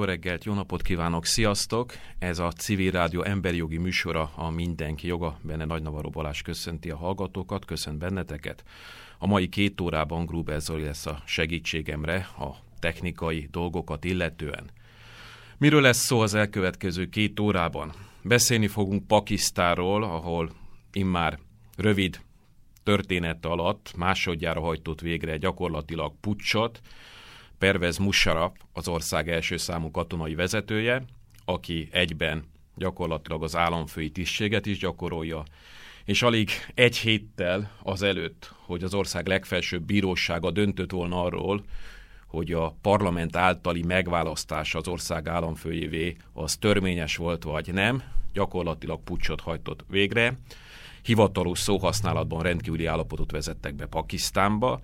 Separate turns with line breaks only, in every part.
Jó reggelt, jó napot kívánok, sziasztok! Ez a Civil Rádió emberi jogi műsora, a Mindenki Joga. Benne Nagy Navarro Balázs köszönti a hallgatókat, köszönt benneteket. A mai két órában Gruber Zoli lesz a segítségemre a technikai dolgokat illetően. Miről lesz szó az elkövetkező két órában? Beszélni fogunk Pakisztáról, ahol immár rövid történet alatt másodjára hajtott végre gyakorlatilag pucsot, Pervez Musharraf az ország első számú katonai vezetője, aki egyben gyakorlatilag az államfői tisztséget is gyakorolja, és alig egy héttel azelőtt, hogy az ország legfelsőbb bírósága döntött volna arról, hogy a parlament általi megválasztása az ország államfőjévé az törvényes volt vagy nem, gyakorlatilag pucsot hajtott végre. Hivatalos szóhasználatban rendkívüli állapotot vezettek be Pakisztánba,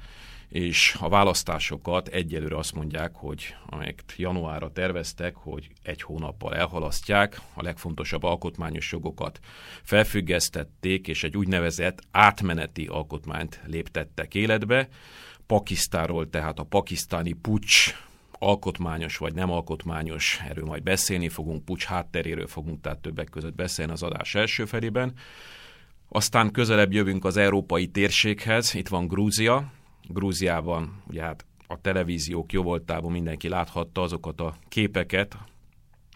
és a választásokat egyelőre azt mondják, hogy amelyet januárra terveztek, hogy egy hónappal elhalasztják, a legfontosabb alkotmányos jogokat felfüggesztették, és egy úgynevezett átmeneti alkotmányt léptettek életbe. Pakisztáról, tehát a pakisztáni pucs alkotmányos vagy nem alkotmányos, erről majd beszélni fogunk, pucs hátteréről fogunk tehát többek között beszélni az adás első felében. Aztán közelebb jövünk az európai térséghez, itt van Grúzia, Grúziában, ugye hát a televíziók jóvoltában mindenki láthatta azokat a képeket,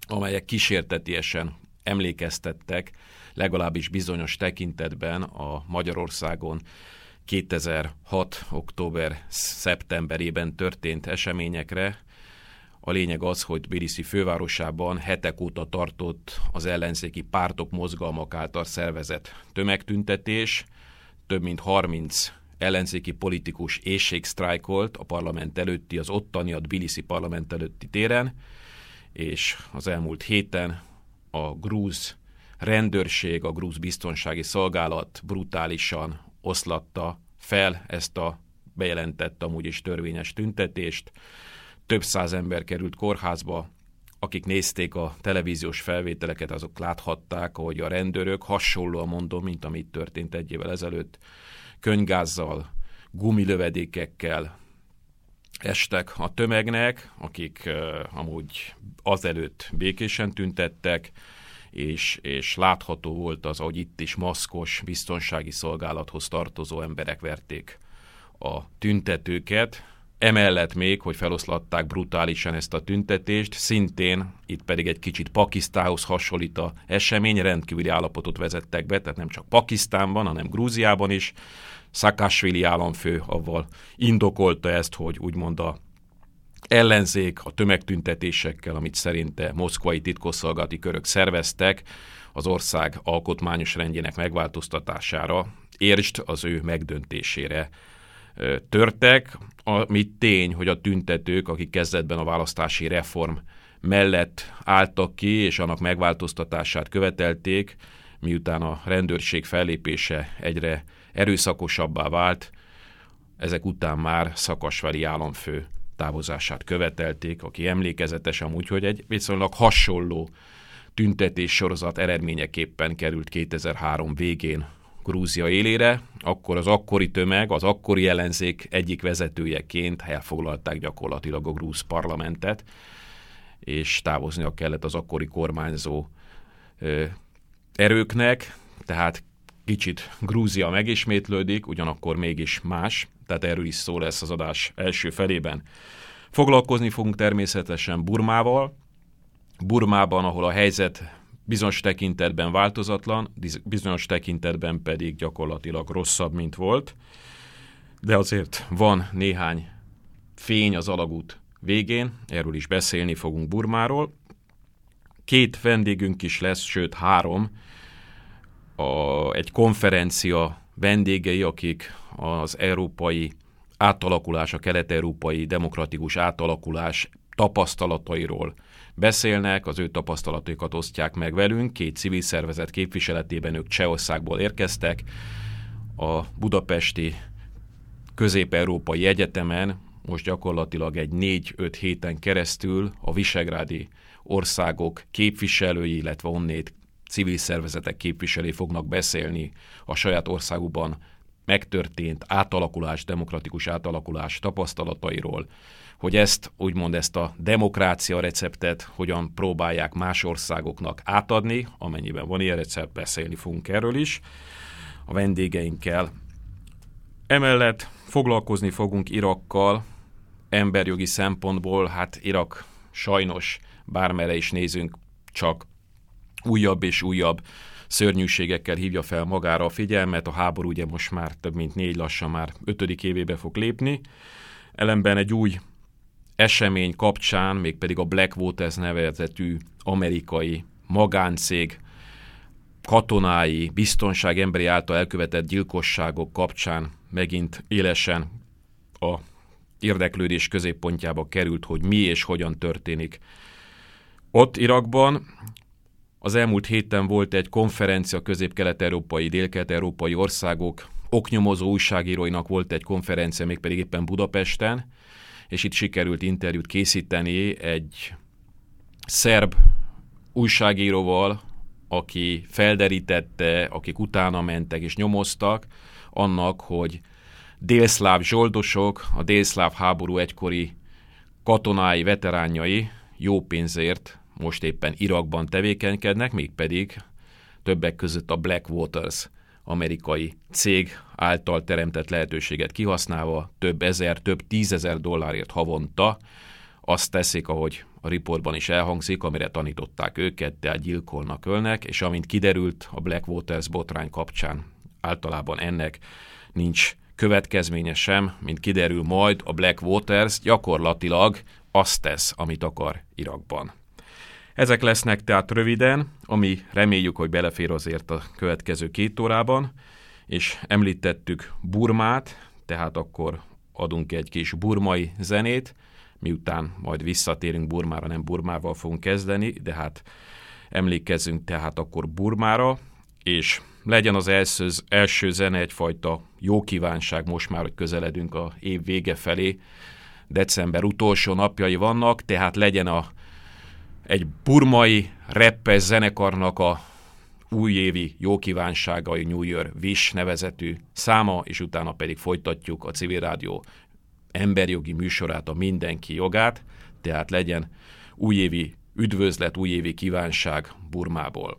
amelyek kísértetiesen emlékeztettek legalábbis bizonyos tekintetben a Magyarországon 2006. október szeptemberében történt eseményekre. A lényeg az, hogy Tbilisi fővárosában hetek óta tartott az ellenzéki pártok mozgalmak által szervezett tömegtüntetés, több mint 30 ellenzéki politikus éjségsztrájkolt a parlament előtti, az ottani, a Tbilisi parlament előtti téren, és az elmúlt héten a grúz rendőrség, a grúz biztonsági szolgálat brutálisan oszlatta fel ezt a bejelentett amúgy is törvényes tüntetést. Több száz ember került kórházba, akik nézték a televíziós felvételeket, azok láthatták, hogy a rendőrök hasonlóan mondom, mint amit történt egy évvel ezelőtt, könygázzal, gumilövedékekkel estek a tömegnek, akik amúgy azelőtt békésen tüntettek, és, és látható volt az, hogy itt is maszkos biztonsági szolgálathoz tartozó emberek verték a tüntetőket. Emellett még, hogy feloszlatták brutálisan ezt a tüntetést, szintén itt pedig egy kicsit Pakisztához hasonlít a esemény, rendkívüli állapotot vezettek be, tehát nem csak Pakisztánban, hanem Grúziában is, Szakásvili államfő avval indokolta ezt, hogy úgymond a ellenzék a tömegtüntetésekkel, amit szerinte moszkvai titkosszolgálati körök szerveztek, az ország alkotmányos rendjének megváltoztatására, értsd az ő megdöntésére törtek, ami tény, hogy a tüntetők, akik kezdetben a választási reform mellett álltak ki, és annak megváltoztatását követelték, miután a rendőrség fellépése egyre erőszakosabbá vált, ezek után már Szakasveli államfő távozását követelték, aki emlékezetes amúgy, hogy egy viszonylag hasonló tüntetés sorozat eredményeképpen került 2003 végén Grúzia élére, akkor az akkori tömeg, az akkori ellenzék egyik vezetőjeként elfoglalták gyakorlatilag a grúz parlamentet, és távoznia kellett az akkori kormányzó erőknek, tehát kicsit Grúzia megismétlődik, ugyanakkor mégis más, tehát erről is szó lesz az adás első felében. Foglalkozni fogunk természetesen Burmával, Burmában, ahol a helyzet bizonyos tekintetben változatlan, bizonyos tekintetben pedig gyakorlatilag rosszabb, mint volt, de azért van néhány fény az alagút végén, erről is beszélni fogunk Burmáról. Két vendégünk is lesz, sőt három, a, egy konferencia vendégei, akik az európai átalakulás, a kelet-európai demokratikus átalakulás tapasztalatairól beszélnek, az ő tapasztalataikat osztják meg velünk. Két civil szervezet képviseletében ők Csehországból érkeztek. A budapesti közép-európai egyetemen most gyakorlatilag egy 4-5 héten keresztül a visegrádi országok képviselői, illetve onnét civil szervezetek képviselői fognak beszélni a saját országukban megtörtént átalakulás, demokratikus átalakulás tapasztalatairól, hogy ezt, úgymond ezt a demokrácia receptet hogyan próbálják más országoknak átadni, amennyiben van ilyen recept, beszélni fogunk erről is a vendégeinkkel. Emellett foglalkozni fogunk Irakkal, emberjogi szempontból, hát Irak sajnos bármere is nézünk, csak újabb és újabb szörnyűségekkel hívja fel magára a figyelmet. A háború ugye most már több mint négy lassan már ötödik évébe fog lépni. Ellenben egy új esemény kapcsán, mégpedig a Blackwater nevezetű amerikai magáncég katonái, biztonság emberi által elkövetett gyilkosságok kapcsán megint élesen a érdeklődés középpontjába került, hogy mi és hogyan történik. Ott Irakban az elmúlt héten volt egy konferencia közép-kelet-európai, dél-kelet-európai országok oknyomozó újságíróinak volt egy konferencia, mégpedig éppen Budapesten, és itt sikerült interjút készíteni egy szerb újságíróval, aki felderítette, akik utána mentek és nyomoztak annak, hogy délszláv zsoldosok, a délszláv háború egykori katonái, veteránjai jó pénzért most éppen Irakban tevékenykednek, mégpedig többek között a Black Waters amerikai cég által teremtett lehetőséget kihasználva több ezer, több tízezer dollárért havonta azt teszik, ahogy a riportban is elhangzik, amire tanították őket, tehát gyilkolnak, ölnek, és amint kiderült a Black Waters botrány kapcsán, általában ennek nincs következménye sem, mint kiderül majd, a Black Waters gyakorlatilag azt tesz, amit akar Irakban. Ezek lesznek tehát röviden, ami reméljük, hogy belefér azért a következő két órában, és említettük Burmát, tehát akkor adunk egy kis burmai zenét, miután majd visszatérünk Burmára, nem Burmával fogunk kezdeni, de hát emlékezzünk tehát akkor Burmára, és legyen az első, első zene egyfajta jó kívánság most már, hogy közeledünk a év vége felé, december utolsó napjai vannak, tehát legyen a egy burmai reppes zenekarnak a újévi jó kívánságai New Year Wish nevezetű száma, és utána pedig folytatjuk a civil rádió emberjogi műsorát, a mindenki jogát, tehát legyen újévi üdvözlet, újévi kívánság Burmából.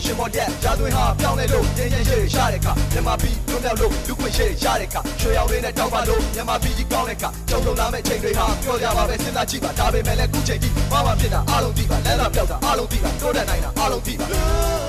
တော်ရှင်မော့တဲ့ဂျာသွင်းဟာပြောင်းလဲလို့ရင်းရင်ရှိရတဲ့ခါမြန်မာပြည်လွတ်မြောက်လို့လူခွင့်ရှိရတဲ့ခါရွှေရောင်လေးနဲ့တောက်ပါလို့မြန်မာပြည်ကြီးကောင်းတဲ့ခါကြုံလုံလာမဲ့ချိန်တွေဟာပြောကြပါပဲစဉ်းစားကြည့်ပါဒါပေမဲ့လည်းခုချိန်ကြီးဘာမှဖြစ်တာအားလုံးသိပါလမ်းလာပြောက်တာအားလုံးသိပါတိုးတက်နိုင်တာအားလုံးသိပါ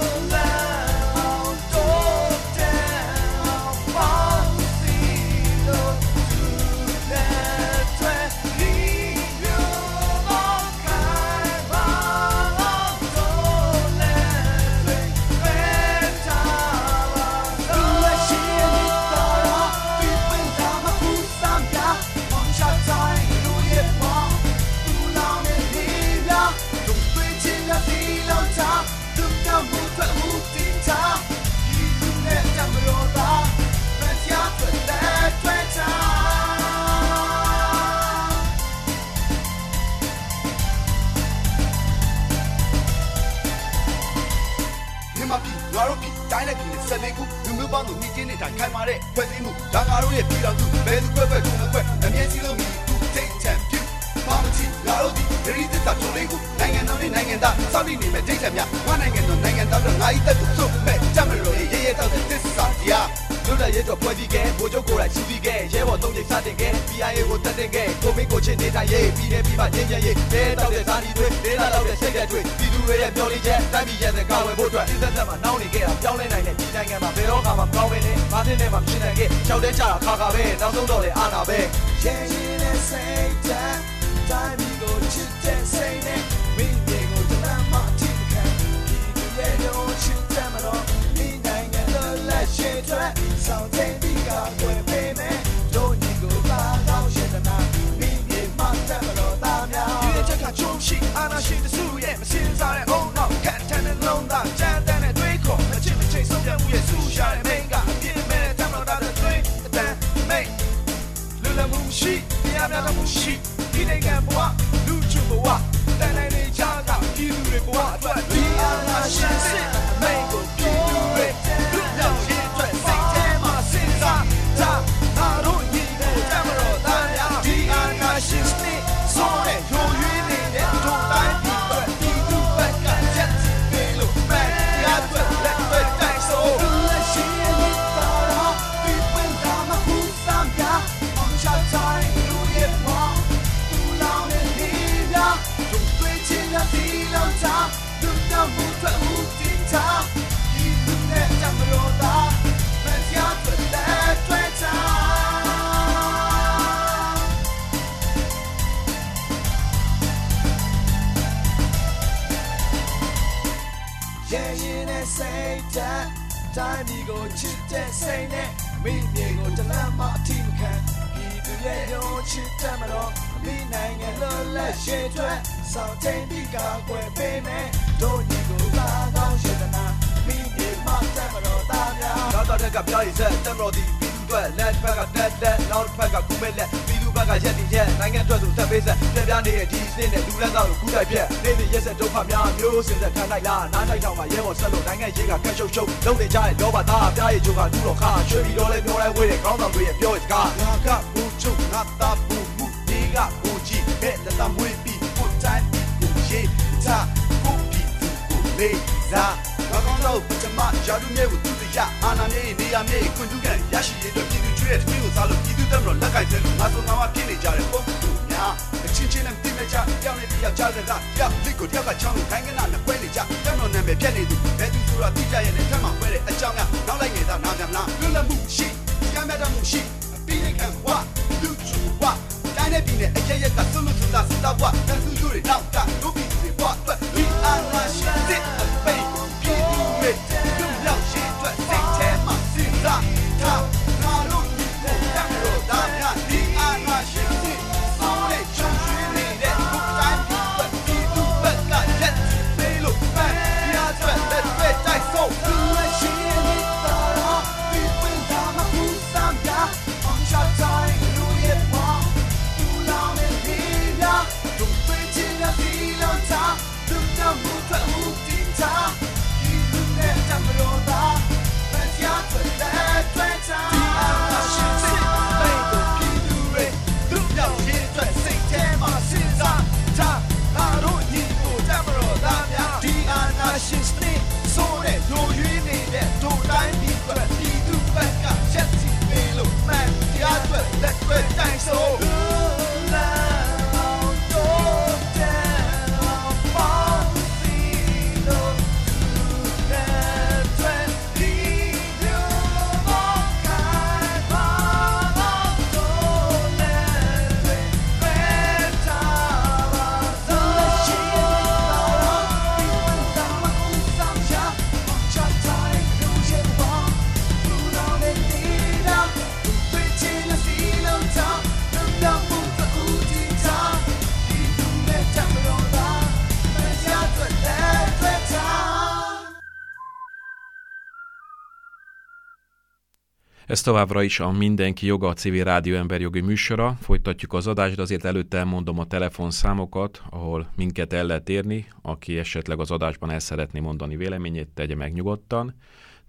Ez továbbra is a Mindenki Joga a Civil Rádió emberjogi műsora. Folytatjuk az adást, de azért előtte elmondom a telefonszámokat, ahol minket el lehet érni. Aki esetleg az adásban el szeretné mondani véleményét, tegye meg nyugodtan.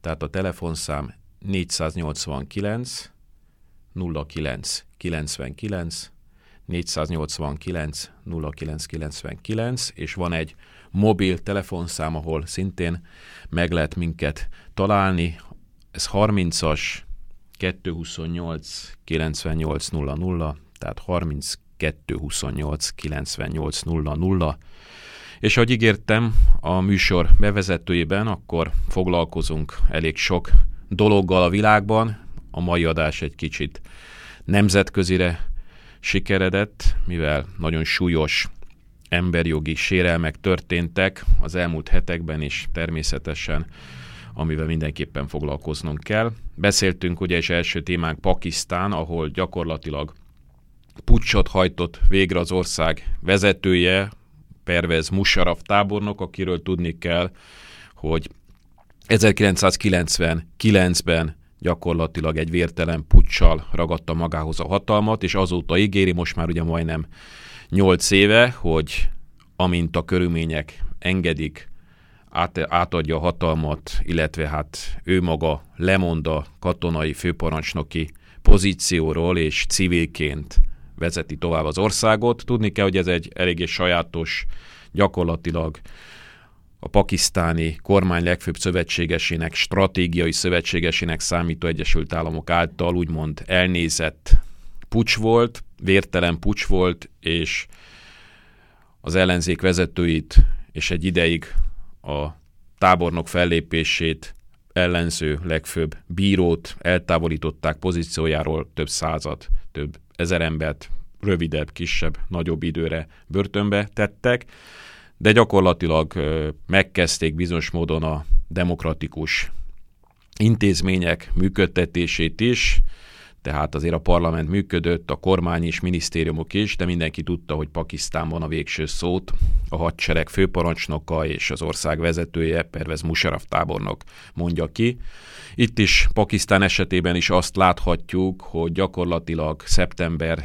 Tehát a telefonszám 489 09 99 489 0999, és van egy mobil telefonszám, ahol szintén meg lehet minket találni. Ez 30-as 228 98 tehát 32 28 és ahogy ígértem a műsor bevezetőjében, akkor foglalkozunk elég sok dologgal a világban. A mai adás egy kicsit nemzetközire sikeredett, mivel nagyon súlyos emberjogi sérelmek történtek az elmúlt hetekben, és természetesen amivel mindenképpen foglalkoznunk kell. Beszéltünk ugye is első témánk Pakisztán, ahol gyakorlatilag pucsot hajtott végre az ország vezetője, Pervez Musharraf tábornok, akiről tudni kell, hogy 1999-ben gyakorlatilag egy vértelen puccsal ragadta magához a hatalmat, és azóta ígéri, most már ugye majdnem 8 éve, hogy amint a körülmények engedik, át, átadja a hatalmat, illetve hát ő maga lemond a katonai főparancsnoki pozícióról, és civilként vezeti tovább az országot. Tudni kell, hogy ez egy eléggé sajátos, gyakorlatilag a pakisztáni kormány legfőbb szövetségesének, stratégiai szövetségesének számító Egyesült Államok által úgymond elnézett pucs volt, vértelen pucs volt, és az ellenzék vezetőit és egy ideig a tábornok fellépését ellenző legfőbb bírót eltávolították pozíciójáról több század, több ezer embert rövidebb, kisebb, nagyobb időre börtönbe tettek, de gyakorlatilag megkezdték bizonyos módon a demokratikus intézmények működtetését is, tehát azért a parlament működött, a kormány is, minisztériumok is, de mindenki tudta, hogy Pakisztánban a végső szót a hadsereg főparancsnoka és az ország vezetője, Pervez Musharraf tábornok mondja ki. Itt is Pakisztán esetében is azt láthatjuk, hogy gyakorlatilag szeptember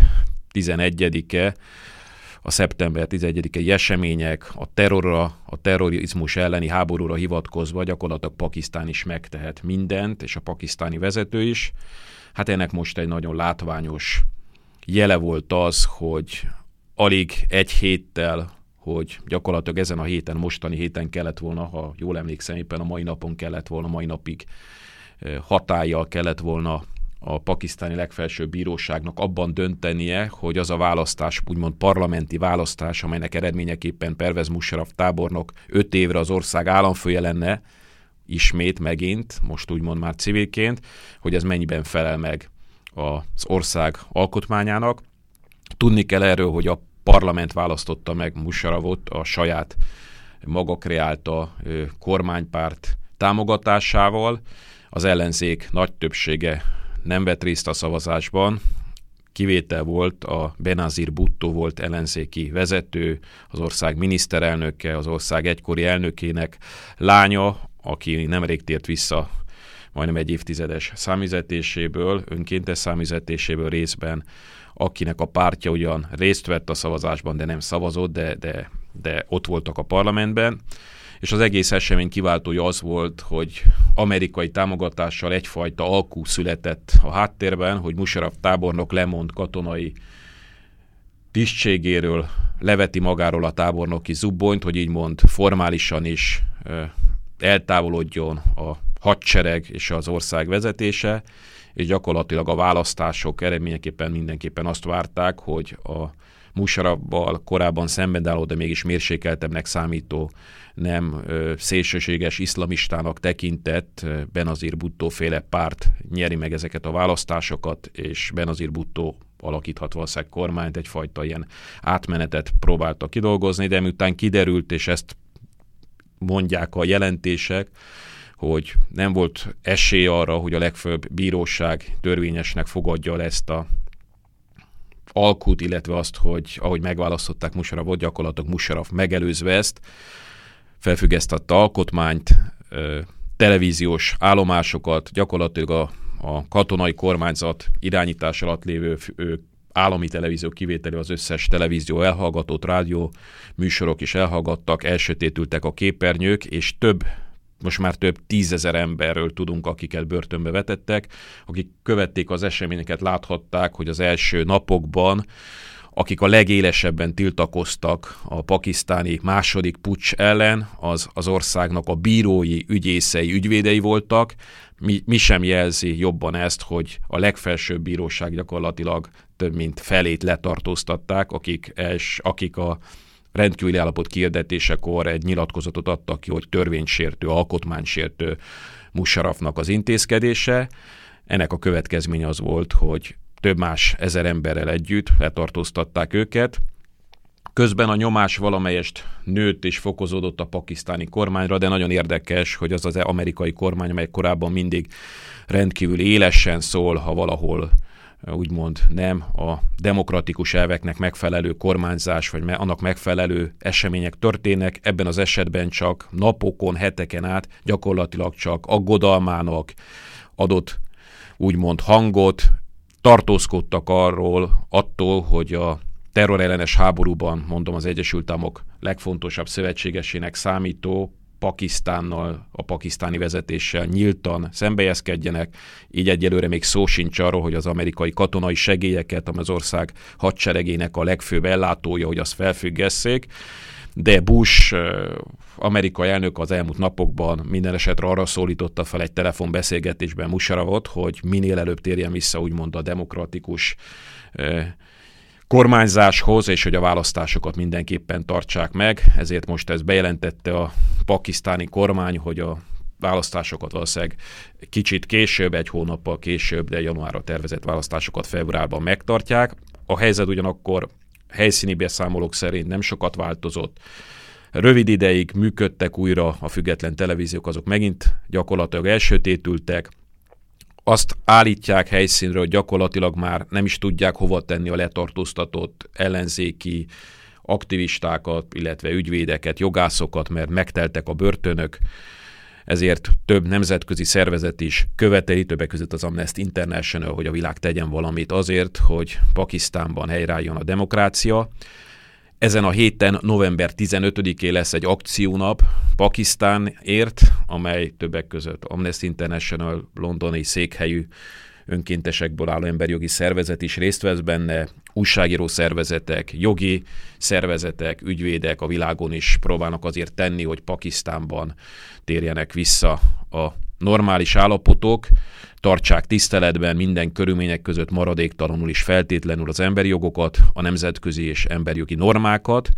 11-e a szeptember 11-i események, a terrorra, a terrorizmus elleni háborúra hivatkozva gyakorlatilag Pakisztán is megtehet mindent, és a pakisztáni vezető is. Hát ennek most egy nagyon látványos jele volt az, hogy alig egy héttel, hogy gyakorlatilag ezen a héten, mostani héten kellett volna, ha jól emlékszem, éppen a mai napon kellett volna, mai napig hatállyal kellett volna a pakisztáni legfelsőbb bíróságnak abban döntenie, hogy az a választás, úgymond parlamenti választás, amelynek eredményeképpen Pervez Musharraf tábornok öt évre az ország államfője lenne, ismét megint, most úgymond már civilként, hogy ez mennyiben felel meg az ország alkotmányának. Tudni kell erről, hogy a parlament választotta meg Musharavot a saját maga kreálta kormánypárt támogatásával. Az ellenzék nagy többsége nem vett részt a szavazásban, kivétel volt, a Benazir Butto volt ellenzéki vezető, az ország miniszterelnöke, az ország egykori elnökének lánya, aki nemrég tért vissza majdnem egy évtizedes számüzetéséből, önkéntes számüzetéséből részben, akinek a pártja ugyan részt vett a szavazásban, de nem szavazott, de, de, de ott voltak a parlamentben, és az egész esemény kiváltója az volt, hogy amerikai támogatással egyfajta alkú született a háttérben, hogy Musharraf tábornok lemond katonai tisztségéről, leveti magáról a tábornoki zubbonyt, hogy így mond formálisan is eltávolodjon a hadsereg és az ország vezetése, és gyakorlatilag a választások eredményeképpen mindenképpen azt várták, hogy a Musarabbal korábban szembenálló, de mégis mérsékeltebbnek számító, nem szélsőséges iszlamistának tekintett Benazir Butto féle párt nyeri meg ezeket a választásokat, és Benazir Butto alakíthat valószínűleg kormányt, egyfajta ilyen átmenetet próbálta kidolgozni, de miután kiderült, és ezt mondják a jelentések, hogy nem volt esély arra, hogy a legfőbb bíróság törvényesnek fogadja el ezt a alkut, illetve azt, hogy ahogy megválasztották Musarafot, gyakorlatilag Musaraf megelőzve ezt, felfüggesztette alkotmányt, televíziós állomásokat, gyakorlatilag a, a katonai kormányzat irányítás alatt lévő állami televízió kivételi az összes televízió elhallgatott, rádió műsorok is elhallgattak, elsötétültek a képernyők, és több most már több tízezer emberről tudunk, akiket börtönbe vetettek, akik követték az eseményeket, láthatták, hogy az első napokban akik a legélesebben tiltakoztak a pakisztáni második pucs ellen, az az országnak a bírói, ügyészei, ügyvédei voltak. Mi, mi sem jelzi jobban ezt, hogy a legfelsőbb bíróság gyakorlatilag több mint felét letartóztatták, akik, els, akik a rendkívüli állapot kiirdetésekor egy nyilatkozatot adtak ki, hogy törvénysértő, alkotmánysértő Musharrafnak az intézkedése. Ennek a következménye az volt, hogy több más ezer emberrel együtt letartóztatták őket. Közben a nyomás valamelyest nőtt és fokozódott a pakisztáni kormányra, de nagyon érdekes, hogy az az amerikai kormány, amely korábban mindig rendkívül élesen szól, ha valahol úgymond nem a demokratikus elveknek megfelelő kormányzás, vagy annak megfelelő események történnek, ebben az esetben csak napokon, heteken át gyakorlatilag csak aggodalmának adott úgymond hangot, tartózkodtak arról, attól, hogy a terrorellenes háborúban, mondom az Egyesült Államok legfontosabb szövetségesének számító Pakisztánnal, a pakisztáni vezetéssel nyíltan szembejeszkedjenek, így egyelőre még szó sincs arról, hogy az amerikai katonai segélyeket, amely az ország hadseregének a legfőbb ellátója, hogy azt felfüggesszék, de Bush amerikai elnök az elmúlt napokban minden esetre arra szólította fel egy telefonbeszélgetésben Musharavot, hogy minél előbb térjen vissza úgymond a demokratikus kormányzáshoz, és hogy a választásokat mindenképpen tartsák meg. Ezért most ez bejelentette a pakisztáni kormány, hogy a választásokat valószínűleg kicsit később, egy hónappal később, de januárra tervezett választásokat februárban megtartják. A helyzet ugyanakkor helyszíni beszámolók szerint nem sokat változott. Rövid ideig működtek újra a független televíziók, azok megint gyakorlatilag elsötétültek, azt állítják helyszínről, hogy gyakorlatilag már nem is tudják hova tenni a letartóztatott ellenzéki aktivistákat, illetve ügyvédeket, jogászokat, mert megteltek a börtönök, ezért több nemzetközi szervezet is követeli, többek között az Amnesty International, hogy a világ tegyen valamit azért, hogy Pakisztánban helyreálljon a demokrácia. Ezen a héten, november 15-én lesz egy akciónap Pakisztánért, amely többek között Amnesty International londoni székhelyű önkéntesekből álló emberjogi szervezet is részt vesz benne, újságíró szervezetek, jogi szervezetek, ügyvédek a világon is próbálnak azért tenni, hogy Pakisztánban térjenek vissza a normális állapotok, tartsák tiszteletben minden körülmények között maradéktalanul is feltétlenül az emberi jogokat, a nemzetközi és emberjogi normákat,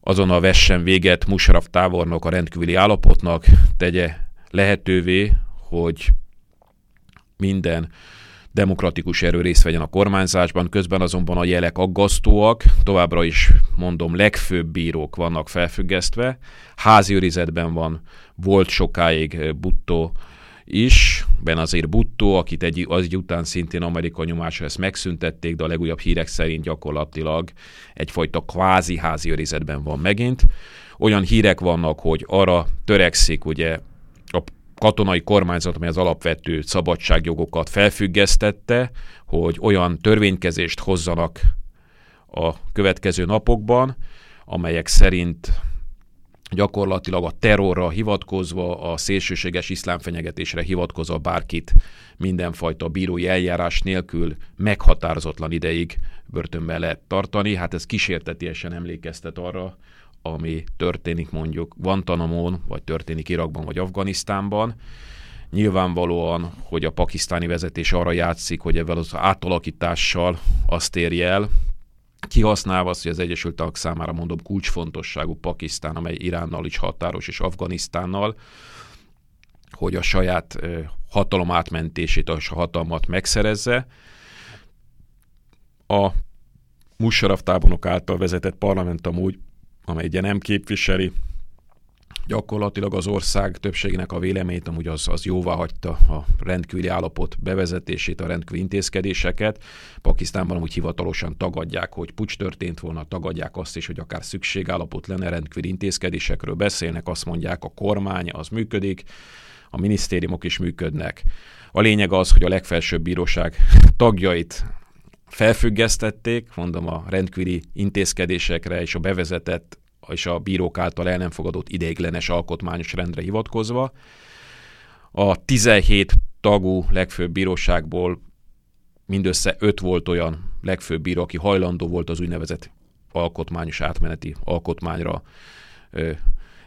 azonnal vessen véget Musharraf tábornok a rendkívüli állapotnak, tegye lehetővé, hogy minden demokratikus erő részt vegyen a kormányzásban, közben azonban a jelek aggasztóak, továbbra is mondom, legfőbb bírók vannak felfüggesztve, házi őrizetben van, volt sokáig Butto is, Ben azért Butto, akit egy, az egy után szintén Amerika nyomásra ezt megszüntették, de a legújabb hírek szerint gyakorlatilag egyfajta kvázi házi őrizetben van megint. Olyan hírek vannak, hogy arra törekszik ugye katonai kormányzat, amely az alapvető szabadságjogokat felfüggesztette, hogy olyan törvénykezést hozzanak a következő napokban, amelyek szerint gyakorlatilag a terrorra hivatkozva, a szélsőséges iszlámfenyegetésre hivatkozva bárkit mindenfajta bírói eljárás nélkül meghatározatlan ideig börtönben lehet tartani. Hát ez kísértetiesen emlékeztet arra, ami történik mondjuk Guantanamon, vagy történik Irakban, vagy Afganisztánban. Nyilvánvalóan, hogy a pakisztáni vezetés arra játszik, hogy ebben az átalakítással azt érje el, kihasználva azt, hogy az Egyesült Államok számára mondom kulcsfontosságú Pakisztán, amely Iránnal is határos, és Afganisztánnal, hogy a saját hatalom átmentését, a hatalmat megszerezze. A Musharraf tábornok által vezetett parlament amúgy, amely ugye nem képviseli gyakorlatilag az ország többségének a véleményét amúgy az, az jóvá hagyta a rendkívüli állapot bevezetését, a rendkívüli intézkedéseket. Pakisztánban amúgy hivatalosan tagadják, hogy pucs történt volna, tagadják azt is, hogy akár szükségállapot lenne, rendkívüli intézkedésekről beszélnek, azt mondják, a kormány az működik, a minisztériumok is működnek. A lényeg az, hogy a legfelsőbb bíróság tagjait felfüggesztették, mondom a rendkívüli intézkedésekre és a bevezetett és a bírók által el nem fogadott ideiglenes alkotmányos rendre hivatkozva. A 17 tagú legfőbb bíróságból mindössze öt volt olyan legfőbb bíró, aki hajlandó volt az úgynevezett alkotmányos átmeneti alkotmányra ö,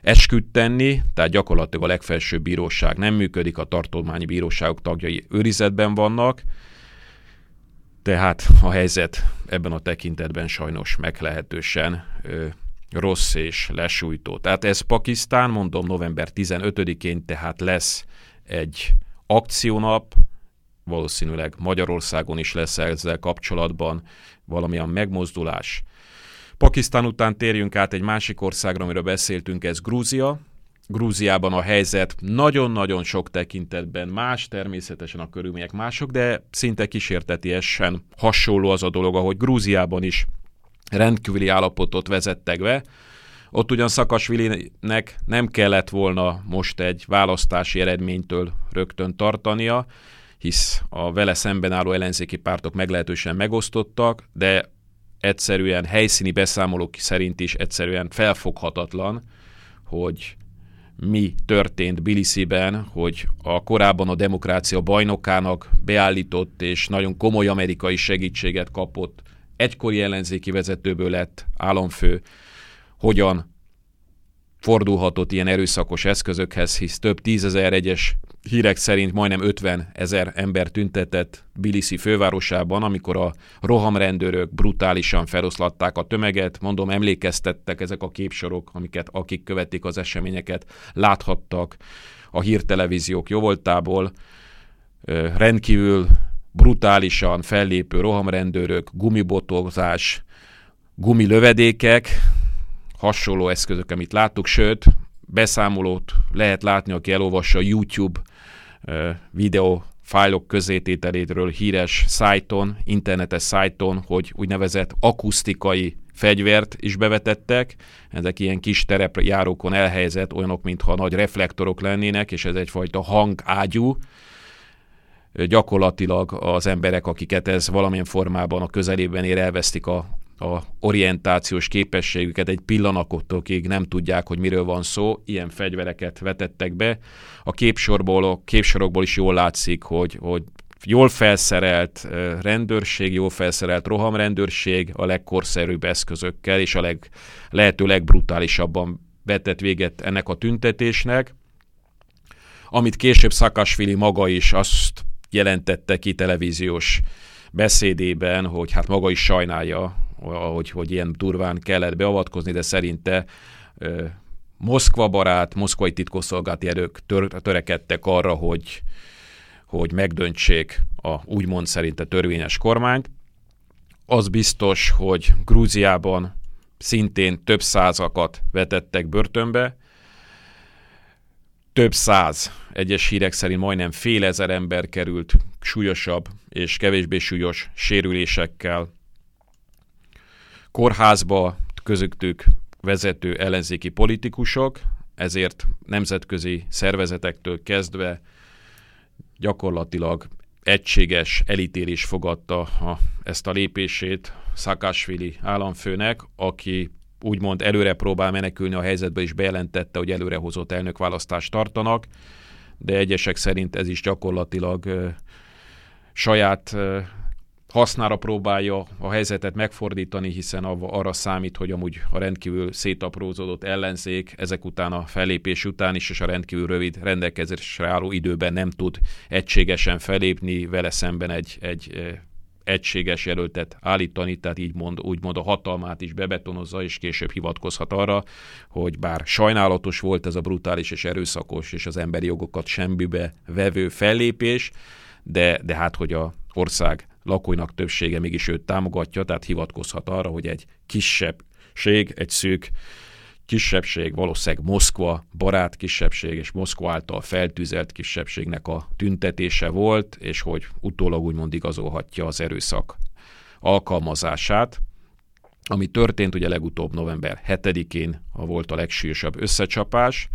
esküdt tenni, tehát gyakorlatilag a legfelsőbb bíróság nem működik, a tartományi bíróságok tagjai őrizetben vannak, tehát a helyzet ebben a tekintetben sajnos meglehetősen ö, rossz és lesújtó. Tehát ez Pakisztán, mondom november 15-én, tehát lesz egy akciónap, valószínűleg Magyarországon is lesz ezzel kapcsolatban valamilyen megmozdulás. Pakisztán után térjünk át egy másik országra, amiről beszéltünk, ez Grúzia. Grúziában a helyzet nagyon-nagyon sok tekintetben más, természetesen a körülmények mások, de szinte kísértetiesen hasonló az a dolog, ahogy Grúziában is rendkívüli állapotot vezettek be. Ott ugyan Szakasvilinek nem kellett volna most egy választási eredménytől rögtön tartania, hisz a vele szemben álló ellenzéki pártok meglehetősen megosztottak, de egyszerűen helyszíni beszámolók szerint is egyszerűen felfoghatatlan, hogy mi történt Bilisiben, hogy a korábban a demokrácia bajnokának beállított és nagyon komoly amerikai segítséget kapott egykori ellenzéki vezetőből lett államfő, hogyan fordulhatott ilyen erőszakos eszközökhez, hisz több tízezer egyes hírek szerint majdnem 50 ezer ember tüntetett Bilisi fővárosában, amikor a rohamrendőrök brutálisan feloszlatták a tömeget. Mondom, emlékeztettek ezek a képsorok, amiket akik követik az eseményeket, láthattak a hírtelevíziók jóvoltából. Rendkívül brutálisan fellépő rohamrendőrök, gumibotozás, gumilövedékek, hasonló eszközök, amit láttuk, sőt, beszámolót lehet látni, aki elolvassa a YouTube videó fájlok közétételétről híres szájton, internetes szájton, hogy úgynevezett akusztikai fegyvert is bevetettek. Ezek ilyen kis terepjárókon elhelyezett, olyanok, mintha nagy reflektorok lennének, és ez egyfajta hangágyú. Gyakorlatilag az emberek, akiket ez valamilyen formában a közelében ér, elvesztik a a orientációs képességüket. Egy pillanatokig nem tudják, hogy miről van szó, ilyen fegyvereket vetettek be. A képsorból, a képsorokból is jól látszik, hogy, hogy jól felszerelt rendőrség, jól felszerelt rohamrendőrség a legkorszerűbb eszközökkel, és a leg, lehető legbrutálisabban vetett véget ennek a tüntetésnek, amit később Szakasvili maga is azt jelentette ki televíziós beszédében, hogy hát maga is sajnálja, hogy, hogy ilyen durván kellett beavatkozni, de szerinte ö, Moszkva barát, moszkvai titkosszolgálati erők tör, törekedtek arra, hogy, hogy megdöntsék a úgymond szerinte törvényes kormányt. Az biztos, hogy Grúziában szintén több százakat vetettek börtönbe, több száz, egyes hírek szerint majdnem fél ezer ember került súlyosabb és kevésbé súlyos sérülésekkel. Kórházba, közöttük vezető ellenzéki politikusok, ezért nemzetközi szervezetektől kezdve gyakorlatilag egységes elítélés fogadta a, ezt a lépését Szakásvili államfőnek, aki úgymond előre próbál menekülni a helyzetbe, és bejelentette, hogy előrehozott elnökválasztást tartanak, de egyesek szerint ez is gyakorlatilag ö, saját hasznára próbálja a helyzetet megfordítani, hiszen arra számít, hogy amúgy a rendkívül szétaprózódott ellenzék ezek után a fellépés után is, és a rendkívül rövid rendelkezésre álló időben nem tud egységesen felépni, vele szemben egy, egy egységes jelöltet állítani, tehát így mond, úgymond a hatalmát is bebetonozza, és később hivatkozhat arra, hogy bár sajnálatos volt ez a brutális és erőszakos és az emberi jogokat semmibe vevő fellépés, de, de hát, hogy a ország lakóinak többsége mégis őt támogatja, tehát hivatkozhat arra, hogy egy kisebbség, egy szűk kisebbség, valószínűleg Moszkva barát kisebbség és Moszkva által feltűzelt kisebbségnek a tüntetése volt, és hogy utólag úgymond igazolhatja az erőszak alkalmazását. Ami történt ugye legutóbb november 7-én, ha volt a legsúlyosabb összecsapás.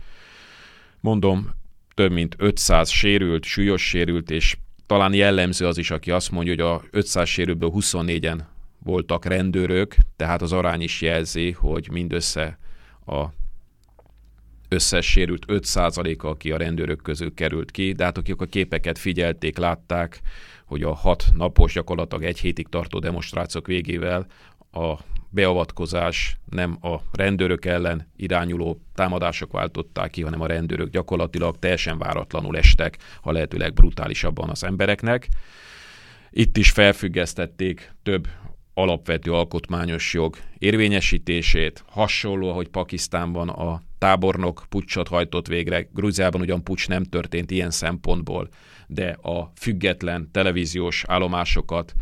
Mondom, több mint 500 sérült, súlyos sérült és talán jellemző az is, aki azt mondja, hogy a 500 sérülből 24-en voltak rendőrök, tehát az arány is jelzi, hogy mindössze a összes sérült 5%-a, aki a rendőrök közül került ki, de hát akik a képeket figyelték, látták, hogy a hat napos, gyakorlatilag egy hétig tartó demonstrációk végével a beavatkozás nem a rendőrök ellen irányuló támadások váltották ki, hanem a rendőrök gyakorlatilag teljesen váratlanul estek, ha lehetőleg brutálisabban az embereknek. Itt is felfüggesztették több alapvető alkotmányos jog érvényesítését, hasonló, ahogy Pakisztánban a tábornok pucsot hajtott végre. Grúziában ugyan pucs nem történt ilyen szempontból, de a független televíziós állomásokat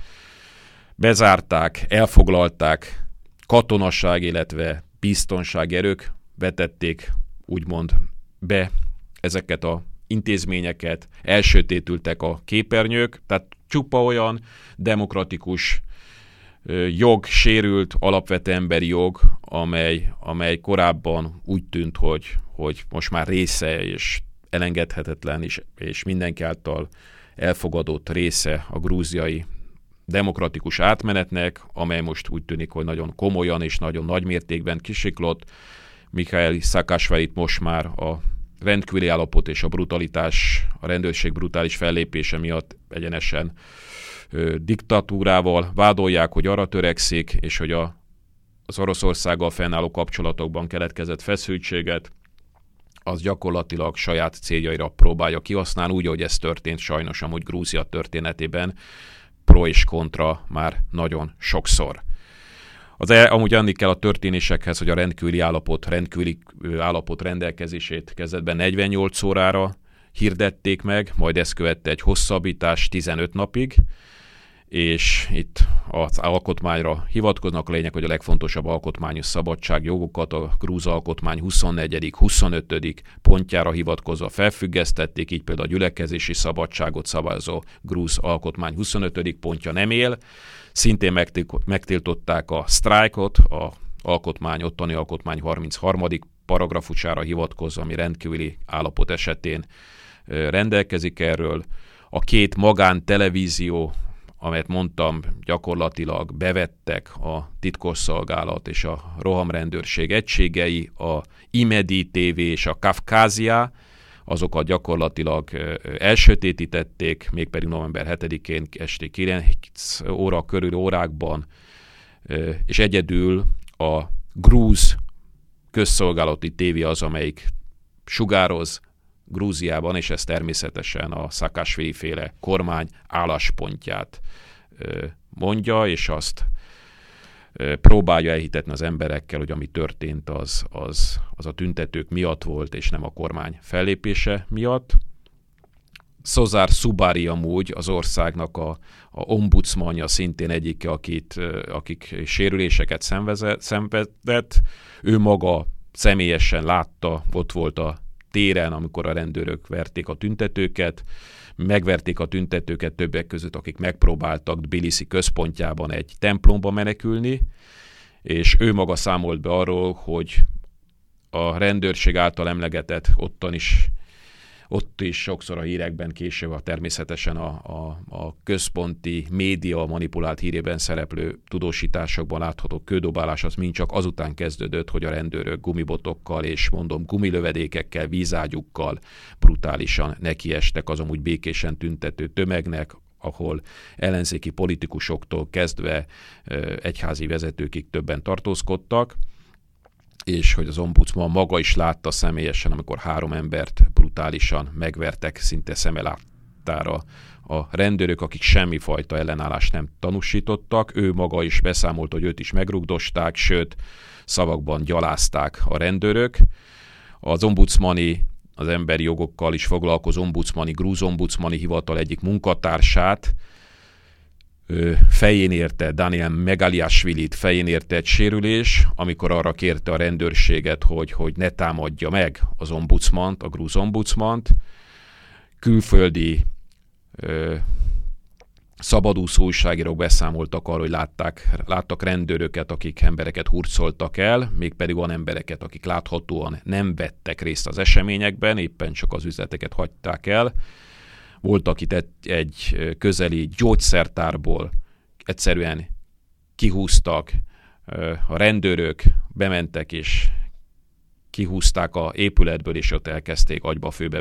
bezárták, elfoglalták, katonasság, illetve biztonsági erők vetették úgymond be ezeket a intézményeket, elsötétültek a képernyők, tehát csupa olyan demokratikus jog sérült, alapvető emberi jog, amely, amely korábban úgy tűnt, hogy, hogy most már része és elengedhetetlen, és, és mindenki által elfogadott része a grúziai demokratikus átmenetnek, amely most úgy tűnik, hogy nagyon komolyan és nagyon nagy mértékben kisiklott. Mikhail Szakásvelit most már a rendkívüli állapot és a brutalitás, a rendőrség brutális fellépése miatt egyenesen diktatúrával vádolják, hogy arra törekszik, és hogy a, az Oroszországgal fennálló kapcsolatokban keletkezett feszültséget az gyakorlatilag saját céljaira próbálja kihasználni, úgy, hogy ez történt sajnos amúgy Grúzia történetében, pro és kontra már nagyon sokszor. Az el, amúgy anni kell a történésekhez, hogy a rendkívüli állapot, rendkívüli állapot rendelkezését kezdetben 48 órára hirdették meg, majd ezt követte egy hosszabbítás 15 napig, és itt az alkotmányra hivatkoznak. A lényeg, hogy a legfontosabb alkotmányos szabadságjogokat a grúz alkotmány 24. 25. pontjára hivatkozva felfüggesztették, így például a gyülekezési szabadságot szabályozó grúz alkotmány 25. pontja nem él. Szintén megtiltották a sztrájkot, a alkotmány, ottani alkotmány 33. paragrafusára hivatkozva, ami rendkívüli állapot esetén rendelkezik erről. A két magántelevízió amelyet mondtam, gyakorlatilag bevettek a titkosszolgálat és a rohamrendőrség egységei, a Imedi TV és a Kafkázia, azokat gyakorlatilag elsötétítették, mégpedig november 7-én esti 9 óra körül órákban, és egyedül a grúz közszolgálati tévé az, amelyik sugároz Grúziában, és ez természetesen a Szakásvili féle kormány álláspontját mondja, és azt próbálja elhitetni az emberekkel, hogy ami történt, az, az, az a tüntetők miatt volt, és nem a kormány fellépése miatt. Szozár Szubári amúgy az országnak a, a ombudsmanja szintén egyike, akit, akik sérüléseket szenvedett. Ő maga személyesen látta, ott volt a téren, amikor a rendőrök verték a tüntetőket, megverték a tüntetőket többek között, akik megpróbáltak Tbilisi központjában egy templomba menekülni, és ő maga számolt be arról, hogy a rendőrség által emlegetett ottan is ott is sokszor a hírekben később a természetesen a, a, a központi média manipulált hírében szereplő tudósításokban látható kődobálás az mind csak azután kezdődött, hogy a rendőrök gumibotokkal és mondom gumilövedékekkel, vízágyukkal brutálisan nekiestek az amúgy békésen tüntető tömegnek, ahol ellenzéki politikusoktól kezdve egyházi vezetőkig többen tartózkodtak és hogy az ombudsman maga is látta személyesen, amikor három embert brutálisan megvertek szinte szemelátára a rendőrök, akik semmifajta ellenállást nem tanúsítottak, ő maga is beszámolt, hogy őt is megrugdosták, sőt, szavakban gyalázták a rendőrök. Az ombudsmani, az emberi jogokkal is foglalkozó ombudsmani, grúz ombudsmani hivatal egyik munkatársát fején érte, Daniel Megaliasvilit fején érte egy sérülés, amikor arra kérte a rendőrséget, hogy, hogy ne támadja meg az ombudsmant, a grúz ombudsmant. Külföldi ö, szabadúszó újságírók beszámoltak arról, hogy látták, láttak rendőröket, akik embereket hurcoltak el, mégpedig olyan embereket, akik láthatóan nem vettek részt az eseményekben, éppen csak az üzleteket hagyták el voltak itt egy, egy közeli gyógyszertárból, egyszerűen kihúztak, a rendőrök bementek és kihúzták a épületből, és ott elkezdték agyba főbe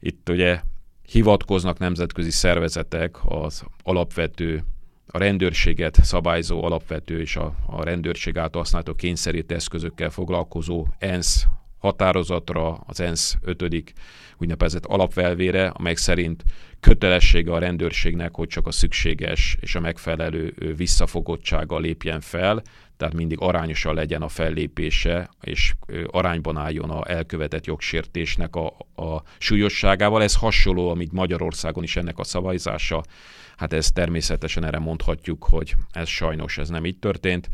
Itt ugye hivatkoznak nemzetközi szervezetek az alapvető a rendőrséget szabályzó alapvető és a, a rendőrség által használható kényszerít eszközökkel foglalkozó ENSZ határozatra, az ENSZ 5. úgynevezett alapvelvére, amely szerint kötelessége a rendőrségnek, hogy csak a szükséges és a megfelelő visszafogottsága lépjen fel, tehát mindig arányosan legyen a fellépése, és arányban álljon a elkövetett jogsértésnek a, a súlyosságával. Ez hasonló, amit Magyarországon is ennek a szavaizása. Hát ez természetesen erre mondhatjuk, hogy ez sajnos ez nem így történt.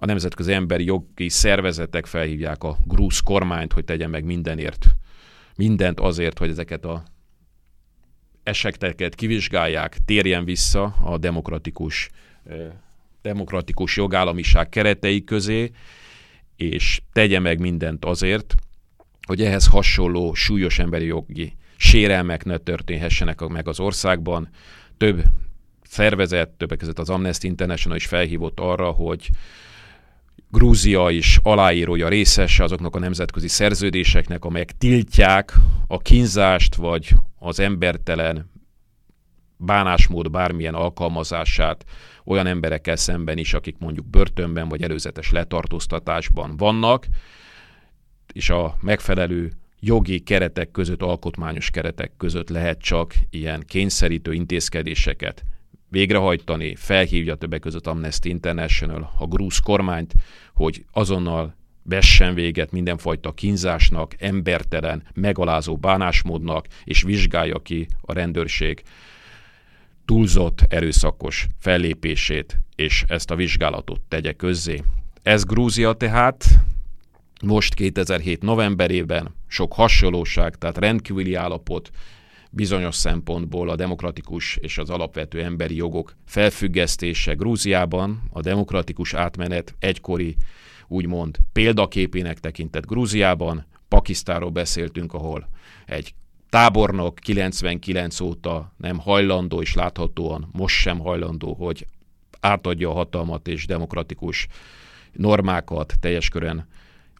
A nemzetközi emberi jogi szervezetek felhívják a grúz kormányt, hogy tegyen meg mindenért, mindent azért, hogy ezeket a eseteket kivizsgálják, térjen vissza a demokratikus demokratikus jogállamiság keretei közé, és tegye meg mindent azért, hogy ehhez hasonló súlyos emberi jogi sérelmek ne történhessenek meg az országban. Több szervezet, többek között az Amnesty International is felhívott arra, hogy Grúzia is aláírója részese azoknak a nemzetközi szerződéseknek, amelyek tiltják a kínzást vagy az embertelen bánásmód bármilyen alkalmazását olyan emberekkel szemben is, akik mondjuk börtönben vagy előzetes letartóztatásban vannak, és a megfelelő jogi keretek között, alkotmányos keretek között lehet csak ilyen kényszerítő intézkedéseket végrehajtani, felhívja többek között Amnesty International a grúz kormányt, hogy azonnal vessen véget mindenfajta kínzásnak, embertelen, megalázó bánásmódnak, és vizsgálja ki a rendőrség túlzott erőszakos fellépését, és ezt a vizsgálatot tegye közzé. Ez Grúzia tehát most 2007 novemberében sok hasonlóság, tehát rendkívüli állapot bizonyos szempontból a demokratikus és az alapvető emberi jogok felfüggesztése Grúziában, a demokratikus átmenet egykori úgymond példaképének tekintett Grúziában, Pakisztáról beszéltünk, ahol egy tábornok 99 óta nem hajlandó, és láthatóan most sem hajlandó, hogy átadja a hatalmat és demokratikus normákat teljes körön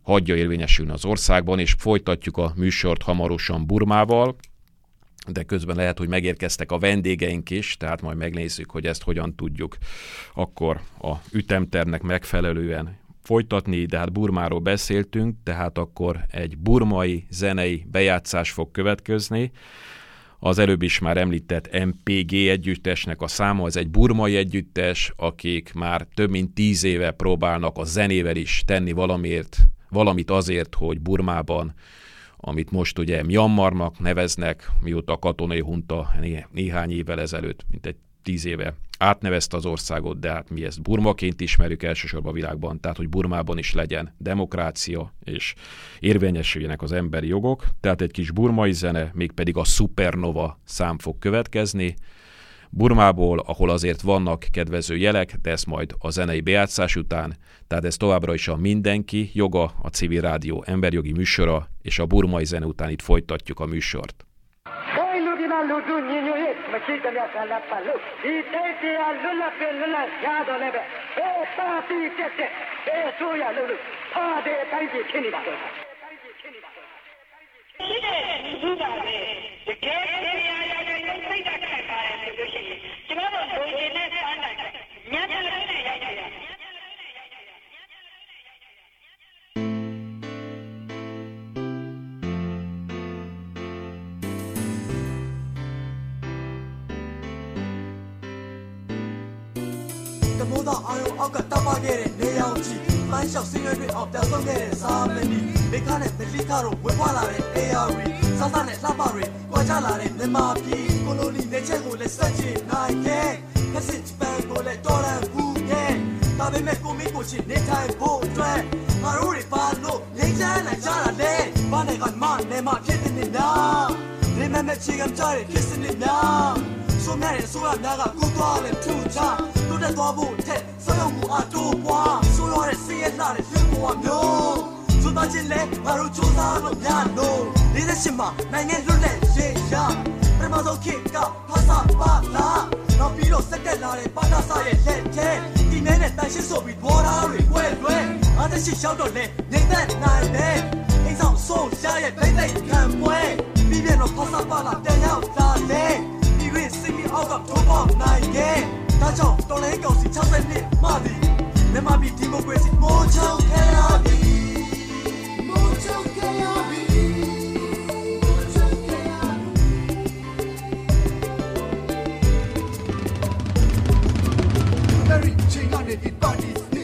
hagyja érvényesülni az országban, és folytatjuk a műsort hamarosan Burmával, de közben lehet, hogy megérkeztek a vendégeink is, tehát majd megnézzük, hogy ezt hogyan tudjuk akkor a ütemternek megfelelően folytatni, de hát Burmáról beszéltünk, tehát akkor egy burmai zenei bejátszás fog következni. Az előbb is már említett MPG együttesnek a száma, ez egy burmai együttes, akik már több mint tíz éve próbálnak a zenével is tenni valamiért, valamit azért, hogy Burmában amit most ugye Myanmarnak neveznek, mióta a katonai hunta néhány évvel ezelőtt, mint egy tíz éve átnevezte az országot, de hát mi ezt Burmaként ismerjük elsősorban a világban, tehát hogy Burmában is legyen demokrácia, és érvényesüljenek az emberi jogok. Tehát egy kis burmai zene, mégpedig a Supernova szám fog következni, Burmából, ahol azért vannak kedvező jelek, de ez majd a zenei bejátszás után, tehát ez továbbra is a Mindenki joga, a Civil Rádió emberjogi műsora, és a burmai zene után itt folytatjuk a műsort. Hey, ရှိတဲ့လူသားတွေတကယ်တရားရရရင်စိတ်ဓာတ်ခိုင်ပါတယ်ဆိုလို့ရှိရင်ကျွန်တော်တို့လူကြီးနဲ့ဆန်းတယ်ညံ့တယ်နဲ့ရရရ
မိုးသားအာယုံအောက်ကတပ်ပခဲ့တဲ့နေရောင်ကြီးပန်းလျှောက်စင်းရွက်တွေအောင်ပြောင်းဆုံးခဲ့တဲ့စာမဏီမိခနဲ့မလီခတို့ဝေဖွာလာတဲ့ AR စားစားနဲ့လှပတွေကြွားချလာတဲ့မြန်မာပြည်ကိုလိုနီနေချက်ကိုလည်းစက်ချင်နိုင်ခဲ့ခက်စစ်ပန်ကိုလည်းတော်ရန်ဘူးခဲ့ဒါပေမဲ့ကိုမင်းကိုချင်းနေထိုင်ဖို့အတွက်ငါတို့တွေပါလို့ငိမ့်ချမ်းနိုင်ကြတာလေဘာနဲ့ကမှနေမှဖြစ်နေနေတာ နေမမဲ့ချေကံကြတဲ့ဖြစ်စနစ်များဆိုမြတဲ့ဆိုရများကကူသွားလဲထူချတိုးတက်သွားဖို့ထက်စရုပ်မှုအတိုးပွားဆိုရတဲ့စီးရလာတဲ့ဖြစ်ပေါ်မျိုးသူတို့ချင်းလဲငါတို့စူးစမ်းလို့များလို့၄၈မှာနိုင်ငံလွတ်လပ်ရေးရပထမဆုံးခေတ်ကဖာစာပါလာနောက်ပြီးတော့စက်တက်လာတဲ့ပါတာဆာရဲ့လက်ထဲဒီနေ့နဲ့တန်ရှင်းဆိုပြီးဘောဓာတွေကွဲလွဲအားသရှိရောက်တော့လဲနေသက်နိုင်တယ်အိမ်ဆောင်ဆုံးရရဲ့ဒိတ်ဒိတ်ခံပွဲ ပြီးပြတော့ပ
တ်စပါလာတန်ရောက်လာတယ်ပြီးရင်စီမီအောက်ကထိုးပေါက်နိုင်ရဲ့ဒါကြောင့်တော်လဲကောင်စီ60နှစ်မှသည်မြန်မာပြည်ဒီမိုကရေစီမိုးချောင်းခဲရပြီမိုးချောင်းခဲရပြီချင်းကနေဒီပါတီ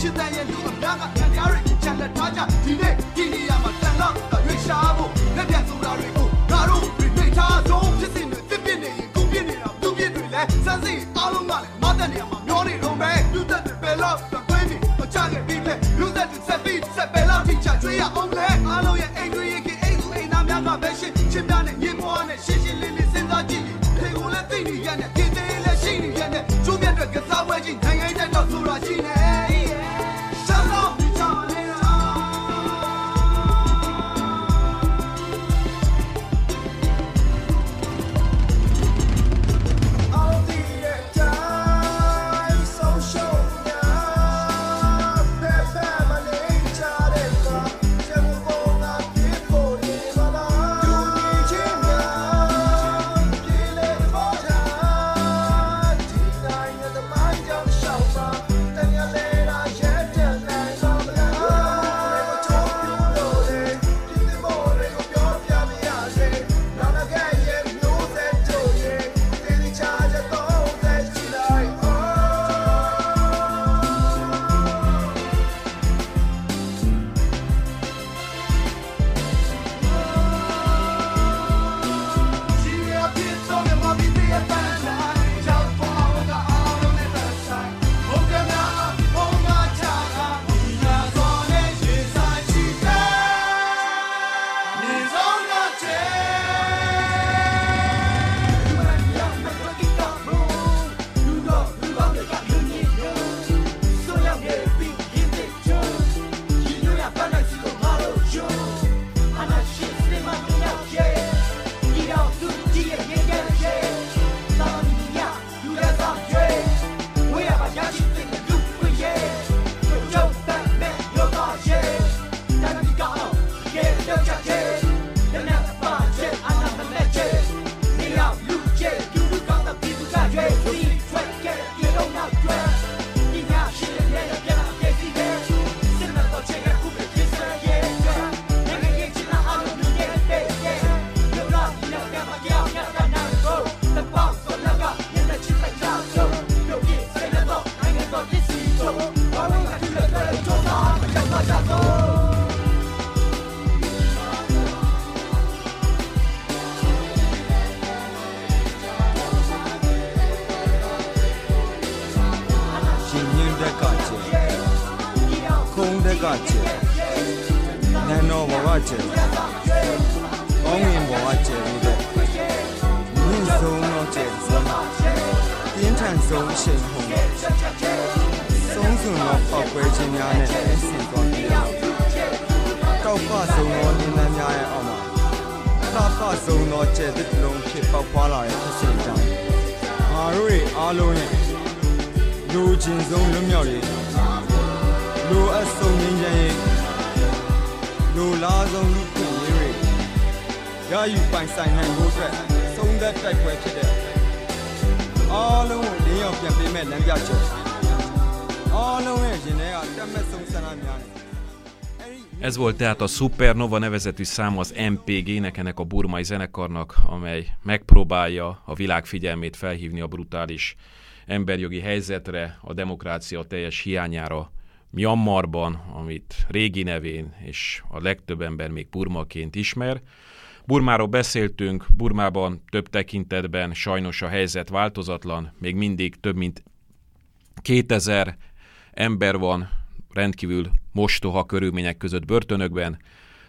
ရှစ်တန်ရဲ့လူအများကခံရတဲ့ချန်လက်ထားကြဒီနေ့ဒီနေရာမှာတန်လောက်ရွေးရှားဖို့လက်ပြန်ဆိုတာတွေကို
volt tehát a Supernova nevezetű szám az MPG-nek, ennek a burmai zenekarnak, amely megpróbálja a világ figyelmét felhívni a brutális emberjogi helyzetre, a demokrácia teljes hiányára Myanmarban, amit régi nevén és a legtöbb ember még Burmaként ismer. Burmáról beszéltünk, Burmában több tekintetben sajnos a helyzet változatlan, még mindig több mint 2000 ember van rendkívül mostoha körülmények között börtönökben,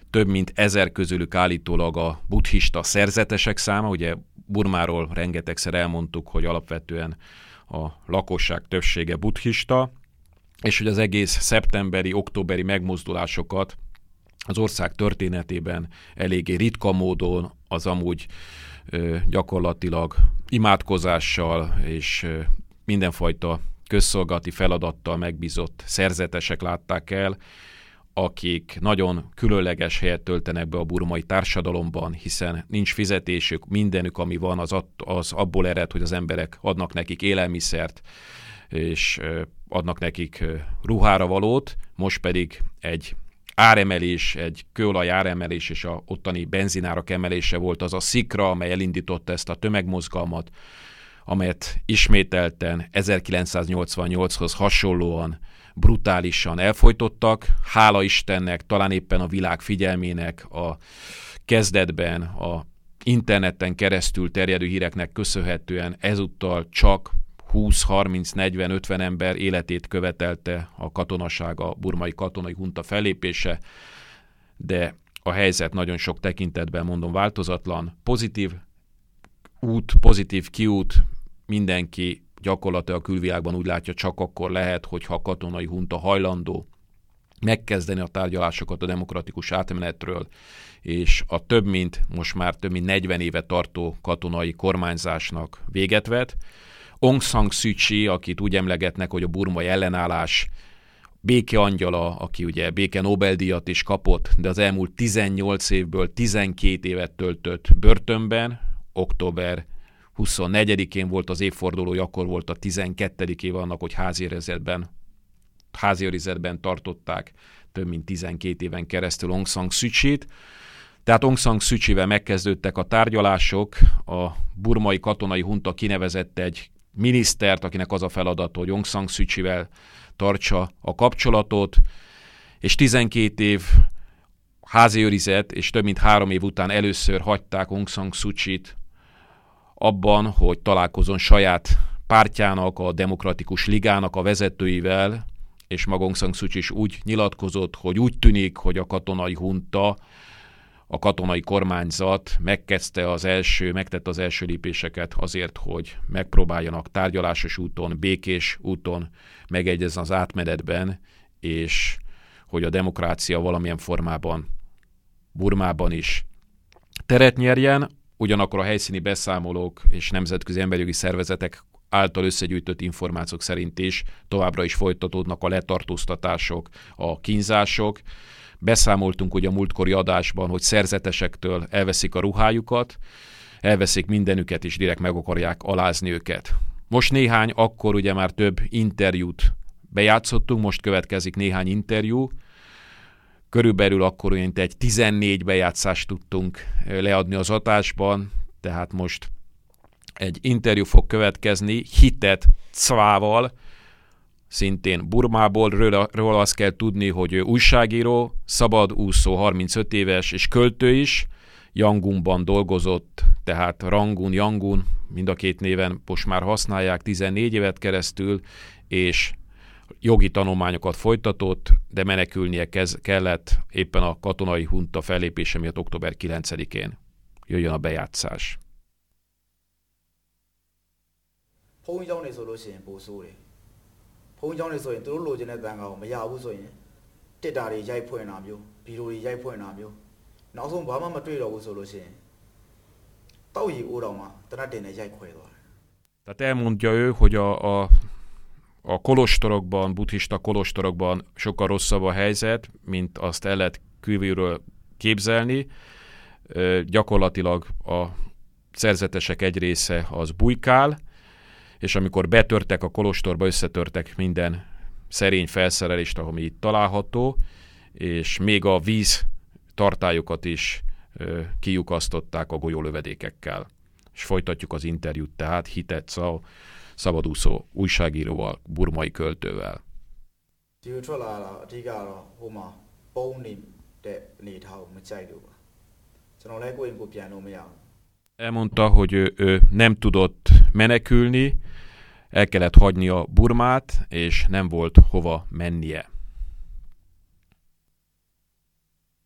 több mint ezer közülük állítólag a buddhista szerzetesek száma, ugye Burmáról rengetegszer elmondtuk, hogy alapvetően a lakosság többsége buddhista, és hogy az egész szeptemberi, októberi megmozdulásokat az ország történetében eléggé ritka módon az amúgy ö, gyakorlatilag imádkozással és ö, mindenfajta közszolgálati feladattal megbízott szerzetesek látták el, akik nagyon különleges helyet töltenek be a burmai társadalomban, hiszen nincs fizetésük, mindenük, ami van, az, az abból ered, hogy az emberek adnak nekik élelmiszert, és adnak nekik ruhára valót, most pedig egy áremelés, egy kőolaj áremelés és a ottani benzinárak emelése volt az a szikra, amely elindította ezt a tömegmozgalmat, amelyet ismételten 1988-hoz hasonlóan brutálisan elfolytottak. Hála Istennek, talán éppen a világ figyelmének a kezdetben a interneten keresztül terjedő híreknek köszönhetően ezúttal csak 20, 30, 40, 50 ember életét követelte a katonaság, a burmai katonai hunta fellépése, de a helyzet nagyon sok tekintetben mondom változatlan. Pozitív út, pozitív kiút, mindenki gyakorlatilag a külvilágban úgy látja, csak akkor lehet, hogyha a katonai hunta hajlandó megkezdeni a tárgyalásokat a demokratikus átmenetről, és a több mint, most már több mint 40 éve tartó katonai kormányzásnak véget vet. Aung San Suu Kyi, akit úgy emlegetnek, hogy a burmai ellenállás béke angyala, aki ugye béke Nobel-díjat is kapott, de az elmúlt 18 évből 12 évet töltött börtönben, október 24-én volt az évfordulója, akkor volt a 12. év annak, hogy háziőrizetben, háziőrizetben tartották több mint 12 éven keresztül Aung San Suu Kyi-t. Tehát Aung San Suu megkezdődtek a tárgyalások, a burmai katonai hunta kinevezett egy minisztert, akinek az a feladat, hogy Aung San Suu tartsa a kapcsolatot, és 12 év házi és több mint három év után először hagyták Aung San Suu Kyi-t abban, hogy találkozon saját pártjának, a Demokratikus Ligának a vezetőivel, és maga Aung San Suu is úgy nyilatkozott, hogy úgy tűnik, hogy a katonai hunta a katonai kormányzat megkezdte az első, megtette az első lépéseket azért, hogy megpróbáljanak tárgyalásos úton, békés úton megegyezni az átmenetben, és hogy a demokrácia valamilyen formában Burmában is teret nyerjen, ugyanakkor a helyszíni beszámolók és nemzetközi emberjogi szervezetek által összegyűjtött információk szerint is továbbra is folytatódnak a letartóztatások, a kínzások, Beszámoltunk ugye a múltkori adásban, hogy szerzetesektől elveszik a ruhájukat, elveszik mindenüket, és direkt meg akarják alázni őket. Most néhány, akkor ugye már több interjút bejátszottunk, most következik néhány interjú, körülbelül akkor olyan egy 14 bejátszást tudtunk leadni az adásban, tehát most egy interjú fog következni Hitet Cvával, szintén Burmából, róla, róla azt kell tudni, hogy ő újságíró, szabadúszó, 35 éves, és költő is, Yangunban dolgozott, tehát Rangun, Yangun, mind a két néven most már használják 14 évet keresztül, és jogi tanulmányokat folytatott, de menekülnie kez, kellett éppen a katonai hunta fellépése miatt október 9-én. Jöjjön a bejátszás.
ဘုန်းကြီးကျောင်းတွေဆိုလို့ရှိရင်ပိုဆိုးတယ်။ဘုန်းကြီးကျောင်းတွေဆိုရင်သူတို့လိုချင်တဲ့တန်ခါကိုမရဘူးဆိုရင်တစ်တာတွေရိုက်ဖွင့်တာမျိုးဗီဒီယိုတွေရိုက်ဖွင့်တာမျိုးနောက်ဆုံးဘာမှမတွေ့တော့ဘူးဆိုလို့ရှိရင်တောက်ရီအိုးတော်မှာတနတ်တင်နဲ့ရိုက်ခွဲသွားတယ်။
Tehát elmondja ő, hogy a, a a kolostorokban, buddhista kolostorokban sokkal rosszabb a helyzet, mint azt el lehet kívülről képzelni. Gyakorlatilag a szerzetesek egy része az bujkál, és amikor betörtek a kolostorba, összetörtek minden szerény felszerelést, ami itt található, és még a víz tartályokat is kiukasztották a golyólövedékekkel. És folytatjuk az interjút tehát Hitet Cao, szabadúszó újságíróval, burmai költővel.
ဒီလိုထွက်လာတာအဓိကတော့ဟိုမှာပုံနေတဲ့အနေထားကိုမကြိုက်လို့ပါကျွန်တော်လည်းကိုယ့်ရင်ကိုယ်ပြန်လို့မရဘူး
Elmondta, hogy ő, ő nem tudott menekülni, el kellett hagynia Burmát, és nem volt hova mennie.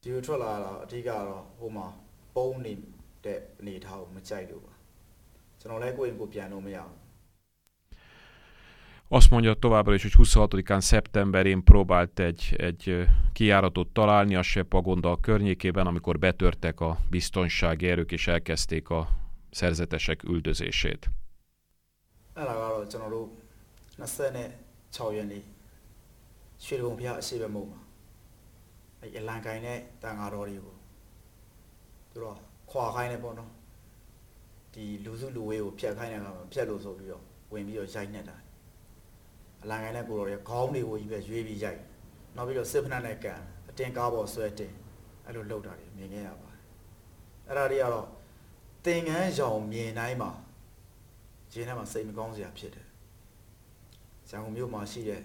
ဒီလိုထွက်လာတာအဓိကတော့ဟိုမှာပုံနေတဲ့အနေထားကိုမကြိုက်လို့ပါကျွန်တော်လည်းကိုယ့်ရင်ကိုယ်ပြန်လို့မရဘူး
Azt mondja továbbra is, hogy 26-án szeptemberén próbált egy, egy ö, kijáratot találni a Sepagonda környékében, amikor betörtek a biztonsági erők és elkezdték a szerzetesek üldözését.
အဲ့ဒါကတော့ကျွန်တော်တို့26ရက်နေ့ရွှေဒဂုံဖျားအရှိဘမုံမှာအဲ့အလံကိုင်းတဲ့တန်ဃာတော်တွေကိုသူတို့ခွာခိုင်းနေပေါ့နော်ဒီလူစုလူဝေးကိုဖျက်ခိုင်းတဲ့အခါမှာဖျက်လို့ဆိုပြီးတော့ဝင်ပြီးတော့ရိုက်နေတာ အလံကိုင်းတဲ့ကိုတော်တွေခေါင်းတွေကိုကြီးပဲရွေးပြီးရိုက်နောက်ပြီးတော့စစ်ဖနက်နဲ့ကန်အတင်ကားပေါ်ဆွဲတင်အဲ့လိုလုပ်တာတွေမြင်ခဲ့ရပါတယ်အဲ့ဒါတွေကတော့သင်္ကန်းရောင်မြင်တိုင်းမှာရင်းထဲမှာစိတ်မကောင်းစရာဖြစ်တယ်။ဇံကုန်မြို့မှာရှိတဲ့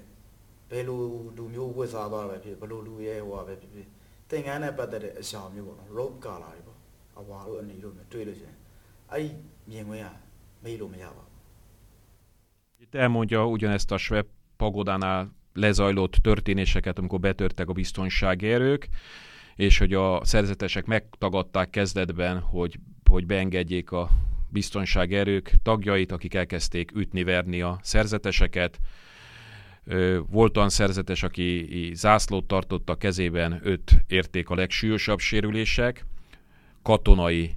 ဘယ်လိုလူမျိုးဝတ်စားသွားတာပဲဖြစ်ဘယ်လိုလူရဲဟိုဟာပဲဖြစ်ဖြစ်သင်္ကန်းနဲ့ပတ်သက်တဲ့အရှောင်မျိုးပေါ့နော် rope color တွေပေါ့အဝါတို့အနေတို့မျိုးတွေ့လို့ရှရင်အဲ့ဒီမြင်ခွင့်ကမေ့လို့မရပါဘူး
Itt elmondja ugyanezt a Sveb pagodánál lezajlott történéseket, amikor betörtek a biztonsági erők, és hogy a szerzetesek megtagadták kezdetben, hogy, hogy beengedjék a biztonsági erők tagjait, akik elkezdték ütni-verni a szerzeteseket. Volt olyan szerzetes, aki zászlót tartott a kezében, őt érték a legsúlyosabb sérülések. Katonai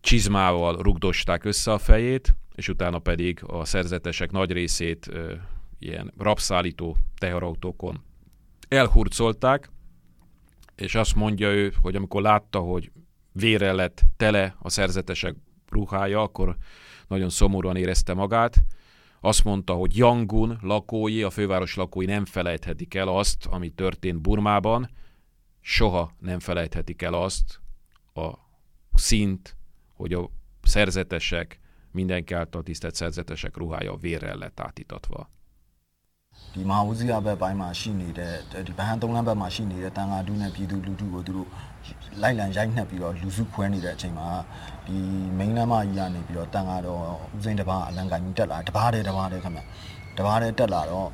csizmával rugdosták össze a fejét, és utána pedig a szerzetesek nagy részét ilyen rabszállító teherautókon elhurcolták, és azt mondja ő, hogy amikor látta, hogy vérrel lett tele a szerzetesek ruhája, akkor nagyon szomorúan érezte magát. Azt mondta, hogy Yangon lakói, a főváros lakói nem felejthetik el azt, ami történt Burmában, soha nem felejthetik el azt a szint, hogy a szerzetesek, mindenki által tisztelt szerzetesek ruhája vérrel lett átítatva.
ဒီမဟာဝုဇိယဘက်ပိုင်းမှာရှိနေတဲ့ဒီဗဟန်သုံးလမ်းဘက်မှာရှိနေတဲ့တန်ဃာတူးနဲ့ပြည်သူလူထုကိုသူတို့လိုက်လံရိုက်နှက်ပြီးတော့လူစုခွဲနေတဲ့အချိန်မှာဒီမိန်းလမ်းမကြီးကနေပြီးတော့တန်ဃာတော်ဦးစိန်တပားအလံကိုင်းတက်လာတပားတယ်တပားတယ်ခင်ဗျတပားတယ်တက်လာတော့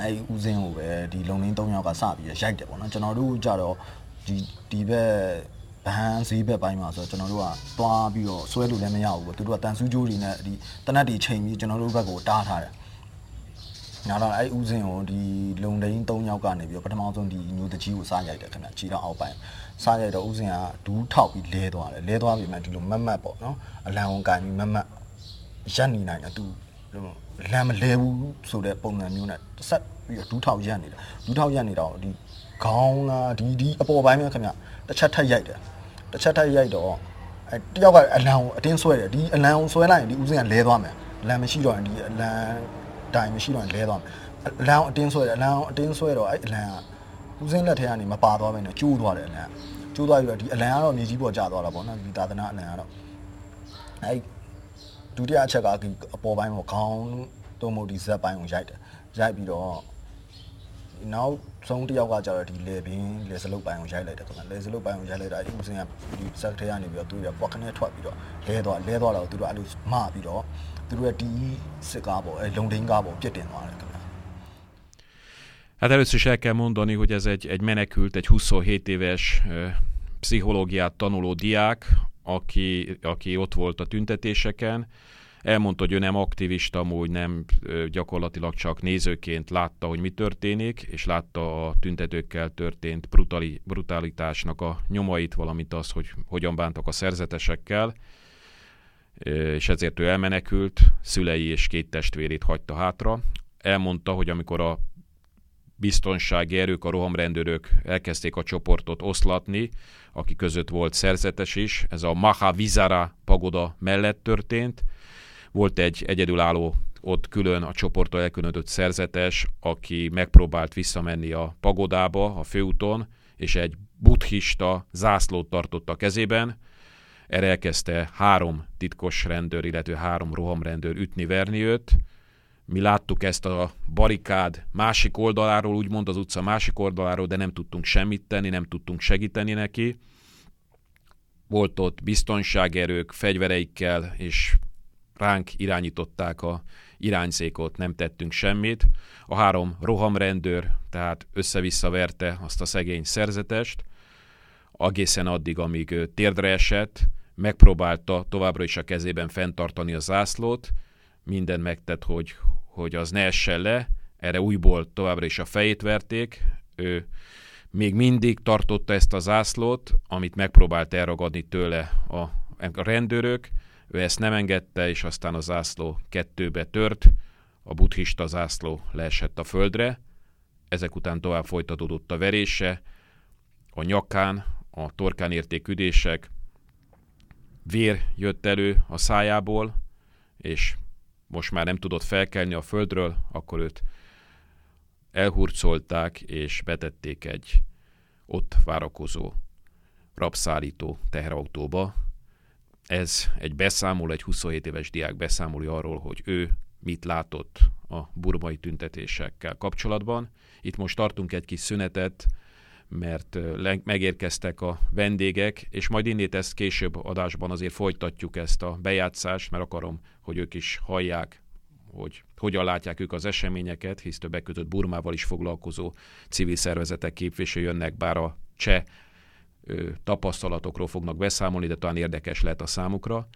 အဲဒီဦးစိန်ကိုပဲဒီလုံလင်း၃ယောက်ကစပြီးတော့ရိုက်တယ်ပေါ့နော်ကျွန်တော်တို့ကြတော့ဒီဒီဘက် ဗဟန်ဈေးဘက်ပိုင်းမှာဆိုတော့ကျွန်တော်တို့ကသွားပြီးတော့ဆွဲလို့လည်းမရဘူးပေါ့သူတို့ကတန်ဆူးကြိုးတွေနဲ့ဒီတနတ်တွေချိန်ပြီးကျွန်တော်တို့ဘက်ကိုတားထားတယ်ညာတော့အဲ့ဦးစင်းကိုဒီလုံဒိန်း၃ယောက်ကနေပြီးတော့ပထမဆုံးဒီညိုတကြီးကိုစားရိုက်တယ်ခင်ဗျခြေတော့အောက်ပိုင်းစားရိုက်တော့ဦးစင်းကဒူးထောက်ပြီးလဲသွားတယ်လဲသွားပြီမှဒီလိုမတ်မတ်ပေါ့နော်အလံဝန်ကန်ပြီးမတ်မတ်ရက်နေနိုင်တယ်သူလမ်းမလဲဘူးဆိုတဲ့ပုံစံမျိုးနဲ့တစ်ဆက်ပြီးတော့ဒူးထောက်ရက်နေတယ်ဒူးထောက်ရက်နေတော့ဒီခေါင်းလားဒီဒီအပေါ်ပိုင်းမှာခင်ဗျတစ်ချက်ထက်ရိုက်တယ် တစ်ချက်ထက်ရိုက်တော့အဲတယောက်ကအလံကိုအတင်းဆွဲတယ်ဒီအလံကိုဆွဲလိုက်ရင်ဒီဦးစင်းကလဲသွားမယ်အလံမရှိတော့ရင်ဒီအလံတိုင်မရှိတော့ရင်လဲသွားမယ်အလံအတင်းဆွဲတယ်အလံအတင်းဆွဲတော့အဲ့အလံကဦးစင်းလက်ထဲကနေမပါသွားဘဲနဲ့ကျိုးသွားတယ်အလံကျိုးသွားပြီးတော့ဒီအလံကတော့မြေကြီးပေါ်ကျသွားတာပေါ့နော်ဒီသာသနာအလံကတော့အဲ့ဒုတိယအချက်ကဒီအပေါ်ပိုင်းပေါ်ခေါင်းတုံးမို့ဒီဇက်ပိုင်းကိုရိုက်တယ်ရိုက်ပြီးတော့ နောက်ဆုံးတစ်ယောက်ကကျတော့ဒီလေဘင်းလေစလုတ်ပိုင်းကိုရိုက်လိုက်တယ်ခင်ဗျလေစလုတ်ပိုင်းကိုရိုက်လိုက်တာအဲ့ဒီဦးစင်ကဒီဆက်ထဲကနေပြီးတော့သူရပွက်ခနဲ့ထွက်ပြီးတော့လဲသွားလဲသွားတော့သူတို့အဲ့လိုမပြီးတော့သူတို့ရဲ့ဒီစစ်ကားပေါ့အဲ့လုံဒိန်းကားပေါ့ပြစ်တင်သွားတယ်ခင်ဗျ
Hát először is el kell mondani, hogy ez egy, egy menekült, egy 27 éves ö, pszichológiát tanuló diák, aki, aki ott volt a tüntetéseken. Elmondta, hogy ő nem aktivista, amúgy nem gyakorlatilag csak nézőként látta, hogy mi történik, és látta a tüntetőkkel történt brutali, brutalitásnak a nyomait, valamint az, hogy hogyan bántak a szerzetesekkel és ezért ő elmenekült, szülei és két testvérét hagyta hátra. Elmondta, hogy amikor a biztonsági erők, a rohamrendőrök elkezdték a csoportot oszlatni, aki között volt szerzetes is. Ez a Maha Vizara pagoda mellett történt. Volt egy egyedülálló ott külön a csoporttól elkülönített szerzetes, aki megpróbált visszamenni a pagodába, a főúton, és egy buddhista zászlót tartott a kezében. Erre elkezdte három titkos rendőr, illetve három rohamrendőr ütni-verni őt mi láttuk ezt a barikád másik oldaláról, úgymond az utca másik oldaláról, de nem tudtunk semmit tenni, nem tudtunk segíteni neki. Volt ott biztonságerők fegyvereikkel, és ránk irányították a irányzékot, nem tettünk semmit. A három rohamrendőr tehát össze-vissza verte azt a szegény szerzetest, egészen addig, amíg térdre esett, megpróbálta továbbra is a kezében fenntartani a zászlót, minden megtett, hogy, hogy az ne essen le, erre újból továbbra is a fejét verték, ő még mindig tartotta ezt a zászlót, amit megpróbált elragadni tőle a rendőrök, ő ezt nem engedte, és aztán a zászló kettőbe tört, a buddhista zászló leesett a földre, ezek után tovább folytatódott a verése, a nyakán, a torkán érték üdések, vér jött elő a szájából, és most már nem tudott felkelni a földről, akkor őt elhurcolták és betették egy ott várakozó rabszállító teherautóba. Ez egy beszámoló, egy 27 éves diák beszámolja arról, hogy ő mit látott a burmai tüntetésekkel kapcsolatban. Itt most tartunk egy kis szünetet, mert megérkeztek a vendégek, és majd innét ezt később adásban azért folytatjuk ezt a bejátszást, mert akarom, hogy ők is hallják, hogy hogyan látják ők az eseményeket, hisz többek között Burmával is foglalkozó civil szervezetek képviselői jönnek, bár a cseh tapasztalatokról fognak beszámolni, de talán érdekes lehet a számukra.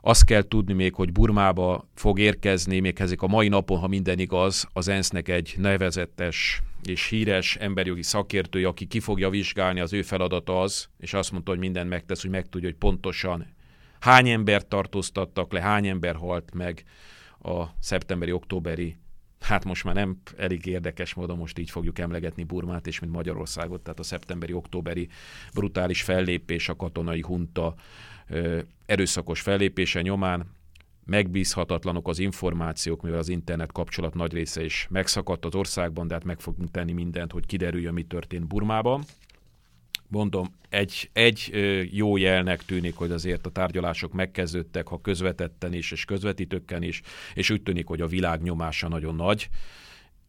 Azt kell tudni még, hogy Burmába fog érkezni, még ezek a mai napon, ha minden igaz, az ENSZ-nek egy nevezetes és híres emberjogi szakértője, aki ki fogja vizsgálni, az ő feladata az, és azt mondta, hogy mindent megtesz, hogy megtudja, hogy pontosan hány embert tartóztattak le, hány ember halt meg a szeptemberi-októberi hát most már nem elég érdekes módon most így fogjuk emlegetni Burmát és mint Magyarországot, tehát a szeptemberi-októberi brutális fellépés, a katonai hunta erőszakos fellépése nyomán megbízhatatlanok az információk, mivel az internet kapcsolat nagy része is megszakadt az országban, de hát meg fogunk tenni mindent, hogy kiderüljön, mi történt Burmában. Mondom, egy, egy jó jelnek tűnik, hogy azért a tárgyalások megkezdődtek, ha közvetetten is, és közvetítőkkel is, és úgy tűnik, hogy a világ nyomása nagyon nagy,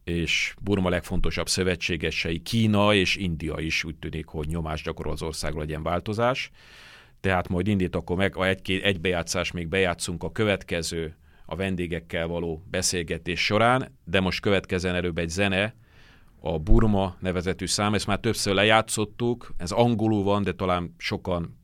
és Burma legfontosabb szövetségesei, Kína és India is úgy tűnik, hogy nyomást gyakorol az országról legyen változás. Tehát majd indít akkor meg, a egy, egy bejátszás még bejátszunk a következő a vendégekkel való beszélgetés során, de most következzen előbb egy zene, a Burma nevezetű szám, ezt már többször lejátszottuk, ez angolul van, de talán sokan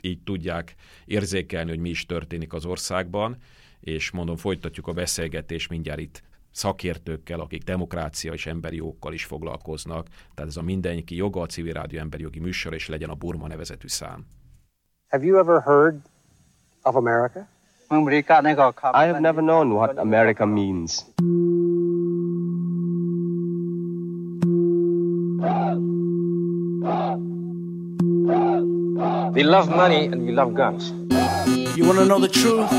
így tudják érzékelni, hogy mi is történik az országban, és mondom, folytatjuk a beszélgetést mindjárt itt szakértőkkel, akik demokrácia és emberi jogokkal is foglalkoznak. Tehát ez a mindenki joga, a civil rádió emberi jogi műsor, és legyen a Burma nevezetű szám.
Have you ever heard of America?
I have never known what America means.
We love money and we love guns.
You wanna know the truth?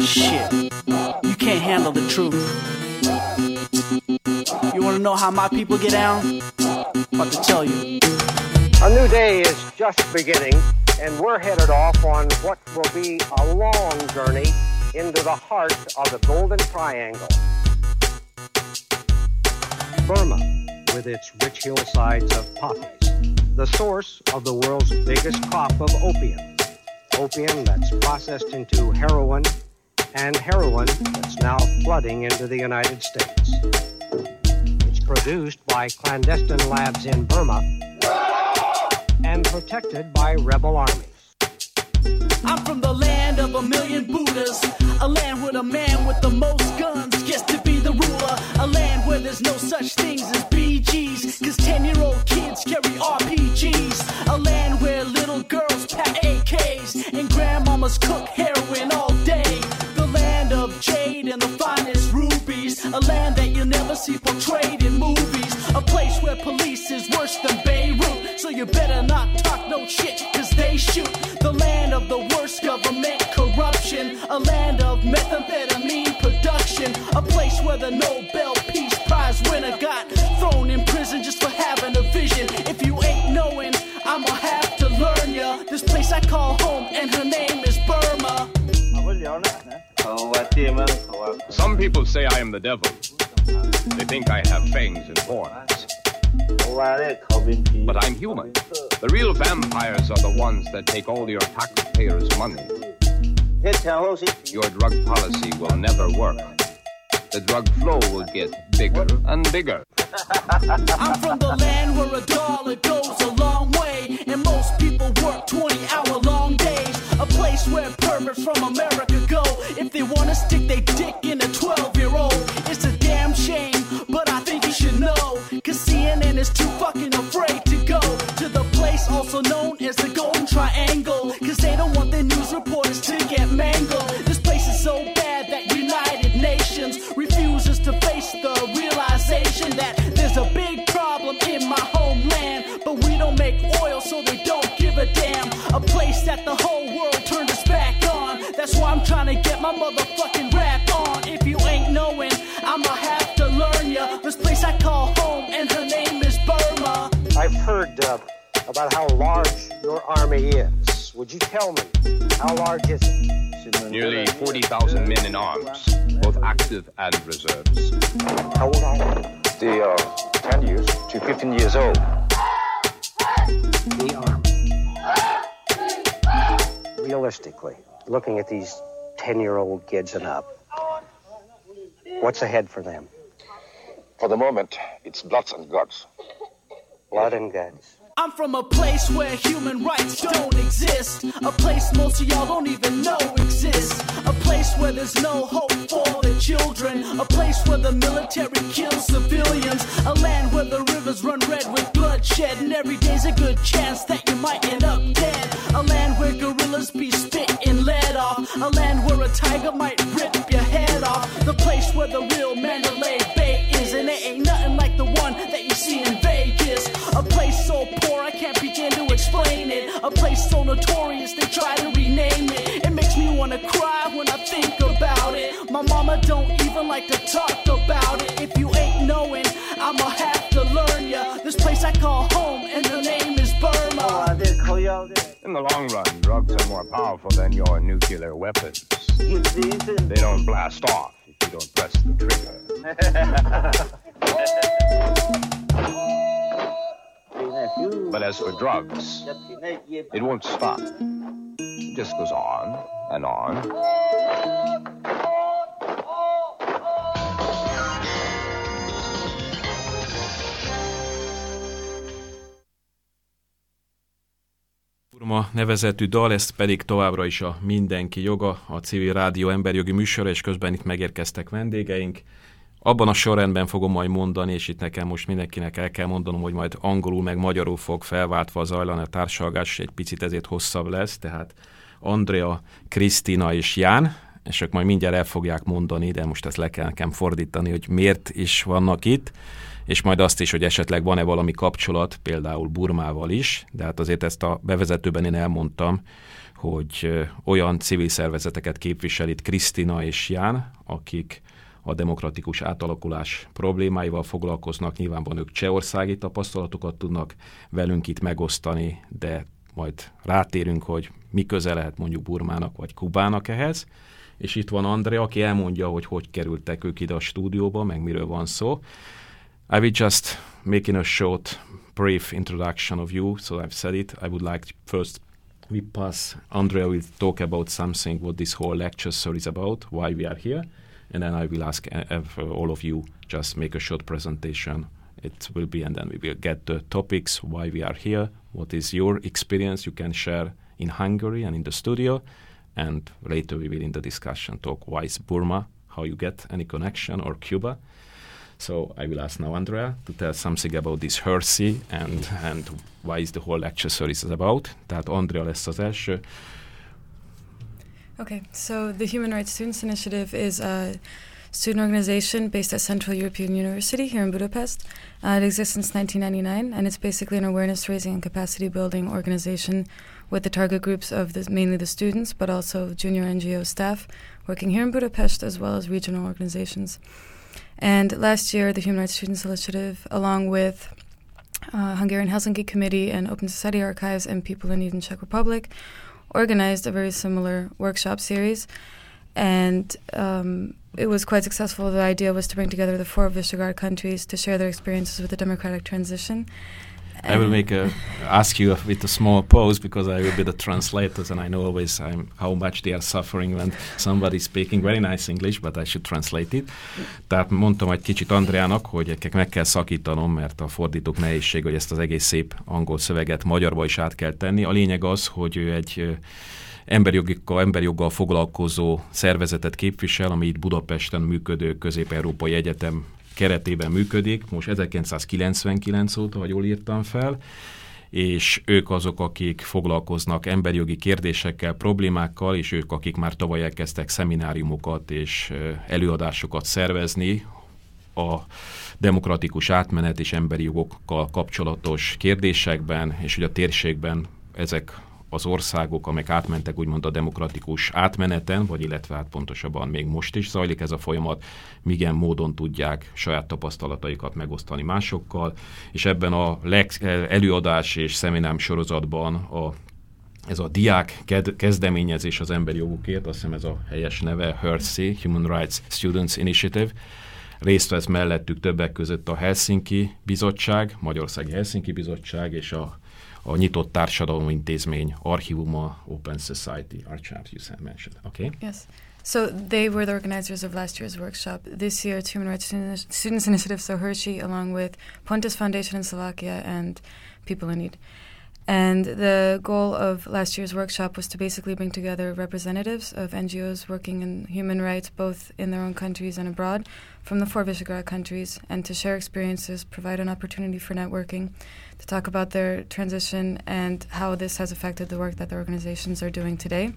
Shit. You can't handle the truth. You wanna know how my people get down? About to tell you.
A new day is just beginning, and we're headed off on what will be a long journey into the heart of the Golden Triangle. Burma, with its rich hillsides of poppies, the source of the world's biggest crop of opium. Opium that's processed into heroin, and heroin that's now flooding into the United States. It's produced by clandestine labs in Burma and protected by rebel armies.
I'm from the land of a million Buddhas, a land where the man with the most guns gets to be the ruler, a land where there's no such things as BGs, cause 10 year old kids carry RPGs, a land where little girls pack AKs and grandmamas cook heroin all day, the land of jade and the finest rubies, a land that you'll never see portrayed in movies, a place where police is worse than Beirut, so you better not talk no shit, cause they shoot, the land of the worst government corruption, a land of methamphetamine production, a place where the Nobel Peace Prize winner got learn. This place I call home, and her name is Burma.
Some people say I am the devil. They think I have fangs and horns. But I'm human. The real vampires are the ones that take all your taxpayers' money. Your drug policy will never work. The drug flow will get bigger and bigger.
I'm from the land where a dollar goes a long way, and most people work 20 hour long days. A place where perverts from America go if they wanna stick their dick in a 12 year old. It's a damn shame, but I think you should know. Cause CNN is too fucking afraid to go to the place also known as the Golden Triangle. Cause realization that there's a big problem in my homeland. But we don't make oil, so they don't give a damn. A place that the whole world turned its back on. That's why I'm trying to get my motherfucking rap on. If you ain't knowing, I'ma have to learn ya. This place I call home, and her name is Burma.
I've heard uh, about how large your army is. Would you tell me how large is it?
Nearly 40,000 men in arms, both active and reserves.
How old are you?
They are 10 years to 15 years old.
The army. Realistically, looking at these 10 year old kids and up, what's ahead for them?
For the moment, it's bloods and guts.
Blood and guts.
I'm from a place where human rights don't exist. A place most of y'all don't even know exists. A place where there's no hope for the children. A place where the military kills civilians. A land where the rivers run red with bloodshed. And every day's a good chance that you might end up dead. A land where gorillas be spitting lead off. A land where a tiger might rip your head off. The place where the real Mandalay Bay is. And it ain't nothing like the one that you see in Vegas. A so poor I can't begin to explain it. A place so notorious they try to rename it. It makes me wanna cry when I think about it. My mama don't even like to talk about it. If you ain't knowing, I'ma have to learn ya. This place I call home, and the name is Burma.
In the long run, drugs are more powerful than your nuclear weapons. They don't blast off if you don't press the trigger. But as for drugs, it won't stop. It just goes on and on.
Burma nevezetű dal, ez pedig továbbra is a Mindenki Joga, a Civil Rádió emberjogi műsora, és közben itt megérkeztek vendégeink. Abban a sorrendben fogom majd mondani, és itt nekem most mindenkinek el kell mondanom, hogy majd angolul meg magyarul fog felváltva zajlani a társalgás, egy picit ezért hosszabb lesz, tehát Andrea, Krisztina és Ján, és ők majd mindjárt el fogják mondani, de most ezt le kell nekem fordítani, hogy miért is vannak itt, és majd azt is, hogy esetleg van-e valami kapcsolat, például Burmával is, de hát azért ezt a bevezetőben én elmondtam, hogy olyan civil szervezeteket képvisel itt Krisztina és Ján, akik a demokratikus átalakulás problémáival foglalkoznak, nyilván van ők csehországi tapasztalatokat tudnak velünk itt megosztani, de majd rátérünk, hogy mi köze lehet mondjuk Burmának vagy Kubának ehhez. És itt van Andrea, aki elmondja, hogy hogy kerültek ők ide a stúdióba, meg miről van szó. I will just making a short, brief introduction of you. So I've said it. I would like first we pass. Andrea will talk about something what this whole lecture series about, why we are here, and then I will ask all of you just make a short presentation. It will be, and then we will get the topics, why we are here, what is your experience you can share in Hungary and in the studio, and later we will in the discussion talk why is Burma, how you get any connection, or Cuba. So I will ask now Andrea to tell something about this Hersey and, and why is the whole lecture series about. Tehát Andrea lesz az első.
Okay, so the Human Rights Students Initiative is a student organization based at Central European University here in Budapest. Uh, it exists since 1999, and it's basically an awareness raising and capacity building organization with the target groups of the, mainly the students, but also junior NGO staff working here in Budapest as well as regional organizations. And last year, the Human Rights Students Initiative, along with uh, Hungarian Helsinki Committee and Open Society Archives and People in Need in Czech Republic, organized a very similar workshop series. And um, it was quite successful. The idea was to bring together the four Visegrad countries to share their experiences with the democratic transition
I will make a ask you with a small pause because I will be the translators and I know always I'm, how much they are suffering when somebody speaking very nice English, but I should translate it. Tehát mondtam egy kicsit Andreának, hogy meg kell szakítanom, mert a fordítók nehézség, hogy ezt az egész szép angol szöveget magyarba is át kell tenni. A lényeg az, hogy ő egy emberjogokkal, emberjoggal foglalkozó szervezetet képvisel, ami itt Budapesten működő Közép-Európai Egyetem keretében működik, most 1999 óta, ha jól írtam fel, és ők azok, akik foglalkoznak emberjogi kérdésekkel, problémákkal, és ők, akik már tavaly elkezdtek szemináriumokat és előadásokat szervezni a demokratikus átmenet és emberi jogokkal kapcsolatos kérdésekben, és hogy a térségben ezek az országok, amelyek átmentek úgymond a demokratikus átmeneten, vagy illetve hát pontosabban még most is zajlik ez a folyamat, milyen módon tudják saját tapasztalataikat megosztani másokkal, és ebben a leg, előadás és szeminám sorozatban a ez a diák kezdeményezés az emberi jogokért, azt hiszem ez a helyes neve, HERSI, Human Rights Students Initiative, részt vesz mellettük többek között a Helsinki Bizottság, Magyarországi Helsinki Bizottság és a a Nyitott Társadalom Intézmény archívuma Open Society Archives you mentioned. Okay?
Yes. So they were the organizers of last year's workshop. This year, it's Human Rights Students Initiative, so Hershey, along with Pontus Foundation in Slovakia and People in Need. And the goal of last year's workshop was to basically bring together representatives of NGOs working in human rights, both in their own countries and abroad, from the four Visegrad countries, and to share experiences, provide an opportunity for networking, to talk about their transition and how this has affected the work that the organizations are doing today.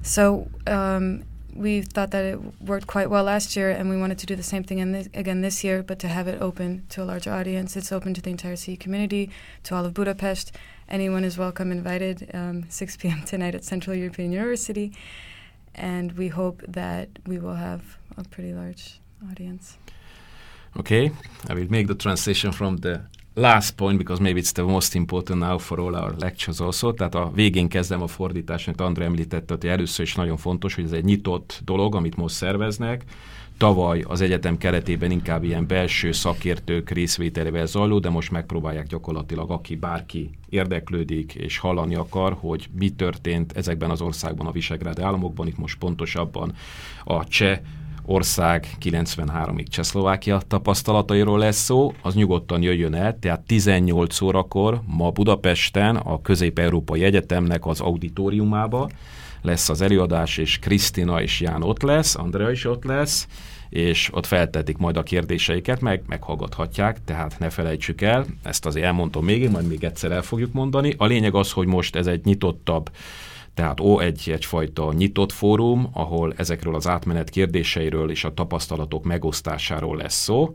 So, um, we thought that it worked quite well last year, and we wanted to do the same thing in this, again this year, but to have it open to a larger audience. It's open to the entire city community, to all of Budapest. Anyone is welcome, invited. Um, 6 p.m. tonight at Central European University, and we hope that we will have a pretty large audience.
Okay, I will make the transition from the last point, because maybe it's the most important now for all our lectures also, tehát a végén kezdem a fordítást, amit André említette, hogy először is nagyon fontos, hogy ez egy nyitott dolog, amit most szerveznek, tavaly az egyetem keretében inkább ilyen belső szakértők részvételével zajló, de most megpróbálják gyakorlatilag, aki bárki érdeklődik és hallani akar, hogy mi történt ezekben az országban, a Visegrád államokban, itt most pontosabban a cseh ország 93-ig Csehszlovákia tapasztalatairól lesz szó, az nyugodtan jöjjön el, tehát 18 órakor ma Budapesten a Közép-Európai Egyetemnek az auditoriumába lesz az előadás, és Krisztina és Ján ott lesz, Andrea is ott lesz, és ott feltetik majd a kérdéseiket, meg meghallgathatják, tehát ne felejtsük el, ezt azért elmondtam még, majd még egyszer el fogjuk mondani. A lényeg az, hogy most ez egy nyitottabb tehát ó, egy, egyfajta nyitott fórum, ahol ezekről az átmenet kérdéseiről és a tapasztalatok megosztásáról lesz szó.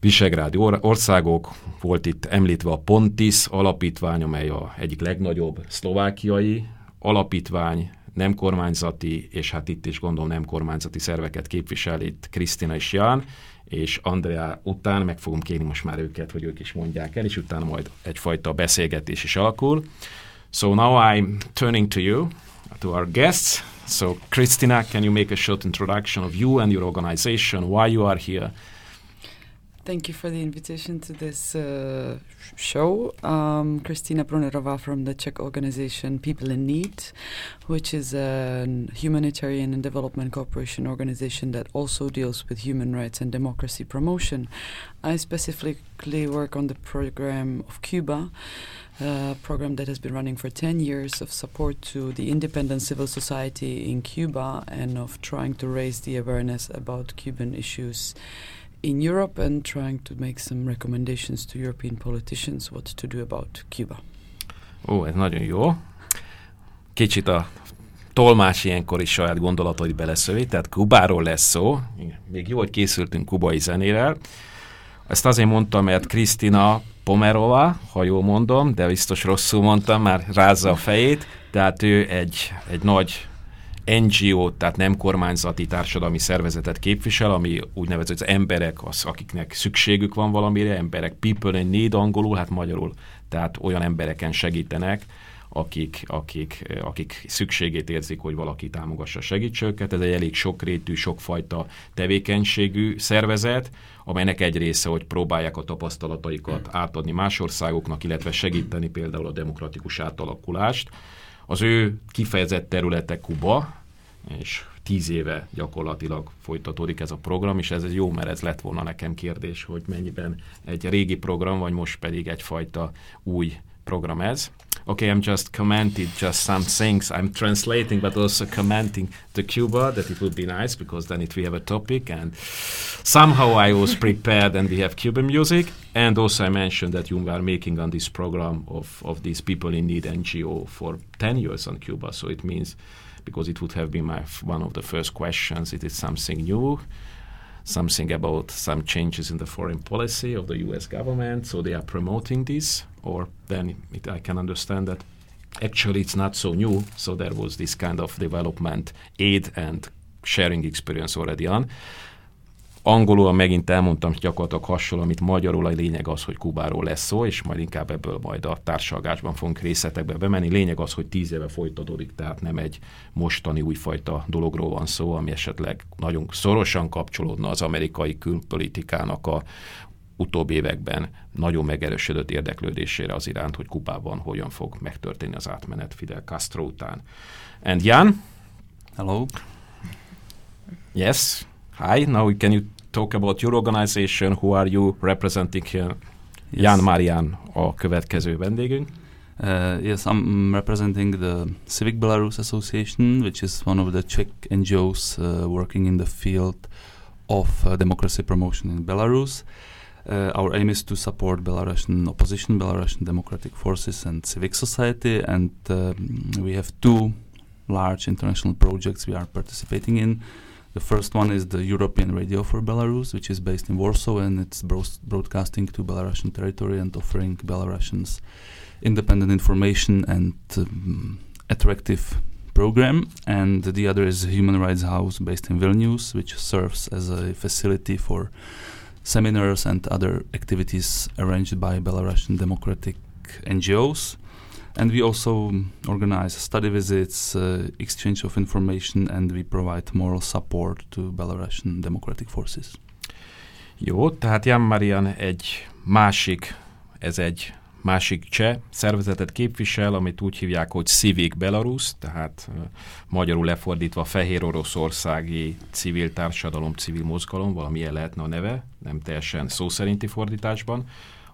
Visegrádi országok, volt itt említve a Pontis alapítvány, amely a egyik legnagyobb szlovákiai alapítvány, nem kormányzati, és hát itt is gondolom nem kormányzati szerveket képvisel itt Krisztina és Ján, és Andrea után meg fogom kérni most már őket, hogy ők is mondják el, és utána majd egyfajta beszélgetés is alakul. So now I'm turning to you, to our guests. So, Christina, can you make a short introduction of you and your organization, why you are here?
thank you for the invitation to this uh, show. Um, Kristina Brunerova from the Czech organization People in Need, which is a humanitarian and development cooperation organization that also deals with human rights and democracy promotion. I specifically work on the program of Cuba. A program that has been running for 10 years of support to the independent civil society in Cuba and of trying to raise the awareness about Cuban issues in Europe and trying to make some recommendations to European politicians what to do about Cuba.
Ó, ez nagyon jó. Kicsit a tolmás ilyenkor is saját gondolatait beleszövi, tehát Kubáról lesz szó. Még jó, hogy készültünk kubai zenére. Ezt azért mondtam, mert Krisztina Pomerova, ha jól mondom, de biztos rosszul mondtam, már rázza a fejét, tehát ő egy, egy nagy NGO, tehát nem kormányzati társadalmi szervezetet képvisel, ami úgynevezett az emberek, az, akiknek szükségük van valamire, emberek, people in need angolul, hát magyarul, tehát olyan embereken segítenek, akik, akik, akik szükségét érzik, hogy valaki támogassa, segítse őket. Ez egy elég sokrétű, sokfajta tevékenységű szervezet, amelynek egy része, hogy próbálják a tapasztalataikat átadni más országoknak, illetve segíteni például a demokratikus átalakulást. Az ő kifejezett területe Kuba, és tíz éve gyakorlatilag folytatódik ez a program, és ez egy jó, mert ez lett volna nekem kérdés, hogy mennyiben egy régi program, vagy most pedig egyfajta új program ez. Okay, I'm just commenting just some things. I'm translating, but also commenting to Cuba that it would be nice because then it we have a topic and somehow I was prepared and we have Cuban music. And also I mentioned that you are making on this program of, of these people in need NGO for 10 years on Cuba. So it means because it would have been my one of the first questions. It is something new, something about some changes in the foreign policy of the U.S. government. So they are promoting this, or then it, I can understand that actually it's not so new. So there was this kind of development aid and sharing experience already on. Angolul megint elmondtam gyakorlatilag hasonló, amit magyarul a lényeg az, hogy Kubáról lesz szó, és majd inkább ebből majd a társalgásban fogunk részletekbe bemenni. Lényeg az, hogy tíz éve folytatódik, tehát nem egy mostani újfajta dologról van szó, ami esetleg nagyon szorosan kapcsolódna az amerikai külpolitikának a utóbbi években nagyon megerősödött érdeklődésére az iránt, hogy Kubában hogyan fog megtörténni az átmenet Fidel Castro után. And Jan?
Hello.
Yes. Hi. Now can you talk about your organization. Who are you representing here? Yes. Jan Marian, a következő vendégünk.
Uh, yes, I'm representing the Civic Belarus Association, which is one of the Czech NGOs uh, working in the field of uh, democracy promotion in Belarus. Uh, our aim is to support Belarusian opposition, Belarusian democratic forces, and civic society. And um, we have two large international projects we are participating in. The first one is the European Radio for Belarus, which is based in Warsaw and it's bro- broadcasting to Belarusian territory and offering Belarusians independent information and um, attractive program. And the other is Human Rights House based in Vilnius, which serves as a facility for seminars and other activities arranged by Belarusian democratic NGOs and we also organize study visits, uh, exchange of information, and we provide moral support to Belarusian democratic forces.
Jó, tehát Jan Marian egy másik, ez egy másik cseh szervezetet képvisel, amit úgy hívják, hogy Civic Belarus, tehát uh, magyarul lefordítva Fehér Oroszországi Civil Társadalom, Civil Mozgalom, valami ilyen lehetne a neve, nem teljesen szó szerinti fordításban.